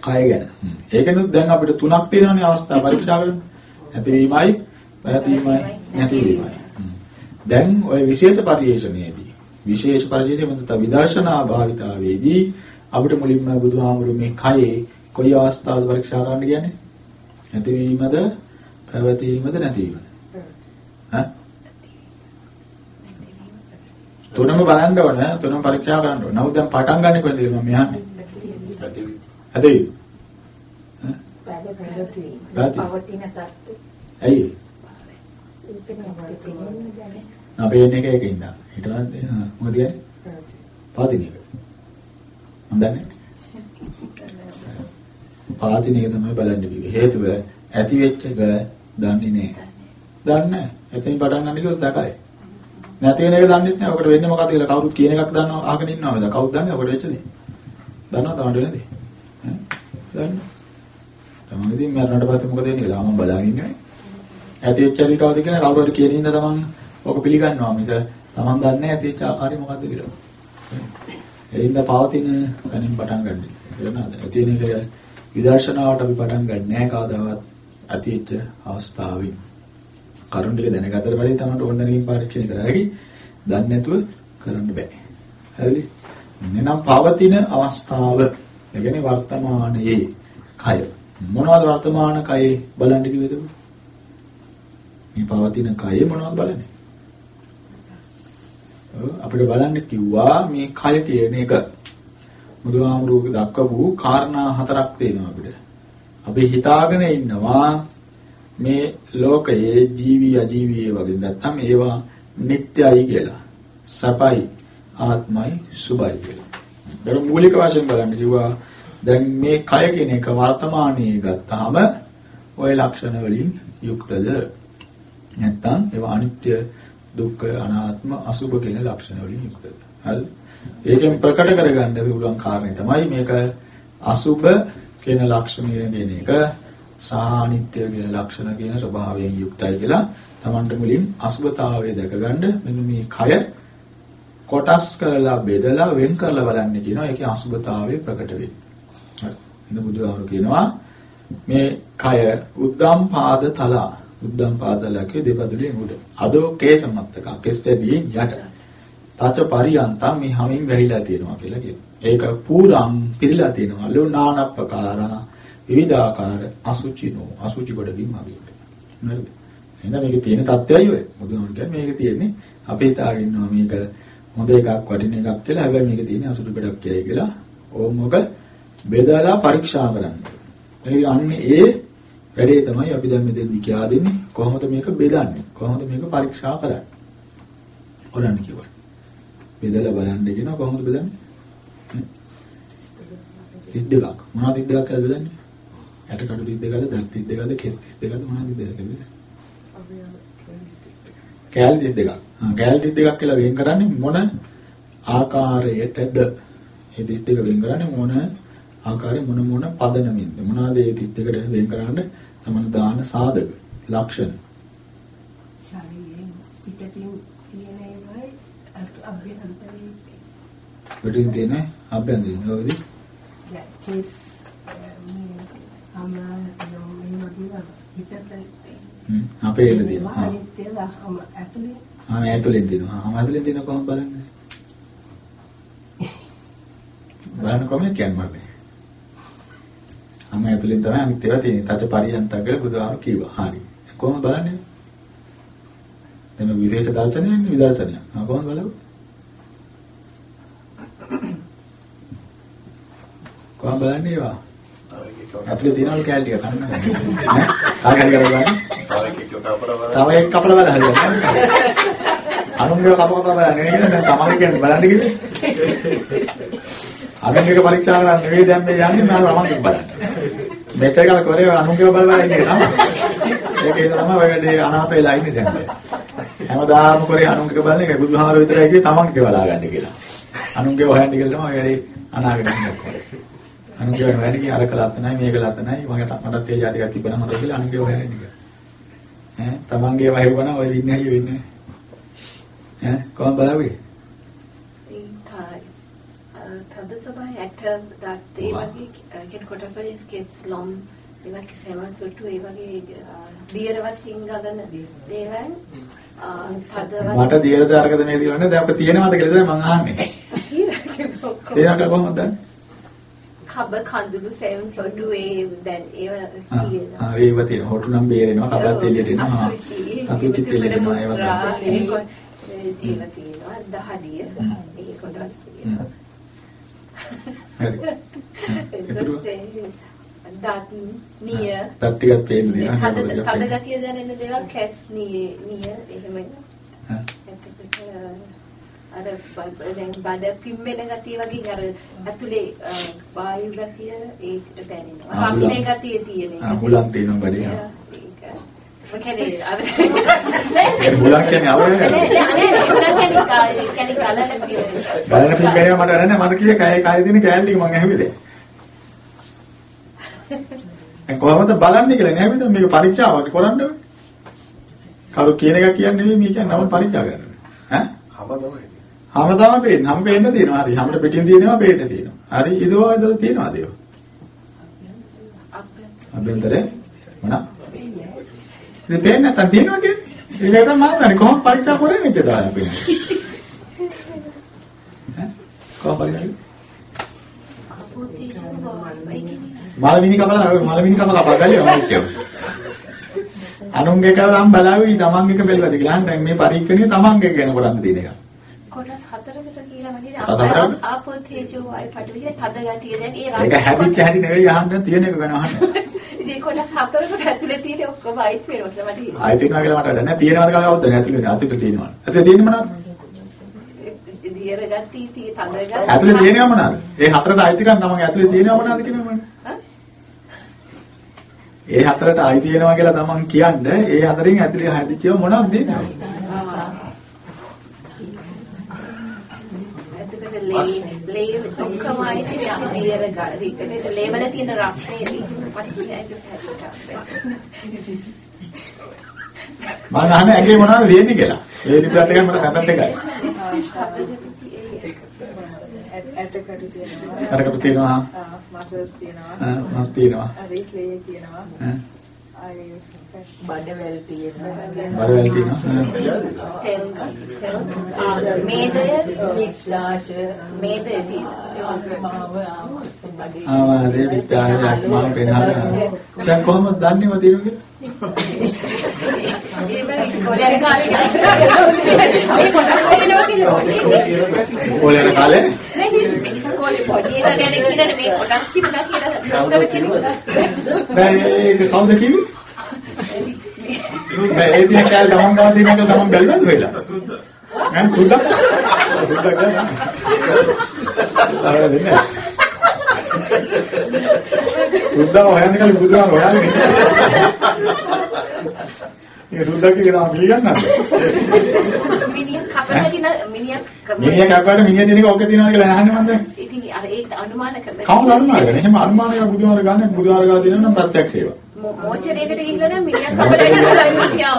කය ගැන. ඒකෙනුත් දැන් අපිට තුනක් තියෙනවානේ අවස්ථා පරීක්ෂා කරන්න. ඇතිවීමයි, පැවතීමයි, නැතිවීමයි. දැන් ওই විශේෂ පරිේශණයේදී විශේෂ පරිේශණය මත විදර්ශනා භාවිතාවේදී අපිට මුලින්ම බුදුහාමුදුරු මේ කයේ කොයි අවස්ථාවද පරීක්ෂා කරන්න කියන්නේ? ඇතිවීමද, පැවතීමද, නැතිවීමද? ඈ? තුනම බලන්න ඕන, තුනම පරීක්ෂා කරන්න ඕන. නමුත් දැන් පටන් ගන්න කියලා මම යන්නේ? තත්ත්වය ඇයි? අපේ එක පස්සේ ආ, මොකද කියන්නේ? පාතින එක. මම දන්නේ. පාතින එක තමයි බලන්න කිව්වේ. හේතුව ඇති වෙච්ච එක දන්නේ නැහැ. දන්නේ නැහැ. එතනින් පටන් ගන්න කිව්වොත් සැකයි. නැති වෙන එක දන්නේ නැහැ. ඔකට වෙන්නේ මොකක්ද කියලා කවුරුත් කියන එකක් දන්නව අහගෙන ඉන්නවද? කවුද දන්නේ ඔකට වෙච්ච දේ? දන්නවද තමන්ට වෙන දේ? ඈ? දන්නේ. තමන් ඉතින් මරණට පස්සේ මොකද වෙන්නේ කියලා මම බලාගෙන ඉන්නේ. ඇති වෙච්ච දේ කවුද කියලා කවුරු හරි කියන ඉඳ තමන් ඔක පිළිගන්නවා මිස තමන් දන්නේ නැහැ ඇති වෙච්ච ආකාරය මොකද්ද කියලා. එයින්ද පවතින කණින් පටන් ගන්න. එනවාද? ඇති වෙන එක විදර්ශනාවට අපි පටන් ගන්න නැහැ කවදාවත් ඇතිවෙච්ච අවස්ථාවෙන්. කරුණ ටික දැනගත්තට පස්සේ තමයි ඕන දැනකින් පරීක්ෂණය කරා හැකි. දන්නේ නැතුව කරන්න බෑ. හරිද? එනම් පවතින අවස්ථාව. ඒ කියන්නේ වර්තමානයේ කය. මොනවද වර්තමාන කයේ බලන්න කිව්වද? මේ පවතින කය මොනවද බලන්නේ? ඔව් අපිට බලන්න කිව්වා මේ කය කියන එක බුදුහාමුදුරුවෝ දක්වපු කාරණා හතරක් තියෙනවා අපිට. අපි හිතාගෙන ඉන්නවා මේ ලෝකයේ ජීවි අජීවි වගේ නැත්තම් ඒවා නිට්ටයයි කියලා. සපයි ආත්මයි සුභයි කියලා. ඒක මූලික වශයෙන් බලන්න කිව්වා දැන් මේ කය කියන එක වර්තමානයේ ගත්තාම ওই ලක්ෂණ වලින් යුක්තද නැත්තම් ඒවා අනිත්‍ය දුක්ඛ අනාත්ම අසුභ කියන ලක්ෂණ වලින් යුක්තද හරි ඒකෙන් ප්‍රකට කරගන්න පුළුවන් කාරණේ තමයි මේක අසුභ කියන ලක්ෂණය කියන එක සානිත්‍ය කියන ලක්ෂණ කියන ස්වභාවයෙන් යුක්තයි කියලා Tamanට මුලින් අසුභතාවය දැකගන්න මෙන්න මේ කය කොටස් කරලා බෙදලා වෙන් කරලා බලන්න කියනවා ඒකේ අසුභතාවය ප්‍රකට වෙන්නේ. හරි. ඉතින් බුදුහාමුදුරු කියනවා මේ කය උද්දම් පාද තලා උද්දම් පාදලකේ දෙපතුලෙන් උඩ. අදෝ කේසමත්තක කෙස්සෙදී යට. තච පරියන්තම් මේ හැමින් වැහිලා තියෙනවා කියලා කියනවා. ඒක පූරම් පිරීලා තියෙනවා. ලෝනානප්පකාරා විවිධාකාර අසුචිනෝ අසුචි ගොඩකින් මගේ. නේද? එහෙනම් මේකේ තියෙන தත්ත්වයයි ඔය. බුදුහාමුදුරු කියන්නේ මේකේ තියෙන්නේ අපි හිතාගෙන ඉන්නවා මේක හොඳ එකක් වටින එකක් කියලා. හැබැයි මේකේ තියෙන අසුචි ගොඩක් කියයි කියලා. ඕමක බෙදලා පරීක්ෂා කරන්න. ඒ අන්නේ ඒ වැඩේ තමයි අපි දැන් මෙතෙන්දි කියා දෙන්නේ කොහොමද මේක බෙදන්නේ? කොහොමද මේක පරීක්ෂා කරන්නේ? හොරන්න කිව්වා. බෙදලා බලන්න කියනවා කොහොමද බෙදන්නේ? 32ක්. මොනවද 32ක් කියලා බෙදන්නේ? ඇට කඩු 32ද, දත් 32ද, කෙස් 32ද මොනවද 32ද බෙදන්නේ? කෑල් 32ක්. ආ කෑල් 32ක් කියලා වෙන් කරන්නේ මොන ආකාරයටද? ඒ 32 වෙන් කරන්නේ මොන ආකාරයේ මොන මොන පදනමින්ද? මොනවාද ඒ 32කට වෙන් කරන්න තමන දාන සාධක ලක්ෂණ. ශරීරයෙන් පිටතින් තියෙන ඒවායි අභ්‍යන්තරයෙන් පිටින් තියෙන අභ්‍යන්තරින් ඔයදී කේස් මේ අමා මේ වගේ පිටතට හ්ම් අපේ එන්න තියෙනවා. ආ. අනිත් ඒවා අම ඇතුලේ ආ මේ ඇතුලෙන් තියෙනවා. ආ ඇතුලෙන් තියෙන කොහොමද බලන්නේ? බලන්න කොහොමද කියන්නේ මට? ආ ඇතුලෙන් තමයි අනිත් ඒවා තියෙන්නේ. තච පරියන්තක් බුදුහාම කිව්වා. හරි. කොහොමද බලන්නේ? මේ විශේෂ දර්ශනයන්නේ විදර්ශනය. ආ කොහොමද බලන්නේ? කොහොමද බලන්නේ ඒවා? ඇතුලේ තියෙනවලු කෑලි ටික කන්න. කරලා බලන්න. තව එකෙක් කපලා බලන්න. හරියට. අනුන්ගේ කප කප බලන්න නෙවෙයි දැන් තමන්ගේ කියන්නේ බලන්න කිව්වේ. අනුන්ගේ පරීක්ෂා කරන්න නෙවෙයි දැන් මේ යන්නේ මම තමන්ගේ බලන්න. මෙච්චර කාල කරේ අනුන්ගේ බල බල ඉන්නේ තමයි. ඒකේ තමයි වැඩේ අනාථ වෙලා ඉන්නේ දැන්. හැමදාම කරේ අනුන්ගේ බලන එක බුදුහාර විතරයි කිව්වේ තමන්ගේ බලා ගන්න කියලා. අනුන්ගේ හොයන්න කියලා තමයි වැඩේ අනාගෙන ඉන්නේ. අනුන්ගේ හොයන්න කිය අර කලත් නැහැ මේක ලත් නැහැ මකට මටත් ඒ જાතියක් තිබුණා හොඳ කියලා අනුන්ගේ හොයන්න කිය. ඈ තමන්ගේ වහිරුවන ඔය වින්නේ හයිය වෙන්නේ. ඈ කොහොමද අ, තද සබයි ඇක්ටර් දාත් ඒ වගේ කෙන කොටස් වලින් ස්කෙට්ස් ලොම් ඒ වගේ කිසිම සොට්ටු ඒ වගේ දියර වශයෙන් ගලන දේවල් මට දියරද අරකද මේ දියරන්නේ දැන් ඔක තියෙනවද කියලා තමයි මං අහන්නේ. ඒකට කොහොමද දන්නේ? කබ කඳුළු සෙවුම් සොට්ටු ඒ දැන් ඒව තියෙනවා ආ ඒව තියෙනවා. හොටු නම් බේරෙනවා. කබත් එළියට එනවා. ආ. අතුචි එළියට එනවා ඒව. ඒව තියෙනවා දහඩිය ඒ කොටස් තියෙනවා හරි. ඒතුළු දත් නිය තත් ටිකක් පේන්න දෙනවා. තද තද ගතිය දැනෙන දේවල් කැස් නිය නිය එහෙම අර දැන් බඩ පිම්මෙන ගතිය වගේ අර ඇතුලේ වායු ගතිය ඒකට දැනෙනවා හුලං. ගතිය තියෙන එක ආ හුලං තියෙනවා බඩේ. මොකද අර ඒ හුලං කියන්නේ අවරේ. නෑ නෑ නෑ හුලං කියන්නේ කා- කියන්නේ කලන පියවර ගලන ගෑව මට නැහැ මට කිව්වේ කය කය දින කෑල්ල ටික මං ඇහුවේ දැන්. කොහොමද බලන්නේ කියලා නෑ මේක මේක පරීක්ෂාවක් කරන්න ඕනේ. කවුරු කියන එක කියන්නේ නෙවෙයි මේ කියන්නේ නම පරීක්ෂා කරන්න. ඈ? හම තමයි. හැම තමයි පේන්නේ. හැම පේන්න තියෙනවා. හරි. හැමට පිටින් තියෙනවා පේන්න තියෙනවා. හරි. ඉදෝ ඉදල තියෙනවාද ඒවා? අභ්‍යන්තරේ මොනවා? ඉතින් පේන්නේ නැත්තම් තියෙනවා කියන්නේ. ඒක තමයි මම දන්නේ කොහොම පරීක්ෂා කරන්නේ කියලා දාලා පේන්නේ. ඈ? කොහොම පරීක්ෂා මලමිනි කපලා මලමිනි කපලා කපා ගලිය මම කියව. අනුන්ගේ කරලා නම් බලාවි තමන් එක බැලුවද කියලා. දැන් මේ පරීක්ෂණය තමන්ගේ ගැන කරන්න තියෙන එක. කොටස් හතරකට කියලා වගේ? ආපෝ තේජෝ වායු පටවිය තද ගතිය දැන් ඒ ඒක හැදිච්ච හැටි නෙවෙයි අහන්න තියෙන එක ගැන අහන්න. ඉතින් කොටස් හතරකට ඇතුලේ තියෙන ඔක්කොම අයිත් වෙනවා කියලා මට ආයෙ තියෙනවා කියලා මට වැඩ නැහැ. තියෙනවද කියලා කවුද නැහැ. ඇතුලේ ඇතුලේ තියෙනවා. ඇතුලේ තියෙන්නේ මොනවද? දියර ගතිය තද ගතිය ඇතුලේ තියෙනව මොනවද? ඒ හතරට අයිති කරන් තමන් ඇතුලේ තියෙනව මොනවද කියලා මම. ඒ හතරට අයිති වෙනවා කියලා තමන් කියන්නේ ඒ හතරෙන් ඇතුලේ හැදිච්චව මොනවද දෙන්නේ? මම අහන්නේ ඇගේ මොනවද දෙන්නේ කියලා. ඒ එකයි මට නැතත් එකයි. ඇටකටු තියෙනවා. අරකට තියෙනවා. මසල්ස් තියෙනවා. මම තියෙනවා. අරේ ක්ලේ තියෙනවා. ආයේ බඩවැල් තියෙනවා. බඩවැල් තියෙනවා. මේදය නික්ලාශ මේදය තියෙනවා ආවාදේ විචාරය අස්මාන පෙනහල. දැන් කොහොමද දන්නේව තියෙන්නේ? ඒ වල ඉස්කෝලේ යන කාලේ තියෙනවා කියලා යන කාලේ නෑ මේ ඉස්කෝලේ පොඩි එක ගැන කියන්නේ මේ කොටස් තිබුණා කියලා ඒක කවුද කිව්වේ? දැන් ඒ දින කාලේ තමන් ගාව දිනක තමන් බැලුවද වෙලා? නෑ සුද්දා. සුද්දා ගන්න. ආරය දෙන්නේ. සුද්දා හොයන්නේ කල බුදුහාම හොයන්නේ. ඒ සුද්දා කියලා පිළිගන්නද? මිනිහ කපලා දින මිනිහ මිනිහා කප්පාට මිනිහා දිනක ඔක තියනවා කියලා අහන්නේ මන්ද? ඉතින් අර ඒක අනුමාන කරලා කවුද අනුමාන කරන්නේ? එහෙම අනුමානයක් බුදුහාම ගන්න බුදුහාම ගාව දිනන නම් ප්‍රත්‍යක්ෂ ඒවා. මෝචරයකට ගිහිල්ලා නම් මිනිහ කපලා ඉඳලා මිනිහා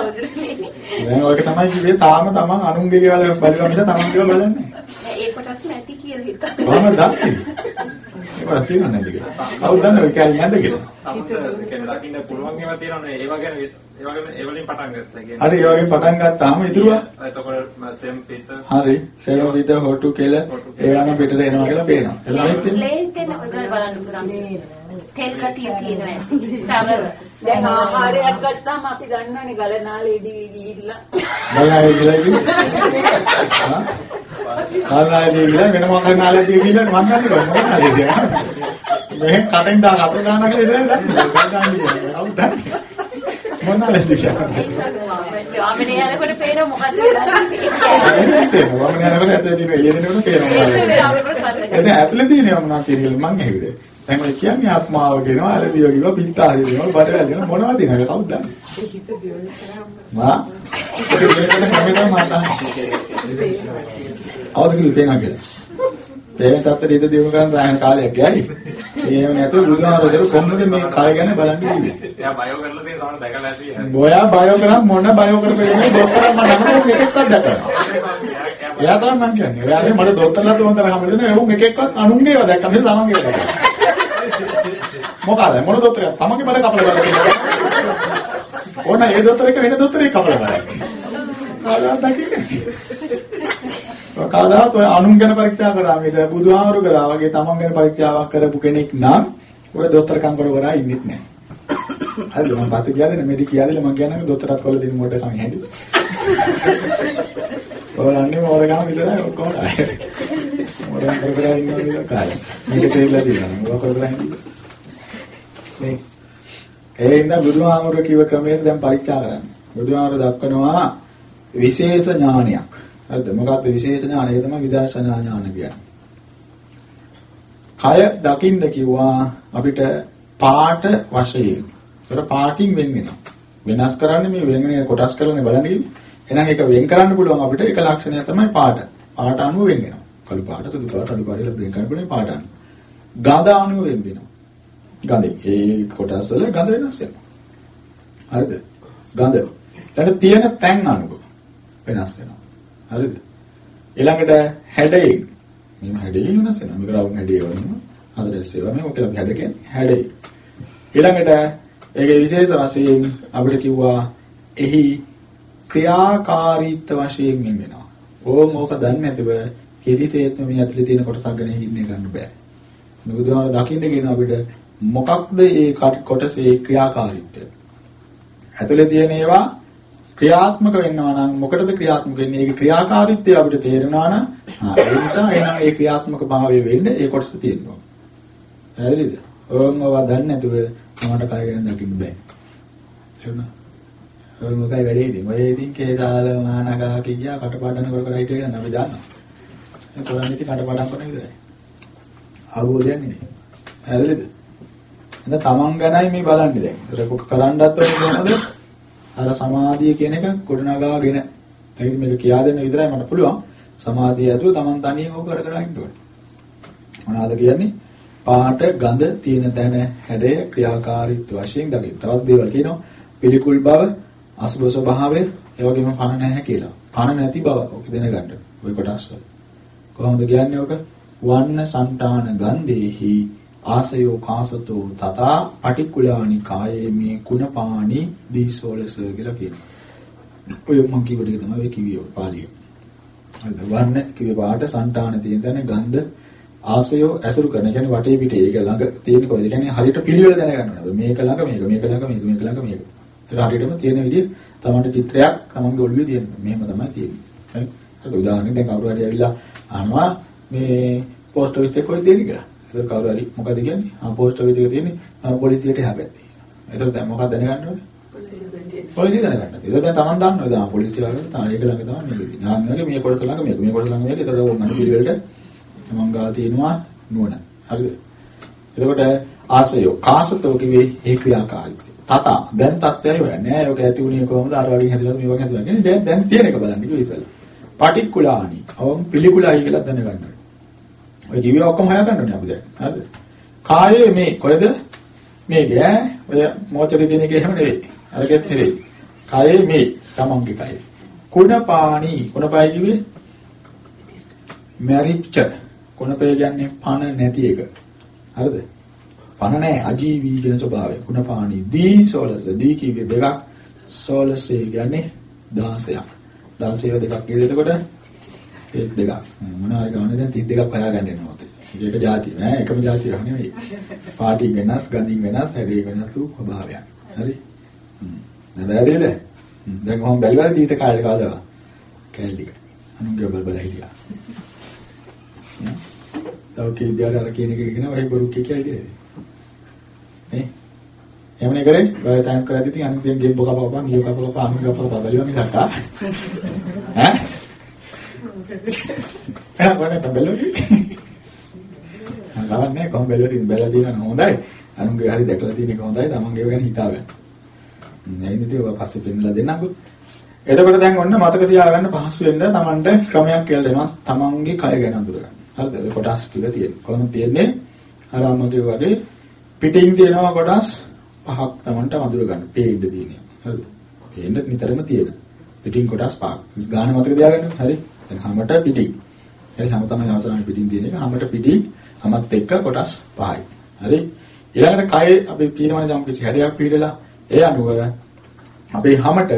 දැන් ඔයක තමයි කිව්වේ තාම තමන් අනුන්ගේ දේවල් බලනවා මිස තමන් දේවල් බලන්නේ නැහැ. ඒ කොටස් නැති කියලා හිතා කොහමද දන්නේ? ඒක තියෙනව නැද්ද කියලා. කවුද දන්නේ ඔය කැලේ නැද්ද කියලා? අපිට කියන්නේ දකින්න පුළුවන් ඒවා තියෙනවනේ ඒවා ගැන ඒවා ගැන ඒ වලින් පටන් ගත්තා කියන්නේ. හරි ඒ වගේ පටන් ගත්තාම ඉතුරුවා එතකොට සෙම් පිට හරි සේරෝ විද හොටු කෙල ඒවන පිටට එනවා කියලා පේනවා. එතන අනිත් තියෙන්නේ. ලේ දෙන ඔයගොල්ලෝ බලන්න පුළුවන් තෙල් ගතිය තියෙනවා. සරල දැන් ආහාරයක් ගත්තාම අපි දන්නවනේ ගලනාලේදී ගිහිල්ලා. කිව්වේ. හා? කාරණාදී කියලා වෙන මොකක් නාලදී කියලා මම ගන්නවා මොකක් නාලදී. මේ කටෙන් දා කප ගන්න කියලා ඉතින් කවුද මොනවාද කියන්නේ ස්වාමිනේ යනකොට පේන වෙලා තේරෙනවා මම යනකොට ඇතුලේ තියෙන එළියෙනකොට තේරෙනවා එතන ඇතුලේ තියෙනවා මොනවද කියලා මං ඇහුවේ දැන් ඔය කියන්නේ ආත්මාව කියනවා ඇලදියෝ කිව්වා පිටාදී කියනවා බඩවැල් කියනවා මොනවද දිනක කවුද දන්නේ? හිත දියුණු කරාම මා? හැමදාම අවද කිව්වේ පේනවා කියලා? පේන තත්ත්වෙ හිත දියුණු කරන් රාහන කාලයක් යයි එහෙම නැතුව බුදුහාරෝදර කොහොමද මේ කය ගැන බලන් ඉන්නේ? එයා බයෝ කරලා තියෙන සමහර දැකලා ඇති. බොයා බයෝ කරා මොන බයෝ කරපෙන්නේ ડોක්ටර් මම නමන එකෙක්වත් දැකලා එයා තමයි මං කියන්නේ. එයාගේ මට දොස්තරලා තුන්තර හම්බෙන්න ඒ උන් එක එක්කවත් අනුන්ගේ ඒවා දැක්කම නෙවෙයි තමන්ගේ ඒවා දැක්කා. මොකද මොන දොස්තරය තමන්ගේ බඩ කපලා බලලා ඕන ඒ දොස්තර එක වෙන දොස්තරෙක් කපලා බලන්න. ආලා දකින්නේ. කවදාවත් ඔය අනුන් ගැන පරීක්ෂා කරා මේක බුදුහාමුදුරු කරා වගේ තමන් ගැන පරීක්ෂාවක් කරපු කෙනෙක් නම් ඔය දොස්තරකම් කර කර ඉන්නෙත් නැහැ. හරි මම පස්සේ කියලාද මෙඩි කියලාද මම කියන්නේ දොස්තරත් කොල්ල දෙන මොඩ කම හැටි. ඔයාලන්නේ මොරගම විතරයි ඔක්කොම ආයේ. මොරගම කර කර ඉන්නවා කාලේ. මේක තේරලා තියෙනවා. මොකක් කරලා හිටියේ. මේ ඒ ඉඳන් බුදුහාමුදුරු කිව්ව ක්‍රමයෙන් දැන් පරීක්ෂා කරන්න. බුදුහාමුදුරු දක්වනවා විශේෂ ඥානයක්. හරිද? මොකක්ද විශේෂ ඥානය? ඒ තමයි විදර්ශනා ඥාන කියන්නේ. කය දකින්න කිව්වා අපිට පාට වශයෙන්. ඒතර පාටින් වෙන් වෙනවා. වෙනස් කරන්නේ මේ වෙන වෙන කොටස් කරලානේ බලන්නේ කිව්වේ. එහෙනම් ඒක වෙන් කරන්න පුළුවන් අපිට ඒක ලක්ෂණය තමයි පාට. පාට අනුව වෙන් වෙනවා. කළු පාට, සුදු පාට, අලු පාට වෙන් කරන්න පුළුවන් පාට අනුව. ගඳ අනුව වෙන් වෙනවා. ගඳ ඒ කොටස් වල ගඳ වෙනස් වෙනවා. හරිද? ගඳ. ඊට තියෙන තැන් අනුව වෙනස් වෙනවා. හරිද? ඊළඟට හැඩේ. මේ හැඩේ වෙනස් වෙනවා. මේක රවුම් හැඩේ වගේ. හතරස් ඒවා මේ ඔක හැඩ කියන්නේ හැඩේ. ඊළඟට ඒකේ විශේෂ වශයෙන් අපිට කිව්වා එහි ක්‍රියාකාරීත්ව වශයෙන් වෙනවා. ඕම් ඕක දන්නේ නැතිව කිසිසේත්ම මේ ඇතුලේ තියෙන කොටසක් ගැන හිතන්නේ ගන්න බෑ. බුදුහාම දකින්න කියන අපිට මොකක්ද මේ කොටසේ ක්‍රියාකාරීත්වය? ඇතුලේ තියෙන ඒවා ක්‍රියාත්මක වෙනවා නම් මොකටද ක්‍රියාත්මක වෙන්නේ? ඒකේ ක්‍රියාකාරීත්වය අපිට තේරෙනවා නම් ඒ නිසා එහෙනම් ඒ ක්‍රියාත්මක භාවය වෙන්න ඒ කොටස තියෙනවා. හරිද? ඕම් ඔවා දන්නේ නැතුව මමට කය ගැන දකින්න බෑ. එන්න. ඔය මොකයි වැඩේ ඉතින්. ඔය ඉතින් කේදාල මානගා කියා කටපාඩම් කර කර හිටිය කියලා අපි දන්නවා. ඒ කොහොමද ඉතින් කටපාඩම් කරන විතරයි. අවබෝධයක් නෙමෙයි. හරිද? එතන තමන් ගැනයි මේ බලන්නේ දැන්. ඒක කරන්නත් ඕනේ කොහොමද? අර සමාධිය කියන එක ගොඩනගාගෙන. ඒක මේක කියා දෙන්න විතරයි මට පුළුවන්. සමාධිය ඇතුළ තමන් තනියම කර කර ඉන්න ඕනේ. මොනවාද කියන්නේ? පාට, ගඳ, තියෙන තැන, හැඩය, ක්‍රියාකාරීත්ව වශයෙන් දකින්න. තවත් දේවල් කියනවා. පිළිකුල් බව, අසුබ ස්වභාවය, ඒ වගේම පණ නැහැ කියලා. පණ නැති බව ඔක දැනගන්න. ওই කොටස් වල. කොහොමද කියන්නේ ඔක? වන්න సంతාන ගන්දේහි ආසයෝ කාසතෝ තථා පටික්කුලානි කායේ මේ කුණපාණි දීසෝලස කියලා කියනවා. ඔය මං කිව්ව ටික තමයි ඔය කිව්වේ පාළිය. හරිද? වන්න කිව්වේ පාට సంతාන තියෙන තැන ගන්ධ ආසයෝ ඇසුරු කරන කියන්නේ වටේ පිටේ ඒක ළඟ තියෙන කොයිද කියන්නේ හරියට පිළිවෙල දැනගන්න ඕනේ. මේක ළඟ මේක මේක ළඟ මේක මේක ළඟ මේක. ඒක හරියටම තියෙන විදිහ තමන්ට චිත්‍රයක් තමන්ගේ ඔළුවේ තියෙනවා. මෙහෙම තමයි තියෙන්නේ. හරි. හරි උදාහරණයක් දැන් කවුරු හරි ඇවිල්ලා අහනවා මේ පෝස්ට් ඔෆිස් එකේ කොහෙද තියෙන්නේ කියලා. ඒක කවුරු හරි මොකද කියන්නේ? ආ පෝස්ට් ඔෆිස් එකේ තියෙන්නේ පොලිසියට පැත්තේ. එතකොට දැන් මොකක්ද දැනගන්න ඕනේ? පොලිසිය දැනගන්න තියෙනවා. දැන් තමන් දන්නවා දැන් පොලිසිය ළඟ තමයි ඒක ළඟ තමයි මේක තියෙන්නේ. ආන් වගේ මේ කොටස ළඟ මේක මේ කොටස ළඟ මේක. ඒතකොට ඕනනම් පිළිවෙලට තමන් ගාව තියෙනවා නුවණ. හරිද? එතකොට ආසයෝ කාසතෝ කිව්වේ ඒ ක්‍රියාකාරීත්වය. තත දැන් තත්ත්වය වෙන්නේ. ඒක ඇති වුණේ කොහොමද? අර වගේ හැදලා මේ වගේ හැදලා. කියන්නේ දැන් දැන් තියෙන එක බලන්න කිව්ව ඉතින්. පටික්කුලානි. අවම් පිළිකුලයි කියලා දැනගන්න. ඔය කිව්වේ ඔක්කොම හොයාගන්න ඕනේ අපි දැන්. හරිද? කායේ මේ කොහෙද? මේක ඈ ඔය මොචරේ දින එක එහෙම නෙවෙයි. අරගෙත් නෙවෙයි. කායේ මේ තමන්ගේ කය. කුණපාණි කුණපයි කිව්වේ මැරිච්ච කුණපේ කියන්නේ පණ නැති එක. හරිද? පණ නැහැ අජීවී කියන ස්වභාවය. කුණපාණි දී සෝලස දී කිව්වේ දෙකක්. සෝලසේ කියන්නේ 16ක්. 16 දෙකක් කියද එතකොට ඒ දෙකක්. මොනවාරි ගානේ දැන් 32ක් හොයාගන්න යනවා. ඒක જાති නෑ එකම જાතියක් නෙවෙයි. පාටි වෙනස්, ගඳින් වෙනස්, හැඩේ වෙනස් වූ ස්වභාවයක්. හරි? හ්ම්. නේද? දැන් කොහොම බැලුවද දීත කාලේ කාදවා? කැලලික. අනුන්ගේ බල බල හිටියා. තව කී දිහාට අර කියන එක කියන ඔය බොරු කිය කියයි එහෙමනේ කරේ. ඔය ටයිම් කරද්දි අනිත් දේ ගේම් බොක බබා නියෝ කප කප අමි කප කප බැලුවා මිසක් ආ. ඈ? එහෙනම් කොහොමද බැලුවේ? ගවන්නේ කොහොම බැලුවා ඉතින් බැලලා දිනන හොඳයි. අනුන්ගේ හරි දැකලා තියෙන එක හොඳයි. තමන්ගේ ගැන හිතාගන්න. නැයින් ඉතින් ඔය පස්සේ පෙන්නලා දෙන්නම්කෝ. එතකොට දැන් ඔන්න මතක තියාගන්න පහසු වෙන්න තමන්ට ක්‍රමයක් කියලා දෙනවා. තමන්ගේ කය ගැන අඳුරගන්න. හරිද? ඔය කොටස් ටික තියෙනවා. කොහොමද තියෙන්නේ? අර අම්මගේ වගේ පිටින් තියෙනවා කොටස් පහක් තමන්ට අඳුර ගන්න. පේන්න තියෙනවා. හරිද? පේන්න නිතරම තියෙන. පිටින් කොටස් පහක්. ගාන මතක තියාගන්න. හරි? දැන් හැමත පිටින්. හරි හැම තමයි අවසානයේ පිටින් තියෙන එක. හැමත පිටින් හැමත් එක්ක කොටස් පහයි. හරි? ඊළඟට කය අපි කියනවා නම් කිසි හැඩයක් පිළිදලා ඒ අනුව අපේ හැමත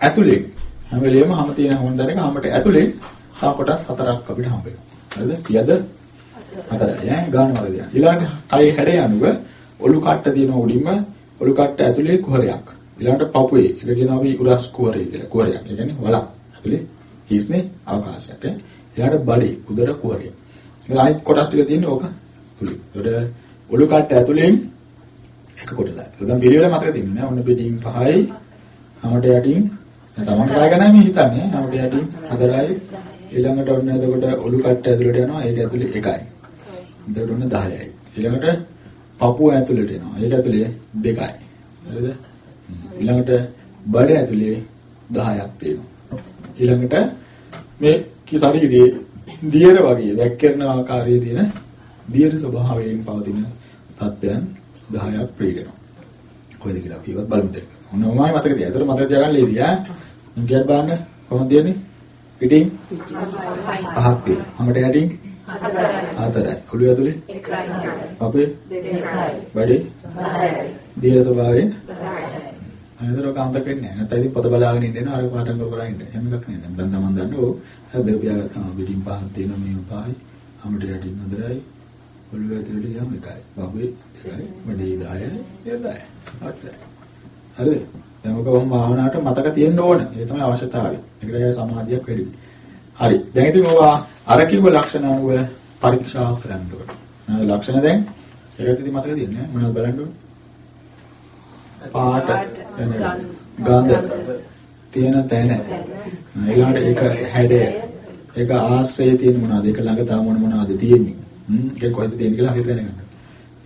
ඇතුලේ හැම වෙලෙම හැම තියෙන හොන්දරක හැමත ඇතුලේ තව කොටස් හතරක් අපිට හම්බ වෙනවා. හරිද? කීයද? හතරයි ඈ ගාන වල දින. ඊළඟට කය හැඩය අනුව ඔලු කට්ට තියෙන උඩින්ම ඔලු කට්ට ඇතුලේ කුහරයක්. ඊළඟට පපුවේ ඒක කියනවා අපි උරස් කුහරය කියලා. කුහරයක්. ඒ කියන්නේ වලක්. ඇතුලේ හිස්නේ අවකාශයක්. ඊළඟට බඩේ උදර කුහරය. ඒ අනිත් කොටස් ටික තියෙන්නේ ඕක තුලින්. ඒකට ඔලු කට්ට ඇතුලෙන් එක කොටසයි. දැන් පිළිවෙල මතක තියෙන්නේ නෑ. ඔන්න පිටින් පහයි, හැමට යටින් තමන් කාගෙන මේ හිතන්නේ. හැමට යටින් හතරයි. ඊළඟට ඔන්න එතකොට ඔලු කට්ට ඇතුලට යනවා. ඒක ඇතුලේ එකයි. එතකොට ඔන්න 10යි. ඊළඟට පපුව ඇතුලට එනවා. ඒක ඇතුලේ දෙකයි. හරිද? ඊළඟට බඩ ඇතුලේ 10ක් තියෙනවා. ඊළඟට මේ ශරීරයේ දියර වගේ වැක්කිරන ආකාරයේ තියෙන දියර ස්වභාවයෙන් පවතින තත්ත්වයන් 10ක් පේනවා. කොයිද කියලා අපි ඒවත් බලමු දැන්. ඔන්න ඔමයි මතක තියා. ඒතර මතක තියාගන්න ලේසි ඈ. මම කියත් බලන්න කොහොමද දෙන්නේ? පිටින් පහක් තියෙනවා. හැමට යටින් හතරයි. ඔළුව ඇතුලේ අපේ බඩේ දියර ස්වභාවයෙන් අනතර ඔක අමතක වෙන්නේ නැහැ. නැත්නම් ඉතින් පොත බලාගෙන ඉන්න අර පාඩම් කරලා ඉන්න. එහෙම එකක් නෑ. දැන් තමන් දන්නේ ඕ හද පියාගත්තාම පිටින් පහක් තියෙනවා මේ උපායි. හැමට යටින් හතරයි. ඔළුව ඇතුලේ යම් එකයි. බබේ දෙකයි. බඩේ 10යි. 10යි. හරිද? හරිද? දැන් ඔක වම් භාවනාවට මතක තියෙන්න ඕන. ඒ තමයි අවශ්‍යතාවය. ඒකට සමාධියක් වැඩි. හරි. දැන් ඉතින් ඔවා අර කිව්ව ලක්ෂණ අනුව පරීක්ෂා කරන්න ඕන. නේද ලක්ෂණ දැන් ඒකත් ඉතින් මතක තියෙන්නේ මොනවද බලන්න ඕන? පාට ගන්ධ. තියෙන තැන. ඊළඟට ඒක හැඩය. ඒක ආශ්‍රයේ තියෙන මොනවද? ඒක ළඟ තව මොන මොනවද තියෙන්නේ? හ්ම්? ඒක කොහෙද තියෙන්නේ කියලා හරියට දැනගන්න.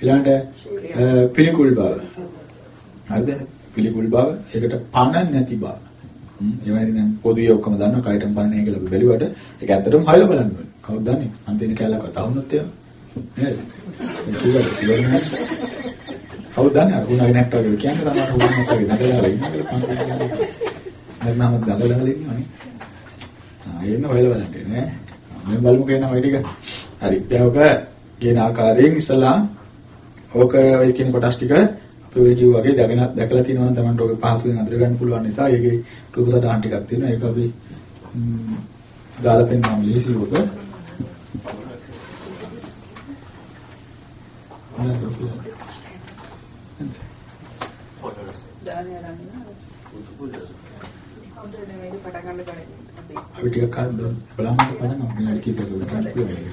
ඊළඟට පිළිකුල් බව. හරිද? පිළිකුල් බව. ඒකට පණ නැති බව. ඒ වගේ දැන් පොදුවේ ඔක්කොම දන්නවා. කයිටම් පණ නැහැ කියලා බැලුවට ඒක ඇත්තටම හොයලා බලන්න ඕනේ. කවුද දන්නේ? අන්තිම කැලලක් තවුනොත් එහෙම. නේද කවුද දන්නේ? අර උණාගේ නැට්ට වගේ කියන්නේ තමයි උණා නැට්ට වගේ නඩලාලා ඉන්නේ නැත්නම් දඟලලා ඉන්නවනේ ආ එන්න හොයලා බලන්න නේ. මම බලමු කියන ඔය ටික. හරි. දැන් ඔක කියන ආකාරයෙන් ඉස්සලා ඕක ඔය කියන කොටස් ටික අපි ඔය කිව්ව වගේ දැකන දැකලා තියෙනවා නම් Tamanට ඔක පහසුවෙන් අඳුර ගන්න පුළුවන් නිසා ඒකේ රූප සටහන් ටිකක් තියෙනවා. ඒක අපි දාලා පෙන්නනවා ලීසි ඔක දානය අරන් හොඳට මේක පටන් ගන්න කලින් අපි. අපි ටිකක් කාලෙ බලන්න පටන් ගමු විනාඩි කිහිපයක විතර පුළුවන්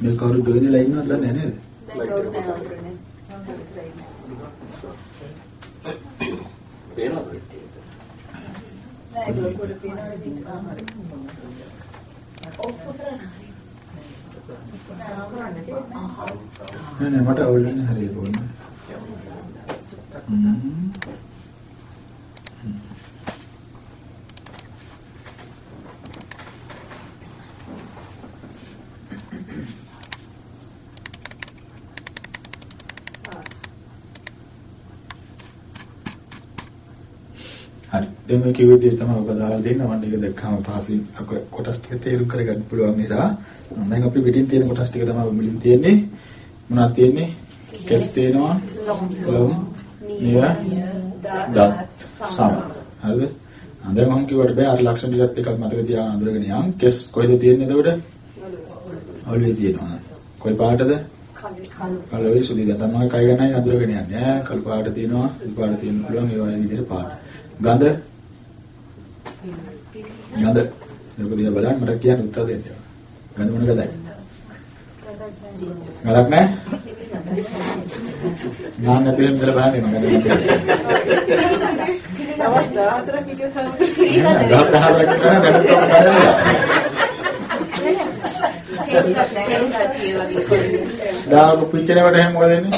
මේ කවුරු ගොයිනලා ඉන්නවද දන්නේ නැහැ නේද? දැන් කවුරුද ආවරනේ මම හිතලා ඉන්නේ පේනවද? නෑ ඒක පොඩි පේනවා ඉතින් ආහාර ඔව් පුතේ නෑ නෑ මට අවුලන්නේ හරියට ඕනේ. දැන් මේ කිව්ව විදිහට තමයි ඔබ දාලා දෙන්නේ. මම ඒක දැක්කම පහසුවෙන් අක කොටස් ටික තේරුම් කරගන්න පුළුවන් නිසා දැන් අපි පිටින් තියෙන කොටස් ටික තමයි මුලින් තියෙන්නේ. මොනවද තියෙන්නේ? කෙස් තියෙනවා. ලොම්, නිය, දත්, සම. හරිද? දැන් මම කිව්වට බෑ අර ලක්ෂණ ටිකත් එකක් මතක තියාගෙන අඳුරගෙන යන්. කෙස් කොහෙද තියෙන්නේ එතකොට? ඔළුවේ තියෙනවා. කොයි පාටද? කළුවේ සුදි දැන් තමයි කය ගන්නයි අඳුරගෙන යන්නේ. ඈ කළු පාට තියෙනවා. සුදු පාට තියෙන්න පුළුවන් ඒ වගේ විදිහට පාට. ගඳ ගඳ ඒක දිහා බලන්න මට කියන්න උත්තර දෙන්න. ගඳ මොන ගඳයි? ගඳක් නැහැ? නාන්න නැතිව ඉඳලා බලන්න එනවා ගඳ නැහැ. දවස් 14ක් විතර ගහක් ගහලා කියන දැනට තම ගඳ දාපු පිටරේවට එහෙම මොකද වෙන්නේ?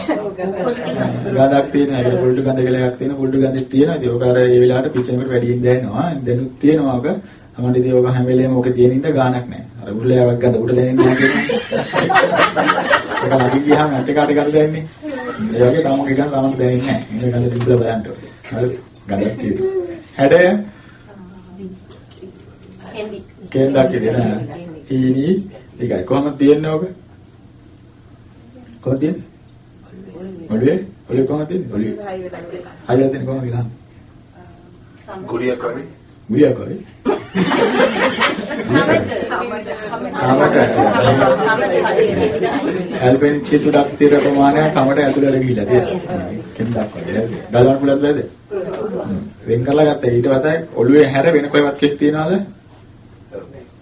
ගඳක් තියෙන ඒක පොල්ටු ගඳ කියලා එකක් තියෙන පොල්ටු ගඳක් තියෙනවා. ඉතින් ඕක අර ඒ වෙලාවට පිටරේකට වැඩියෙන් දැනෙනවා. දැනුත් තියෙනවා ඕක. තමයි ඉතින් ඕක හැම වෙලේම ඕකේ තියෙන ඉඳ ගානක් නැහැ. අර උරුලෑවක් ගඳ උඩ දැනෙන්නේ නැහැ. ඒක ළඟ ගියාම ඇත්ත කාට ගඳ දැනෙන්නේ? ඒ වගේ තමගේ ගඳ තමන්ට දැනෙන්නේ නැහැ. මේ ගඳ තිබ්බලා බලන්න ඕනේ. හරිද? ගඳක් තියෙනවා. හැඩය කේන්දක් කියන ඊනි ඒකයි කොහොමද තියන්නේ ඔබ කොහොමද තියන්නේ? ඔළුවේ. ඔළුවේ කොහොමද තියන්නේ? ඔළුවේ. හයි වෙලා තියෙනවා. හයිලා තියන්නේ කොහොමද කියලා ගුලියක් වගේ මුලිය කරේ ඇල්බෙන් චිතුඩක් තිර ප්‍රමාණයක් කමට ඇතුළට ගිහිල්ලා තියෙනවා. කෙන්දක් වගේ ගලවන්න පුළුවන් බෑද වෙන් කරලා ගත්තා. ඊට වතයි ඔළුවේ හැර වෙන කොහෙවත් කෙස් තියනවද?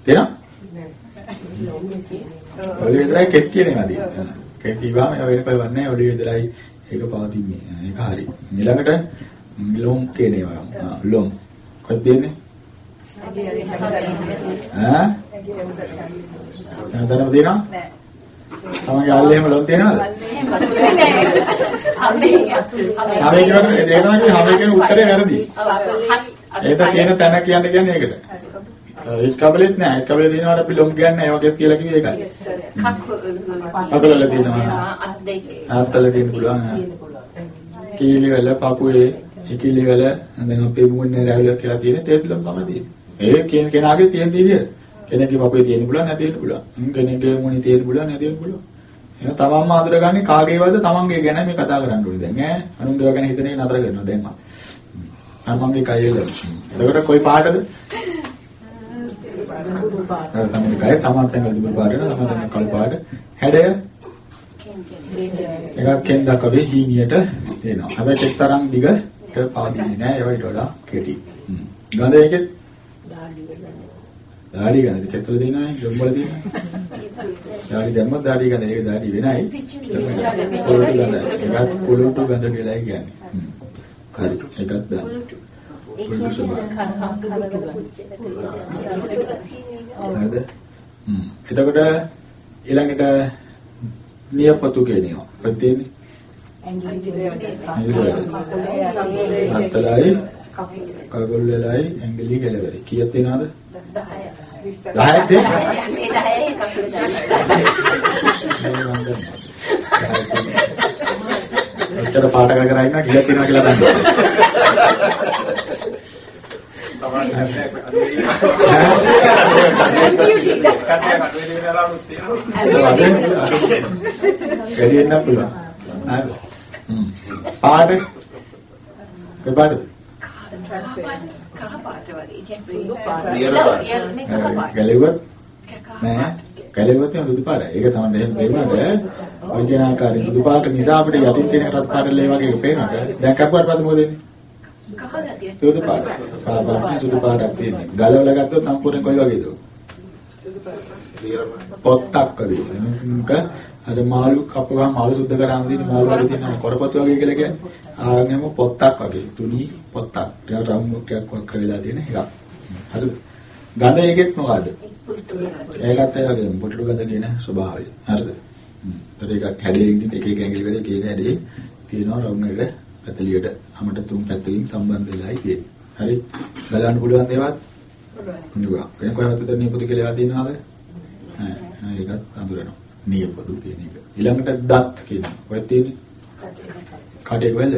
තියෙනවා? ඔළුවේ විතරයි කෙස් කියන ඒවා තියෙනවා ඒවා වෙන කොහෙවත් නැහැ ඔළුවේ විතරයි ඒක පවතින්නේ. ඒක හරි. ඊළඟට ලොම් කියන ඒවා. ලොම්. කොහෙද තියෙන්නේ? ඈ? දැනටම තියෙනවා? නෑ. තමන්ගේ අල්ලේ එහෙම ලොම් තියෙනවද? තමයි හමේ කියන උත්තරේ වැරදි. ඒක තියෙන තැන කියන්න කියන්නේ ඒකට ඉස්කබලෙත් නෑ. ඉස්කබලේ තියෙනවාට අපි ලොම් කියන්නේ ඒ වගේ කියලා කිව්වේ ඒකයි. අකලල තියෙනවා. ආත්තල තියෙන පුළුවන් කීලි වල පපුවේ ඉකිලි වල දැන් අපේ මුන්නේ රැවුල කියලා තියෙන තේත් ලොම් තමයි තියෙන්නේ ඒ කියන කෙනාගේ තියෙන විදියට කෙනෙක්ගේ පපුවේ තියෙන්න පුළුවන් නැති වෙන්න පුළුවන්. කෙනෙක්ගේ මුණි තියෙන්න පුළුවන් නැති වෙන්න පුළුවන්. එහෙනම් තමන්ම අඳුරගන්නේ කාගේවද තමන්ගේ ගැන මේ කතා කරන්න ඕනේ දැන් ඈ. අනුන්ගේ ගැන හිතන එක නතර කරනවා දැන් මම. තමන්ගේ කයල එතකොට කොයි පාටද අර තමන්ගේ කය තමන් වල දුබල පාට වෙනවා. තමන් තැන් කළු පාට හැඩය එකක් කෙන්දක් වගේ හීනියට එනවා. හැබැයි එක් තරම් දිග ඒක පාදින්නේ නෑ. ඒවා ඊට වඩා කෙටි. ගඳ එකෙත් දාඩි ගඳ. කෙස්තල දිනනවා ජොම් වල දිනනවා දාඩි දැම්මත් දාඩි ගඳ. ඒක දාඩි වෙනයි. පොළොටු ගඳ. ඒකත් පොළොටු ගඳ කියලා කියන්නේ. හරි. ඒකත් දාන්න. හරිද හ්ම්. එතකොට ඊළඟට නියපොතු කියන ඒවා කොහෙද තියෙන්නේ අත්තලයි කගොල් වෙලයි ඇඟිලි කෙලවරයි කීයක් තියෙනවද? 10ක් තියෙනවා ඔච්චර පාට කර කර ඉන්නවා. කීයක් තියෙනවා කියලා දන්නේ සමාජ කට්ටියක් කට්ටියක් වෙලාවුත් තියෙනවා. වැඩි වෙන්න පුළුවන් හරි හ්ම් පාට කොයි පාටද ගැලෙව්වත් නෑ ගැලෙව්වත් තියෙන සුදු පාට. ඒක තමයි එහෙම පේනකොට ඔය කියන ආකාරයෙන් සුදු පාට නිසා අපිට යටින් තියෙන රත් පාට ලේ වගේ එක පේනකොට දැන් කපුවට පස්සේ මොකද වෙන්නේ? සුදු පාට. සාපාට සුදු පාටක් තියෙන්නේ. ගලවලා ගත්තොත් සම්පූර්ණ කොයි වගේද? පොත්තක් වගේ. නික අර මාළු කපුවා මාළු සුද්ධ කරාම තියෙන මාළු වල තියෙන කොරපොත් වගේ කියලා කියන්නේ. ආගෙම පොත්තක් වගේ. තුනි පොත්තක්. ටිකක් රවුම් ටිකක් වක්‍ර වෙලා තියෙන එකක්. හරිද? ගඳ එකෙත් මොකද්ද? ඒකත් ඒ වගේම පොට්ටු ගඳ කියන ස්වභාවය. හරිද? හ්ම්. ඒත් ඒක හැඩයෙන් තියෙන එක එක ඇඟිලි වල එක එක හැඩේ තියෙනවා රවුම් වල පැතලියට අපිට තුන් පැත්තකින් සම්බන්ධ වෙලායි තියෙන්නේ. හරි? ගලවන්න පුළුවන් දේවත් නුවා. වෙන කොහෙවත් උතර නියපොතු කියලා ඒවා තියෙනවද? නෑ. ඒකත් අඳුරනවා. නියපොතු කියන එක. ඊළඟට දත් කියනවා. ඔය තියෙන්නේ කටේ වෙලද?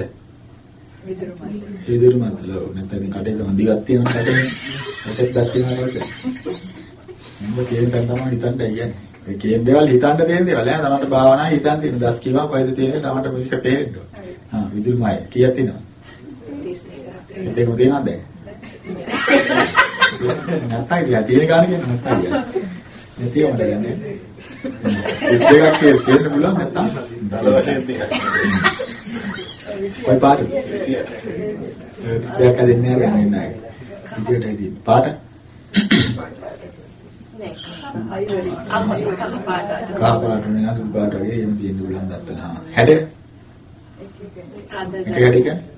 ඉදිරි මතල නැත්නම් කටේ හොඳියක් තියෙනවා කටේ. ඒකත් දත් තියෙනවා නේද? මම කියන තැන තමයි හිතන්න කියන්නේ. ඒ කියන දේවල් හිතන්න තියෙන දේවල් ඈ තමන්ට භාවනා හිතන්න තියෙන දත් කිව්වා කොහෙද තියෙන්නේ තමන්ට මේක තේරෙන්න ඕන. ආ විදුල්මයි කීයක් තියෙනවද? දෙකම තියෙනවද දැන්? නැත්තම් ඉතින් තියෙන ගාන කියන නැත්තම් ඉතින්. නැසියම නේද? දෙකක් කියලා කියන්න පුළුවන් නැත්තම් දල වශයෙන් තියෙනවා. කොයි පාට? සිය. දෙයක් හදින්නේ නැහැ නෑ. වෙලි. කම පාට. කහ පාට වෙන සුදු පාට වගේ එහෙම තියෙන්න පුළුවන් දත්තන. හා. හැඩ එක හැඩ කියන්නේ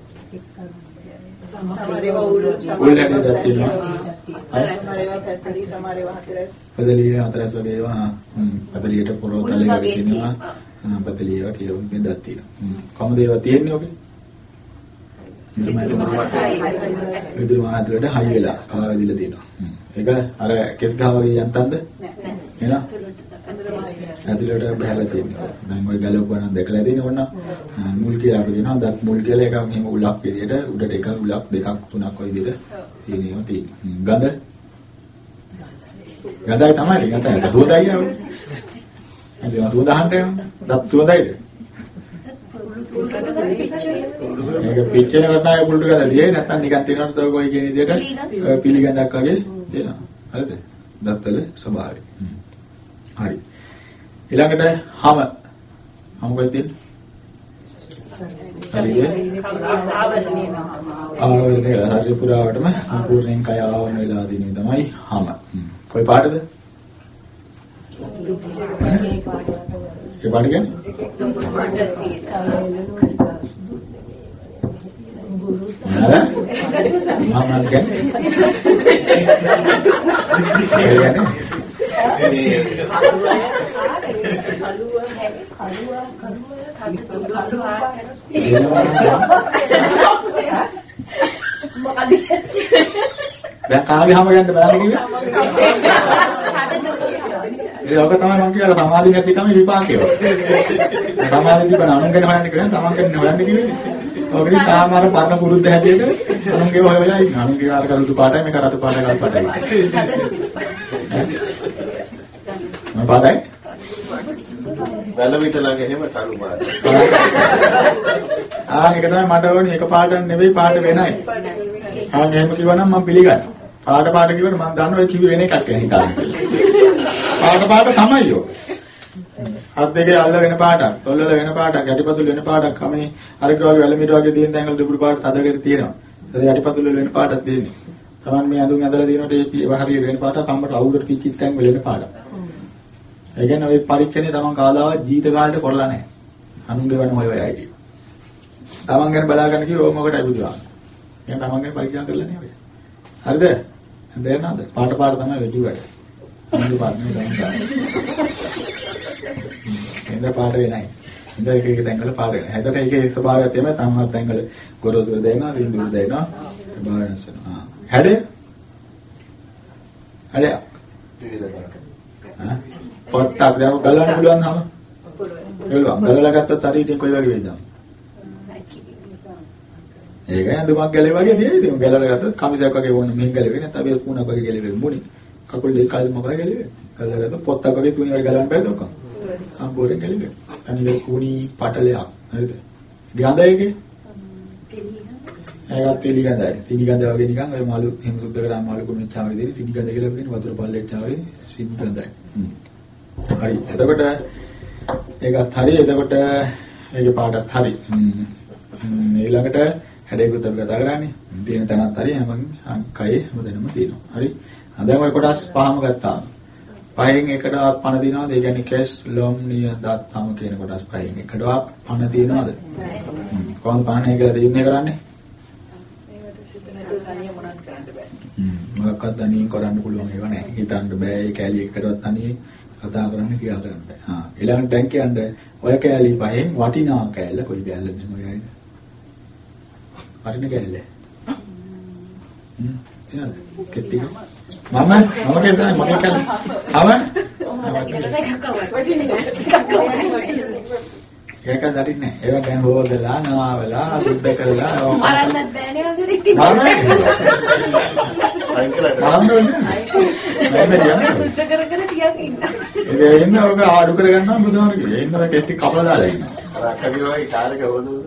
සමහර ඒවා උල් උල් දත් තියෙනවා. සමහර ඒවා පැත්තදී සමහර ඒවා හතරස්. පදලිය හතරස් වගේ ඒවා හා. හ්ම්. පදලියට පොරොතලේ උල් වගේ වගේ තියෙනවා. හා පදලිය ඒවා කියවුම් දෙයක් දත් තියෙනවා. හ්ම්. කොහමද ඒවා තියෙන්නේ ඔගේ? විදුලි මාහතුලට හයි වෙලා කා වැදිලා තියෙනවා. ඒක අර කෙස් ගහ වගේ යන්තම්ද? නෑ. එහෙනම් ඇතුළට බහැලා තියෙනවා. දැන් ওই ගලවපුවා නම් දැකලා තියෙන ඕන. මුල් කියලා අපි කියනවා දත් මුල් කියලා එක මෙහෙම උලක් විදියට උඩට එක උලක් දෙකක් තුනක් ඔය විදියට තියෙනවා තියෙනවා. හ්ම්. ගඳ ගඳයි තමයි ගඳයි. සුවඳයි යන්නේ. ඒක සුවඳ අහන්න යනවා. දත් සුවඳයිද? මේක පිච්චෙන කරනා පුල්ට ගඳ දියේ නැත්තම් නිකන් තියෙනවද තව කොයි කියන විදියට පිළිගඳක් වගේ තියෙනවා. හරිද? දත්වල ස්වභාවය. හ්ම්. හරි. ඊළඟට හැම හැම කොහෙද තියෙන්නේ? හරිද? ආවරණය හරි පුරාවටම සම්පූර්ණයෙන් කය ආවරණ වෙලා දිනේ තමයි හැම. කොයි පාටද? ඒ පාට කියන්නේ? නේද? මම කියන්නේ. කියන්නේ දැන් කාගේ හැම ගන්න බලන්න කිව්වේ? ඒක තමයි මම කියලා සමාධිය නැතිකම විපාකය. සමාධිය තිබුණ අනුන්ගෙන හොයන්න කියලා තමන්ගෙන හොයන්න කිව්වේ. ඔකනේ තාම අර පරණ පුරුද්ද හැටියට අනුන්ගේ හොය වෙලා ඉන්න. අනුන්ගේ අර කරුතු පාටයි මේක රතු පාටයි කල් පාටයි. පාටයි. වැලවිට ළඟ එහෙම කළු පාට. ආ මේක තමයි මට ඕනේ එක පාටක් නෙවෙයි පාට වෙනයි. ආ මෙහෙම කිව්වනම් මම පිළිගන්නවා. පාට පාට කිව්වට මම දන්නවා ඒ කිව්වේ වෙන එකක් කියලා හිතාගෙන. පාට පාට තමයි යෝ. අත් දෙකේ අල්ල වෙන පාටක්, තොල්වල වෙන පාටක්, යටිපතුල් වෙන පාටක්, කමේ අරක වගේ වැලමිට වගේ තියෙන තැන්වල දුබුරු පාට තදගෙන තියෙනවා. ඒක යටිපතුල් වල වෙන පාටක් තියෙන්නේ. Taman මේ අඳුන් ඇඳලා තියෙනකොට ඒ හරිය වෙන පාටක්, කම්මට අවුලට පිච්චිච්ච තැන් වල වෙන පාටක්. ඒ කියන්නේ ওই පරීක්ෂණේ Taman කාදාවත් ජීවිත කාලෙට කරලා නැහැ. අනුන්ගේ වන ඔය ඔය අයිඩිය. Taman ගැන බලා ගන්න කිව්ව ඕම මොකටයි බුදුහාම. එහෙනම් Taman ගැන පරීක්ෂා කරලා නේ ඔය. හරිද? තේරෙනවද? පාට පාට තමයි වෙ කිව්වට. අනිත් පාට නෙවෙයි Taman ගන්න. එඳ පාට වෙනයි. එඳ එක එක තැන්වල පාට වෙනයි. හැදට ඒකේ ස්වභාවය තමයි තමහත් තැන්වල ගොරෝසුර දෙනවා, සින්දුර දෙනවා. ස්වභාවය වෙනස් වෙනවා. හැඩය? හැඩය. ආ පොත්තක් දැම ගලවන්න පුළුවන් නම? පුළුවන්. ගලවලා ගත්තොත් ශරීරයෙන් කොයි වගේ වේද? ඒකයි අඳුමක් ගැලේ වගේ ඉතින් ගැලවලා ගත්තොත් කමිසයක් වගේ වුණ මෙහෙන් ගැලවෙන්නේ නැත්නම් අපි පුණක් වගේ ගැලවෙන්නේ මුණි. කකුල් දෙක කල්ම වගේ ගැලවෙන්නේ. ගලවලා ගත්තොත් පොත්තක් වගේ තුනි වගේ ගලවන්න බැරිද ඔක්කොම? අම්බෝරෙන් ගැලවෙන්නේ. අනිත් කුණි පටලයක් හරිද? ගඳයේගේ ඒකත් පිළිගඳයි. පිළිගඳ වගේ නිකන් ඔය මාළු එහෙම සුද්ධ කරා මාළු කුණු වෙච්චාම විදිහට පිළිගඳ කියලා කියන වතුර පල්ලෙච්චාම වගේ සිද්ධඳයි. හරි. එතකොට ඒකත් හරි. එතකොට ඒකේ පාටත් හරි. ඊළඟට හැඩයකුත් අපි කතා කරන්නේ. තියෙන තැනත් හරි හැම කයේ හැමදැනම තියෙනවා. හරි. දැන් ওই කොටස් පහම ගත්තාම පහෙන් එකටවත් පණ දිනවද? ඒ කියන්නේ කෙස්, ලොම්, නිය, දත්, තම කියන කොටස් පහෙන් එකටවත් පණ තියනවද? කොහොමද පණ එක තීරණය කරන්නේ? මොකක්වත් තනියෙන් කරන්න පුළුවන් ඒවා නැහැ. හිතන්න බෑ. ඒ කැලිය එකටවත් තනියෙන් කතා කරන්න කියලා කරන්න බෑ. හා ඊළඟට දැන් කියන්නේ ඔය කැලි පහෙන් වටිනා කැලල කොයි කැලලද මොකයිද? වටින කැලල. හ්ම් එනද? කෙටි. මම මම කියන්නේ මගේ කැලල. හව? ඒක දරින්නේ. ඒවා දැන් හොදලා නාවලා සුද්ධ කරලා මරන්නත් බෑනේ වගේ ඉතින්. අයින් කරලා මරන්න ඕනේ නැහැ. මම කියන්නේ. සුද්ධ කර කර තියන් ඉන්න. ඒ ඉන්න ඔක ආඩු කරගන්නවා බුදුහාම කිව්වේ. ඉන්න ඔය කෙටි කපලා දාලා ඉන්නවා. රක්කගේ වගේ කාලෙක හොදවද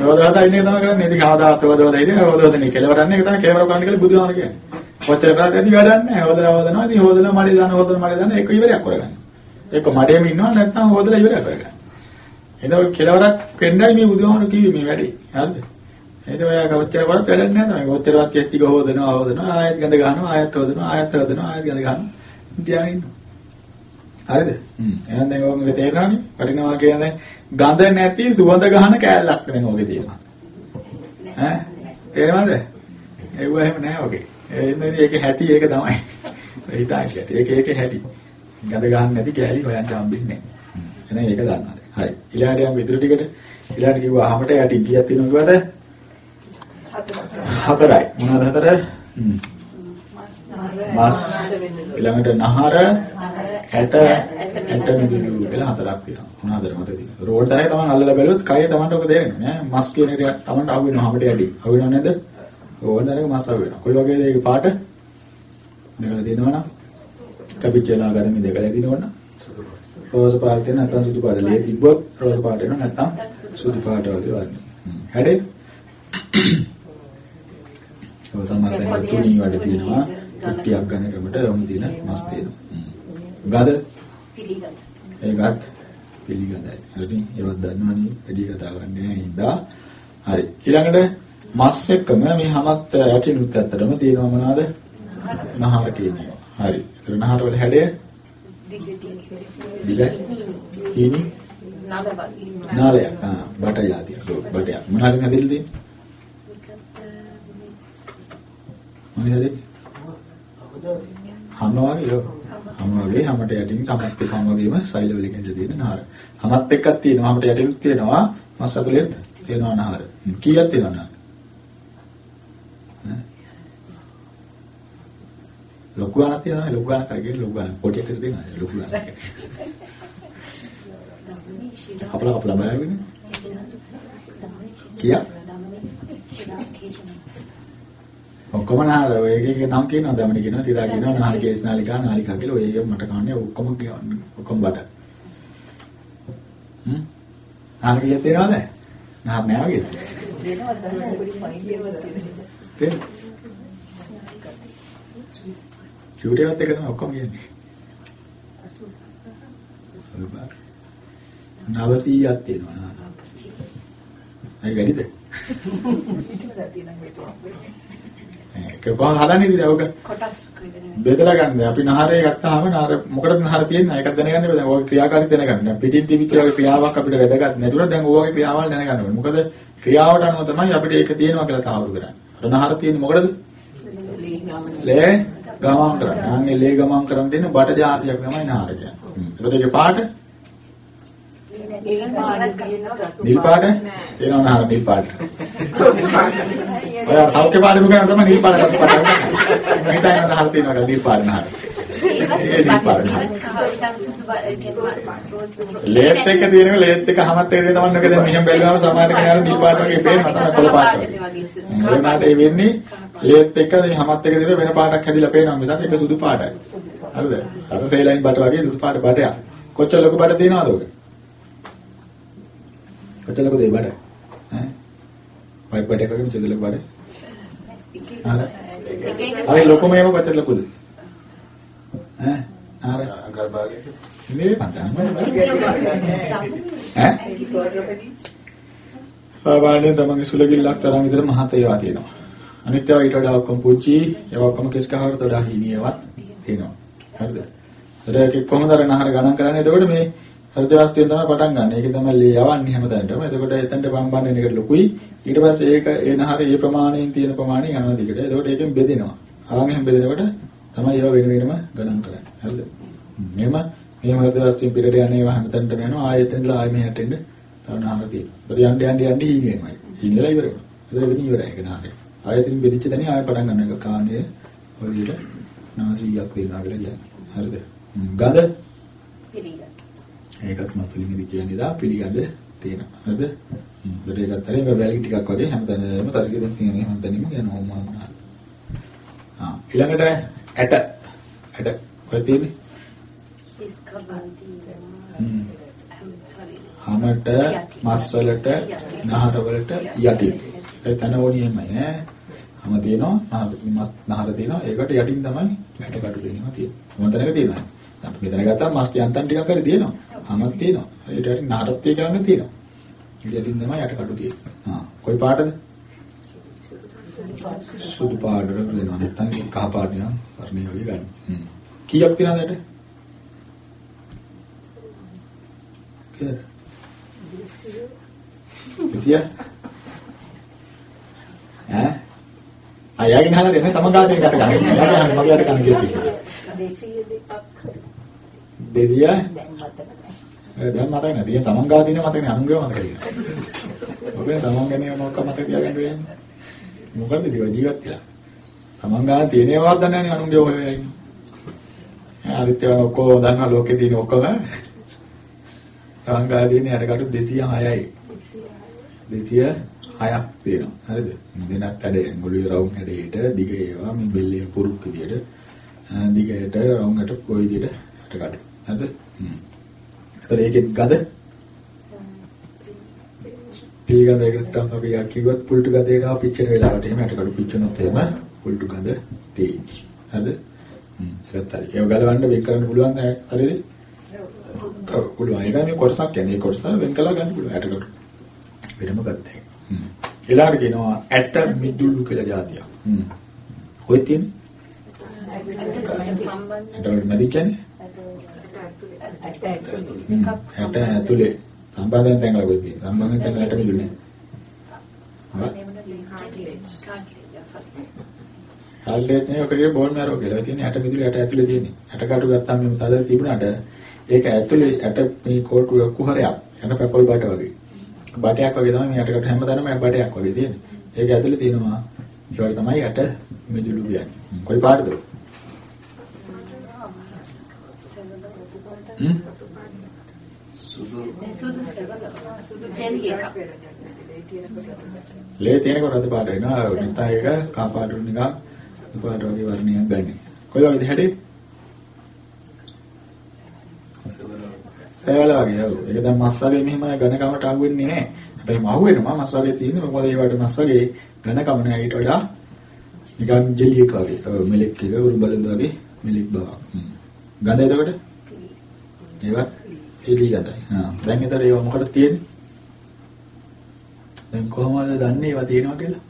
හොදවලා ඉන්නේ තමයි කරන්නේ. ඉතින් ආදාත් හොදවලා ඉන්නේ හොදවදනේ කෙලවරන්නේ ඒක තමයි කේමර කරන්න කියලා බුදුහාම කියන්නේ. කොච්චර කරාද ඇති වැඩක් නැහැ. හොදලා හොදනවා. ඉතින් හොදලා මඩේ දාන හොදලා මඩේ දාන ඒක ඉවරයක් කරගන්න. ඒක මඩේම ඉන්නවා නැත්නම් හොදලා ඉවරයක් කරගන්න. එතකොට කෙලවරක් වෙන්නයි මේ බුදුහාම කිව්වේ මේ වැඩේ. හරිද? ඒක ඔයා කොච්චර කරත් වැඩක් නැහැ තමයි. කොච්චරවත් කෙස් ටික හොදනවා හොදනවා ආයෙත් ගඳ ගන්නවා ආයෙත් හොදනවා ආයෙත් හොදනවා ආයෙත් ගඳ ගන්නවා. තියාගෙන ඉන්නවා. හරිද? හ්ම්. එහෙනම් දැන් ඔයගොල්ලෝ තේරෙනවනේ. වටිනවා කියන්නේ ගඳ නැති සුවඳ ගහන කෑල්ලක් දැන් ඔගේ තියෙනවා. ඈ? තේරෙනවද? ඒව එහෙම නැහැ ඔගේ. එන්නේ ඒකේ හැටි ඒක තමයි. හිතායි හැටි. ඒක ඒකේ හැටි. ගඳ ගන්න නැති කෑලි හොයන්න හම්බෙන්නේ නැහැ. එහෙනම් ඒක දන්නවා දැන්. හරි. ඊළඟට යම් ඉදිරි ටිකට ඊළඟට කිව්වා අහමට යටි කීයක් තියෙනවද කිව්වද? හතරයි. මොනවාද හතර? හ්ම්. මස් ඊළඟට නහර ඇට ඇට මිදුළු කියලා හතරක් තියෙනවා. මොනවාද මතකද? රෝල් තරයි තමයි අල්ලලා බැලුවොත් කය තමන්ට ඔක තේරෙන්නේ නෑ. මස් කියන එක තමන්ට අහු වෙනවා අපිට යටි. අහු වෙනව නේද? රෝල් තරක මස් අහු වෙනවා. කොයි වගේද ඒක පාට? දෙකලා තියෙනවනම් කපිච්චලා ගරමි දෙකලා තියෙනවනම් රෝස පාට තියෙන නැත්නම් සුදු පාට. ලේ තිබ්බොත් රෝස පාට වෙනවා නැත්නම් සුදු පාට වගේ වර්ණ. හැඩේ ඔය සමහරවිට තුනී වැඩ තියෙනවා. කුට්ටියක් ගන්න කමට යොමු දින මස් තියෙනවා. ගද පිළිගන්න. ඒකත් පිළිගඳයි. හරි ඒවත් දන්නවනේ වැඩි කතා කරන්නේ නැහැ හින්දා. හරි ඊළඟට මස් එක්කම මේ හැමත් යටිනුත් ඇත්තටම තියෙනවා මොනවාද? නහර කියන ඒවා. හරි. ඒතර නහර වල හැඩය නල වගේ. නාලයක්. ආ බට යාතිය. බටයක්. මොනවාද හැදෙන්න හැදෙන්නේ? හැම වගේ. හැම වගේ හැමට යටින් තමත් එක්ක හැම වගේම සෛල වලින් ඇදලා තියෙන නහර. හැමත් එක්කක් තියෙනවා. හැමට යටිනුත් තියෙනවා. මස් අතුලෙත් තියෙනවා නහර. කීයක් තියෙනවද නහර? ලොකු ගානක් තියෙනවා. ලොකු ගානක් කරගෙන ලොකු ගානක් පොටි එකක් දෙනවා. ලොකු ගානක්. අපල අපල බලන්න. කීයක්? ඔක්කොම නහර ඔය එක එක නම් කියනවා. දමන කියනවා සිරා කියනවා නහර කේස් නාලිකා නාලිකා කියලා. ඔය එක මට කන්නේ ඔක්කොම කියවන්න ඔක්කොම බඩ. හ්ම්? නහර කීයක් තියෙනවද? නහර නෑ වගේ. තේරෙනවද චූටියවත් එක තමයි ඔක්කොම කියන්නේ. නවතියක් තියෙනවා. නහර ඒ වැඩිද? ඒක කොහොමද හදන්නේ ඉතින් ඔක කොටස් බෙදලා ගන්න. අපි නහරේ ගත්තාම නහර මොකටද නහර තියෙන්නේ? ඒකත් දැනගන්න ඕනේ. දැන් ඔය ක්‍රියාකාරීත්වය දැනගන්න. දැන් පිටින් තිබිච්ච ඔය ක්‍රියාවක් අපිට වැදගත් නැතුණා දැන් ඔයගේ ක්‍රියාවල් දැනගන්න ඕනේ. මොකද ක්‍රියාවට අනුව තමයි අපිට ඒක තියෙනවා කියලා තාවුරු කරන්නේ. අර නහර තියෙන්නේ මොකටද? ලේ ගමන් කරන්නේ. ආන්නේ ලේ ගමන් කරන් දෙන බට జాතියක් තමයි නහර කියන්නේ. ඒකට ඒකේ පාට නිල් පාට තියෙනවා නහර නිල් පාට. ඔය කවුකේ පාඩම කරන තමයි නිල් පාට රතු පාට. මම හිතන්නේ නහර තියෙනවා කියලා නිල් පාට නහර. ඒ නිල් පාට නහර. ලේත් එක තියෙනවා ලේත් එක හැමත් එක දෙනවා නේද දැන් මෙහෙම බැලුවම සමහර කෙනාට නිල් පාට වගේ පේනවා තමයි කොළ පාට වගේ. ඒකට ඒ වෙන්නේ ලේත් එක මේ හැමත් එක දෙනවා වෙන පාටක් හැදිලා පේනවා මිසක් ඒක සුදු පාටයි. හරිද? අර සේලයින් බට වගේ සුදු පාට බටයක්. කොච්චර ලොකු බට තියෙනවද ඔක? කොච්චර ලොකුද ඒ බට? ඈ? පයිප් බටයක් වගේ මෙච්චර ලොකු බට? හරි. අර ලොකුම ඒවා කොච්චර ලොකුද? ඈ? අර අඟල් භාගයක මේ පතන්න. ඈ? සාමාන්‍යයෙන් තමන්ගේ සුලගිල්ලක් තරම් විතර මහත ඒවා තියෙනවා. අනිත් ඒවා ඊට වඩා ඔක්කොම පුංචි ඒවා ඔක්කොම කෙස් කහකට වඩා හිණියවත් තියෙනවා. හරිද? ඒක කොහොමද අර නහර ගණන් කරන්නේ? එතකොට මේ හෘද වස්තුවෙන් තමයි පටන් ගන්න. ඒක තමයි ලේ යවන්නේ හැමතැනටම. එතකොට එතනට බම්බන්න වෙන එකට ලොකුයි. ඊට පස්සේ ඒක ඒ නහර ඒ ප්‍රමාණයෙන් තියෙන ප්‍රමාණය යනවා දිගට. එතකොට ඒකෙන් බෙදෙනවා. ආන් එහෙම බෙදෙනකොට තමයි ඒවා වෙන වෙනම ගණන් කරන්නේ. හරිද? මෙහෙම මෙහෙම හෘද වස්තුවෙන් පිටට යන ඒවා හැමතැනටම යනවා. ආයෙත් එතනලා ආයෙ මෙහෙට එන්න තව නහර තියෙනවා. ඒත් යන්න යන්න යන්න හීන වෙනවා. හීනලා ඉවර වෙනවා. ඒක වෙන ඉවරයි ඒක නහරේ. ආයෙත් ඉතින් බෙදිච්ච තැනින් ආයෙ පටන් ගන්න එක කාණ්ඩය ඔය විදිහට 900ක් වෙනවා කියලා කියන්නේ. හරිද? ගඳ පිළිගන්න. ඒකත් මස්ලින් ඉදි කියන්නේ දා පිළිගඳ තියෙනවා. හරිද? හ්ම්. ඒකත් හරි මේ වැලි ටිකක් වගේ හැමතැනම තර්කයෙන් තියෙන හැමතැනම යනවා මොනවා. ආ ඊළඟට ඇට ඇට කොහෙද තියෙන්නේ? හ්ම්. හැමට මස් වලට නහර වලට යටි. ඒ තන එමය ඈ. හැම තියෙනවා නහර මස් නහර තියෙනවා ඒකට යටින් තමයි ඇට කටු දෙනවා තියෙන්නේ. මොන තැනක තියෙනවා. අපි මෙතන ගත්තාම මස් යන්තම් ටිකක් හරි තියෙනවා. හැමත් තියෙනවා. ඊට යටින් නහරත් ඒ ගන්න තියෙනවා. ඊට යටින් තමයි යට කටු තියෙන්නේ. ආ කොයි පාටද? සුදු පාටට වෙනවා නැත්නම් කහ පාට නිකන් වර්ණය වගේ ගන්න. හ්ම්. කීයක් තියනවද ඇට? කීයද? දෙතිය? ඈ? අයගෙන හලා දෙන්නේ තමන් ගාතේ කට ගන්න. යාගෙන මගේ අත කන්න දෙතිය. දෙසිය දෙකක් දෙතිය? දැන් මතක නැහැ. නැති. තමන් ගාතේ ඉන්න මතක නෑ අනුන්ගේ මතක තියෙනවා. ඔබේ තමන් ගැන මොකක් මතක තියාගන්න වෙන්නේ? මොකද දිව ජීවත් වෙලා. තමන් ගාන තියෙන ඒවාත් දන්නේ නැහැ අනුන්ගේ ඔය වෙයි. හරිත් ඒවා ඔක්කොම දන්නා ලෝකේ තියෙන ඔක්කොම තමන් ගාන තියෙන යටකටු 206යි. 206ක් තියෙනවා. හරිද? දෙනක් හැඩේ ගොළුවේ රවුම් හැඩයට දිග ඒවා මේ බෙල්ලේ පුරුක් විදියට දිගට රවුම්කට කොයි විදියට යටකටු. හරිද? හ්ම්. ඒතර ඒකෙත් ගඳ පිළිගඳකට තමයි අපි යක් කිව්වත් පුල්ටු ගඳ එනවා පිච්චෙන වෙලාවට එහෙම යටකටු පිච්චුනොත් එහෙම පුල්ටු ගඳ තියෙයි. හරිද? හ්ම්. ඒකත් හරි. ඒක ගලවන්න වෙන් කරන්න පුළුවන් නෑ හරිද? ඔව් පුළුවන්. ඒක මේ කොටසක් කියන්නේ ඒ කොටස වෙන් කළා ගන්න පුළුවන් යටකටු. වෙනම ගත්තා. හ්ම්. ඊළඟට කියනවා ඇට මිදුළු කියලා જાතියක්. හ්ම්. ඔය තියෙන්නේ සම්බන්ධ ඇටවල මැදි කියන්නේ ඇට ඇතුලේ හ්ම්. ඇට ඇතුලේ සම්බන්ධයෙන් තැන්වල කොහෙද තියෙන්නේ? සම්බන්ධයෙන් තැන්වල ඇට මිදුළු නෑ. සල්ලේත් නේ ඔකේ බෝන් මැරෝ කියලා තියෙන ඇට මිදුළු ඇට ඇතුලේ තියෙන්නේ. ඇට කටු ගත්තාම මේ තද තිබුණාට ඒක ඇතුලේ ඇට මේ කෝටු කුහරයක් යන පැපල් බට වගේ. බටයක් වගේ තමයි මේ ඇට කටු හැමදාම මේ බටයක් වගේ තියෙන්නේ. ඒක ඇතුලේ තියෙනවා ඒවට තමයි ඇට මිදුළු කියන්නේ. කොයි පාටද? හ්ම්? සුදු සුදු සෙවල සුදු ජෙලි එක ලේ තියෙනකොට රතු පාට වෙනවා. නැත්නම් ඒක කහ පාට නිකන් රතු පාට වගේ වර්ණයක් ගන්න. කොයි වගේද හැඩේ? සෑවල වගේ ඔව්. ඒක දැන් මස් වගේ මෙහෙම ඝන කමට අහු වෙන්නේ නැහැ. හැබැයි මහු වෙනවා මස් වගේ තියෙන මොකද ඒවට මස් වගේ ඝන කම නෑ ඊට වඩා නිකන් ජෙලි එක වගේ. ඔව් මෙලෙක් එක උරු බලද වගේ මෙලෙක් බවක්. හ්ම්. ගඳ එතකොට? ඒවත් එලි ගඳයි. හා. දැන් එතකොට ඒව මොකටද තියෙන්නේ? දැන් කොහොමද දන්නේ ඒවා තියෙනවා කියලා?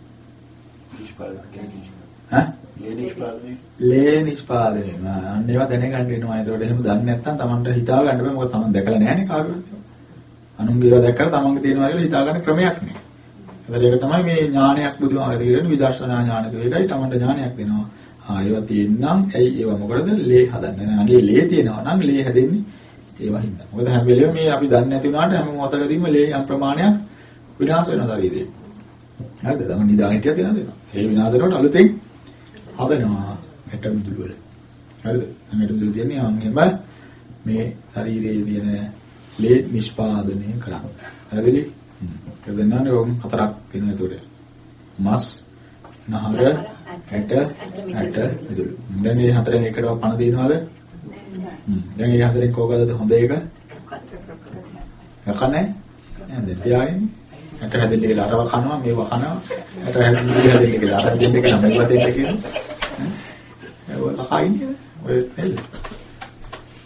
ලේ නිෂ්පාදනය අන්න ඒවා දැනගන්න වෙනවා. ඒතකොට එහෙම දන්නේ නැත්නම් Tamanට හිතා ගන්න බෑ. මොකද Taman දැකලා නැහැනේ කාගේවත්. අනුන්ගේ ඒවා දැක්කට Tamanගේ තියෙනවා කියලා හිතා ගන්න ක්‍රමයක් නෑ. ඒතර ඒක තමයි මේ ඥානයක් බුදුහාමර කියන විදර්ශනා ඥානක. ඒකයි Tamanට ඥානයක් දෙනවා. ආ ඒවා තියෙන්නම් ඇයි ඒවා මොකටද ලේ හදන්නේ? නෑ ලේ තියෙනවා නම් ලේ හැදෙන්නේ ඒවා හින්දා. මොකද හැම වෙලෙම මේ අපි දන්නේ නැති වුණාට හැම මොහොතකදීම ලේ යම් ප්‍රමාණයක් විනාශ වෙනවා ශරීරේ. හරිද? තමයි නිදාගෙන හිටියද නේද? ඒ විනාශ වෙනකොට අලුතෙන් හදනවා ඇට මිදුළු වල. හරිද? ඇට මිදුළු තියන්නේ අන්ගෙම මේ ශරීරයේ තියෙන ලේ නිෂ්පාදනය කරන්න. හරිද? ඒක දෙන්නානේ ඔවුන් හතරක් වෙනවා ඒතකොට. මස්, නහර, ඇට, ඇට මිදුළු. දැන් මේ හතරෙන් එකටව පණ දිනනවාද? දැන් මේ හතරෙන් කෝකද හොඳ එක? කකන්නේ? නේද? තියාගෙන ඇට හැදෙන්න කියලා අරව කනවා මේව කනවා. ඇට හැදෙන්න හැදෙන්න කියලා අර දෙන්න කියලා මේව දෙන්න කියලා. ඔය ඉන්නේ. ඔය නේද?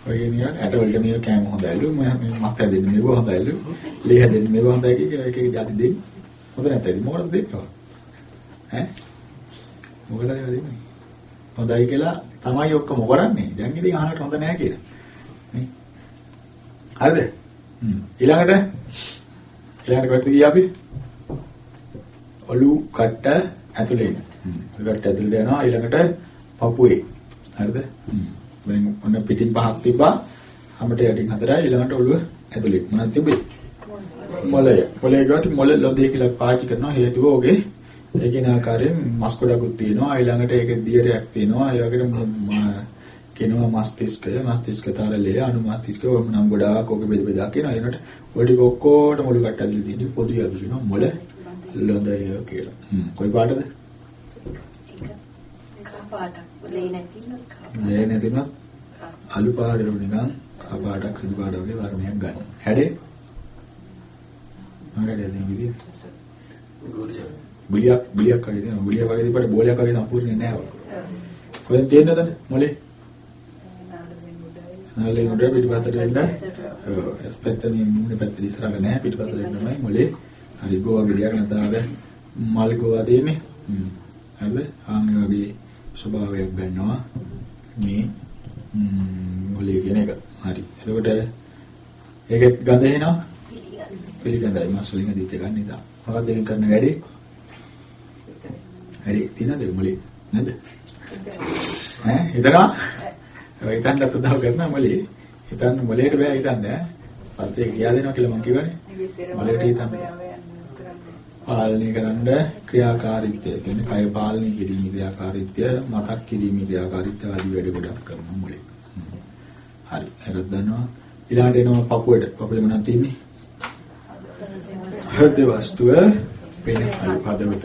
ඔය නියන් ඇට වලට මේව කෑම හොඳයිලු මම මත් හැදෙන්න මේව හොඳයිලු. ලේ හැදෙන්න මේව හොඳයි කියලා එක එක જાති දෙන්න. හොඳ නැත්නම් මොකටද දෙන්නේ? ඈ? මොකටද දෙන්නේ? හොඳයි කියලා තමයි ඔක්කොම කරන්නේ. දැන් ඉතින් අහකට හොඳ නැහැ කියලා. නේ? හරිද? හ්ම්. ඊළඟට ඊළඟට කොහෙද ගියේ අපි? ඔලු කට්ට ඇතුලේ. හ්ම්. ඔලු කට්ට ඇතුලේ යනවා ඊළඟට පපුවේ. හරිද? හ්ම්. දැන් ඔන්න පිටින් පහක් තිබ්බා. හැමට යටින් හතරයි ඊළඟට ඔළුව ඇතුලේ. මොනවද තිබ්බේ? මොළය. මොළය ගාට මොළ ලොදේ කියලා පාවිච්චි කරනවා හේතුව ඔගේ ඒකේන ආකාරයෙන් මස් ගොඩකුත් තියෙනවා ඊළඟට ඒකේ දියරයක් තියෙනවා ඒ වගේම කියනවා මස්තිෂ්කය මස්තිෂ්කතරලය අනුමස්තිෂ්කය වම් නම් ගොඩාක් ඔක බෙද බෙදා කියනවා ඒනට ඔය ටික ඔක්කොටම මුළු කට්ටල්ලේ තියෙන පොදු යදු කියනවා මොළ ලොදය කියලා. හ්ම් කොයි පාටද? කහ පාටක් ලේ නැතිනම් කහ ලේ නැතිනම් අලු පාටට නිකන් කහ පාටක් සුදු පාට වගේ වර්ණයක් ගන්න. හැඩේ මොකද දැන් විදිය? ගොඩිය ගුලියක් ගුලියක් වගේ තියෙනවා. ගුලියක් වගේ දීපට බෝලයක් වගේ සම්පූර්ණ නෑ ඔය. කොහෙන්ද තියෙන්නද මොලේ? නාලේ උඩ පිටිපස්සට වෙන්න. ඔව් එස් පැත්තේ මුහුණ පැත්තේ ඉස්සරහට නෑ පිටිපස්සට වෙන්නමයි මොලේ. හරි ගෝවා ගෙඩියක් නැතාද මල් ගෝවා තියෙන්නේ. හ්ම්. හරිද? ආන්ගේ වගේ ස්වභාවයක් ගන්නවා මේ මොලේ කියන එක. හරි. එතකොට ඒකෙත් ගඳ එනවා. පිළිගඳයි මස් වලින් දීච්ච ගන්න නිසා. මොකක්ද ඒක කරන වැඩේ? වැඩේ තියනද මොලේ? නේද? ඈ හිතනවා? ඔය හිතන්නත් උදව් කරන මොලේ. හිතන්න මොලේට බෑ හිතන්න ඈ. පස්සේ කියා දෙනවා කියලා මම කිව්වනේ. මොලේට හිතන්න. පාලනය කරන්න ක්‍රියාකාරීත්වය කියන්නේ කය පාලනය කිරීමේ ක්‍රියාකාරීත්වය මතක් කිරීමේ ක්‍රියාකාරීත්වය ආදී වැඩ ගොඩක් කරනවා මොලේ. හරි. ඒකත් දන්නවා. ඊළඟට එනවා පපුවට. පපුවේ මොනවද තියෙන්නේ? හෘද වස්තුව වෙන හදවත.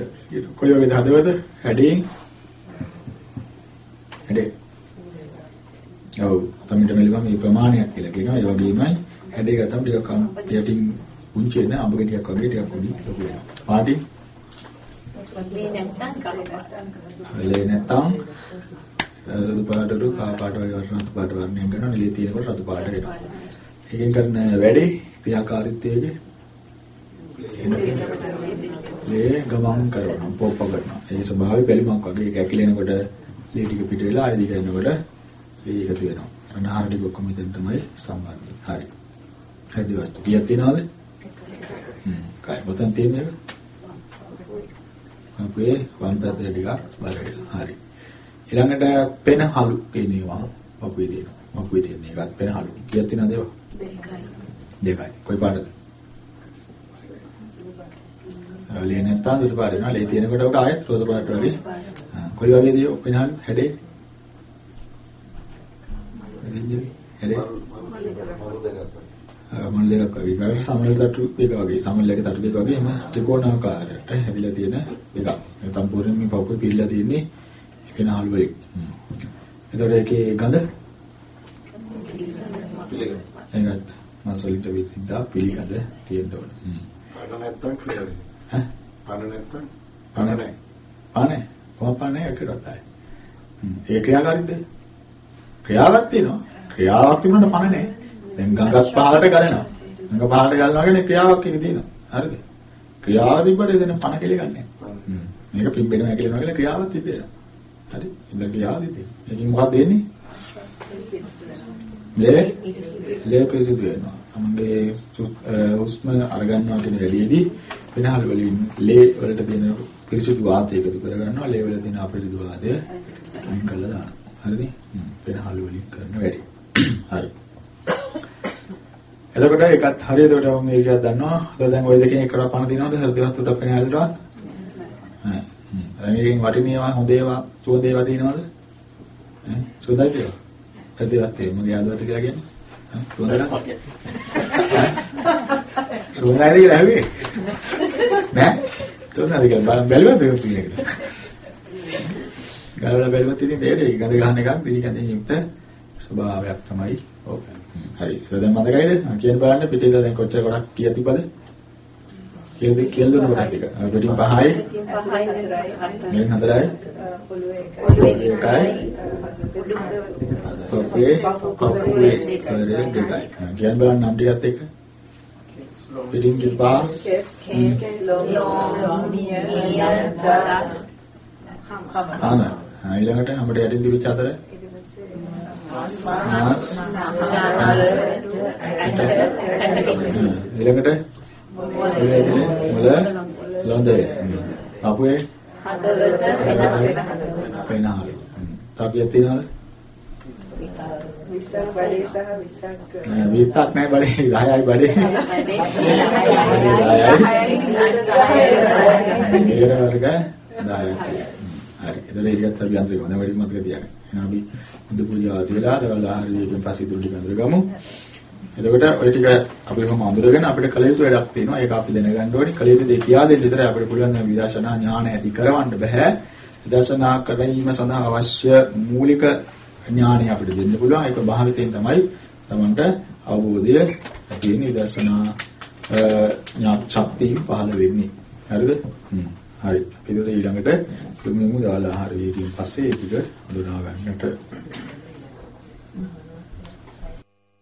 කොයි වගේද හදවත? හැඩයෙන්. හැඩේ. ඔව්. තමයි මෙලිම මේ ප්‍රමාණයක් කියලා කියනවා. ඒ වගේමයි හැඩේ ගත්තම ටිකක් යටින් පුංචි වෙන අඹ ගෙඩියක් වගේ ටිකක් පොඩි ලොකු වෙනවා. පාටි? මේ නැත්තම් කලකට. ලේ නැත්තම් රතු පාටට කා පාට වගේ වර්ණ පාට වර්ණයෙන් කරනවා. නිලේ තියෙනකොට රතු පාට වෙනවා. ඒකෙන් කරන වැඩේ ක්‍රියාකාරීත්වයේ ලේ ගමන් කරනවා පොප්ප කරනවා. ඒ ස්වභාවය බැලිමක් වගේ ඒක ඇකිලෙනකොට ලේ ටික පිට වෙලා ආයෙ දිගනකොට ලේ එකතු වෙනවා. අනාහාර ටික ඔක්කොම ඉතින් තමයි සම්බන්ධයි. හරි. හරි වස්තු කීයක් තියනවද? හ්ම්. කයි බතන් තියෙන්නේ? අපේ වම් පැත්තේ ටිකක් බල වෙලා. හරි. ඊළඟට පෙනහලු පේනවා. අපේ දෙනවා. අපේ තියෙන එකත් පෙනහලු. කීයක් තියනවද ඒවා? දෙකයි. දෙකයි. කොයි පාටද? ලේ නැත්තම් දුර පාට වෙනවා. ලේ තියෙනකොට ඔක ආයෙත් රෝස පාට වගේ. කොයි වගේද පෙනහලු හැඩේ? හැඩේ? මල් දෙකක් වගේ කරලා සමනල තට්ටු දෙක වගේ සමනලක තට්ටු දෙක වගේ එම ත්‍රිකෝණාකාරයට හැදිලා තියෙන දෙකක්. ඒ සම්පූර්ණයෙන් මේ පපුවේ පිරලා තියෙන්නේ පෙනහලු වලින්. එතකොට ඒකේ ගඳ ඒකත් මසලින් චවිද්දා පිළිගඳ තියෙන්න ඕන. හ්ම්. නැත්තම් ක්‍රියාවේ. ඈ? පණ නැත්තම් පණ පණ නැහැ. පානේ කොහොම පානේ එකකට ආයි. හ්ම්. ඒ ක්‍රියාකාරීත්වය ක්‍රියාවක් තියෙනවා. ක්‍රියාවක් තිබුණාට පණ නැහැ. දැන් ගඟක් පහලට ගලනවා. ගඟ පහලට ගලනවා කියන්නේ ක්‍රියාවක් එකේ තියෙනවා. හරිද? ක්‍රියාව තිබ්බට එතන පණ කෙලි ගන්නෑ. මේක පිම්බෙනවා හැකිලෙනවා කියලා ක්‍රියාවක් තිබෙනවා. හරි? ඉතින් ක්‍රියාව තිබෙනවා. ඒකෙන් මොකක්ද වෙන්නේ? ලේ ලේ පිරිසිදු වෙනවා. තමන්ගේ හුස්ම අරගන්නවා කියන වැඩේදී වෙනහල් වලින් ලේ වලට තියෙන පිරිසිදු වාතය එකතු කරගන්නවා. ලේ වල තියෙන අපිරිසිදු වාතය අයින් කරලා දානවා. හරිද? වෙනහල් වලින් කරන වැඩේ. හරි. එතකොට ඒකත් හරියට උඩ මම මේක දන්නවා. එතකොට දැන් ওই දෙකෙන් එකට පණ දිනවද? හෘද වස්තුට පෙනහැල්ලටවත්? නෑ. මේකෙන් වටිනේවා හොඳ ඒවා සුවඳ ඒවා දිනවද? ඈ සුවඳයි ඒවා. හෘදවත් ඒ මගේ ආදවත කියලා කියන්නේ. ඈ නැහැ. සුවඳයි කියලා ඇහුවේ. නෑ. සුවඳයි කියලා බලන් බැලුවද කියලා. ගලවලා බැලුවත් ඉතින් තේරෙයි. ගඳ ගන්න එකක් පිළිගන්නේ යුක්ත ස්වභාවයක් තමයි. ඔව්. හරි. ඒක දැන් මතකයිද? කියන්න බලන්න පිටේ ඉඳලා දැන් කොච්චර ගොඩක් කීයක් තිබ්බද? කියලා දෙක කියලා දුන්න කොටක් ටික. පිටින් පහයි. මෙන් හතරයි. පොළොවේ එකයි. සොප්පේ පපුවේ කරේ දෙකයි. කියන්න බලන්න නම් ටිකත් එක්ක. පිටින් දෙපා ආන. ඊළඟට අපිට යටින් තිබිච්ච හතර. ඊළඟට මුල ලොන්දේ. පපුවේ හදවත සෙනඟ පෙනහල්. තාපියක් තියනවද? විසක් වැඩි සහ විසක් නෑ විත්තක් නෑ බඩේ 10යි බඩේ. 10යි. ඊට වර්ග 10යි. හරි. එතන ඒකත් අපි අන්තරේ මොන වැඩි මතක තියාගන්න. එහෙනම් අපි බුදු පූජා ආදිලා දවල් ආහාරයෙන් පස්සේ දුරු ටික අඳුර ගමු. එතකොට ওই ටික අපි කොහොම අඳුරගෙන අපිට කල යුතු වැඩක් තියෙනවා. ඒක අපි දැනගන්න ඕනේ. කල යුතු දේ කියා දෙන්න විතරයි අපිට පුළුවන් නම් විදර්ශනා ඥාන ඇති කරවන්න බෑ. විදර්ශනා කිරීම සඳහා අවශ්‍ය මූලික ඥානය අපිට දෙන්න පුළුවන්. ඒක භාවිතයෙන් තමයි තමන්ට අවබෝධය ඇති වෙන විදර්ශනා ඥාන ශක්තිය පහළ වෙන්නේ. හරිද? හ්ම්. හරි. අපි ඉතින් ඊළඟට තුන්වෙනි දාලා ආහාර වේගයෙන් පස්සේ ඒක හඳුනා ගන්නට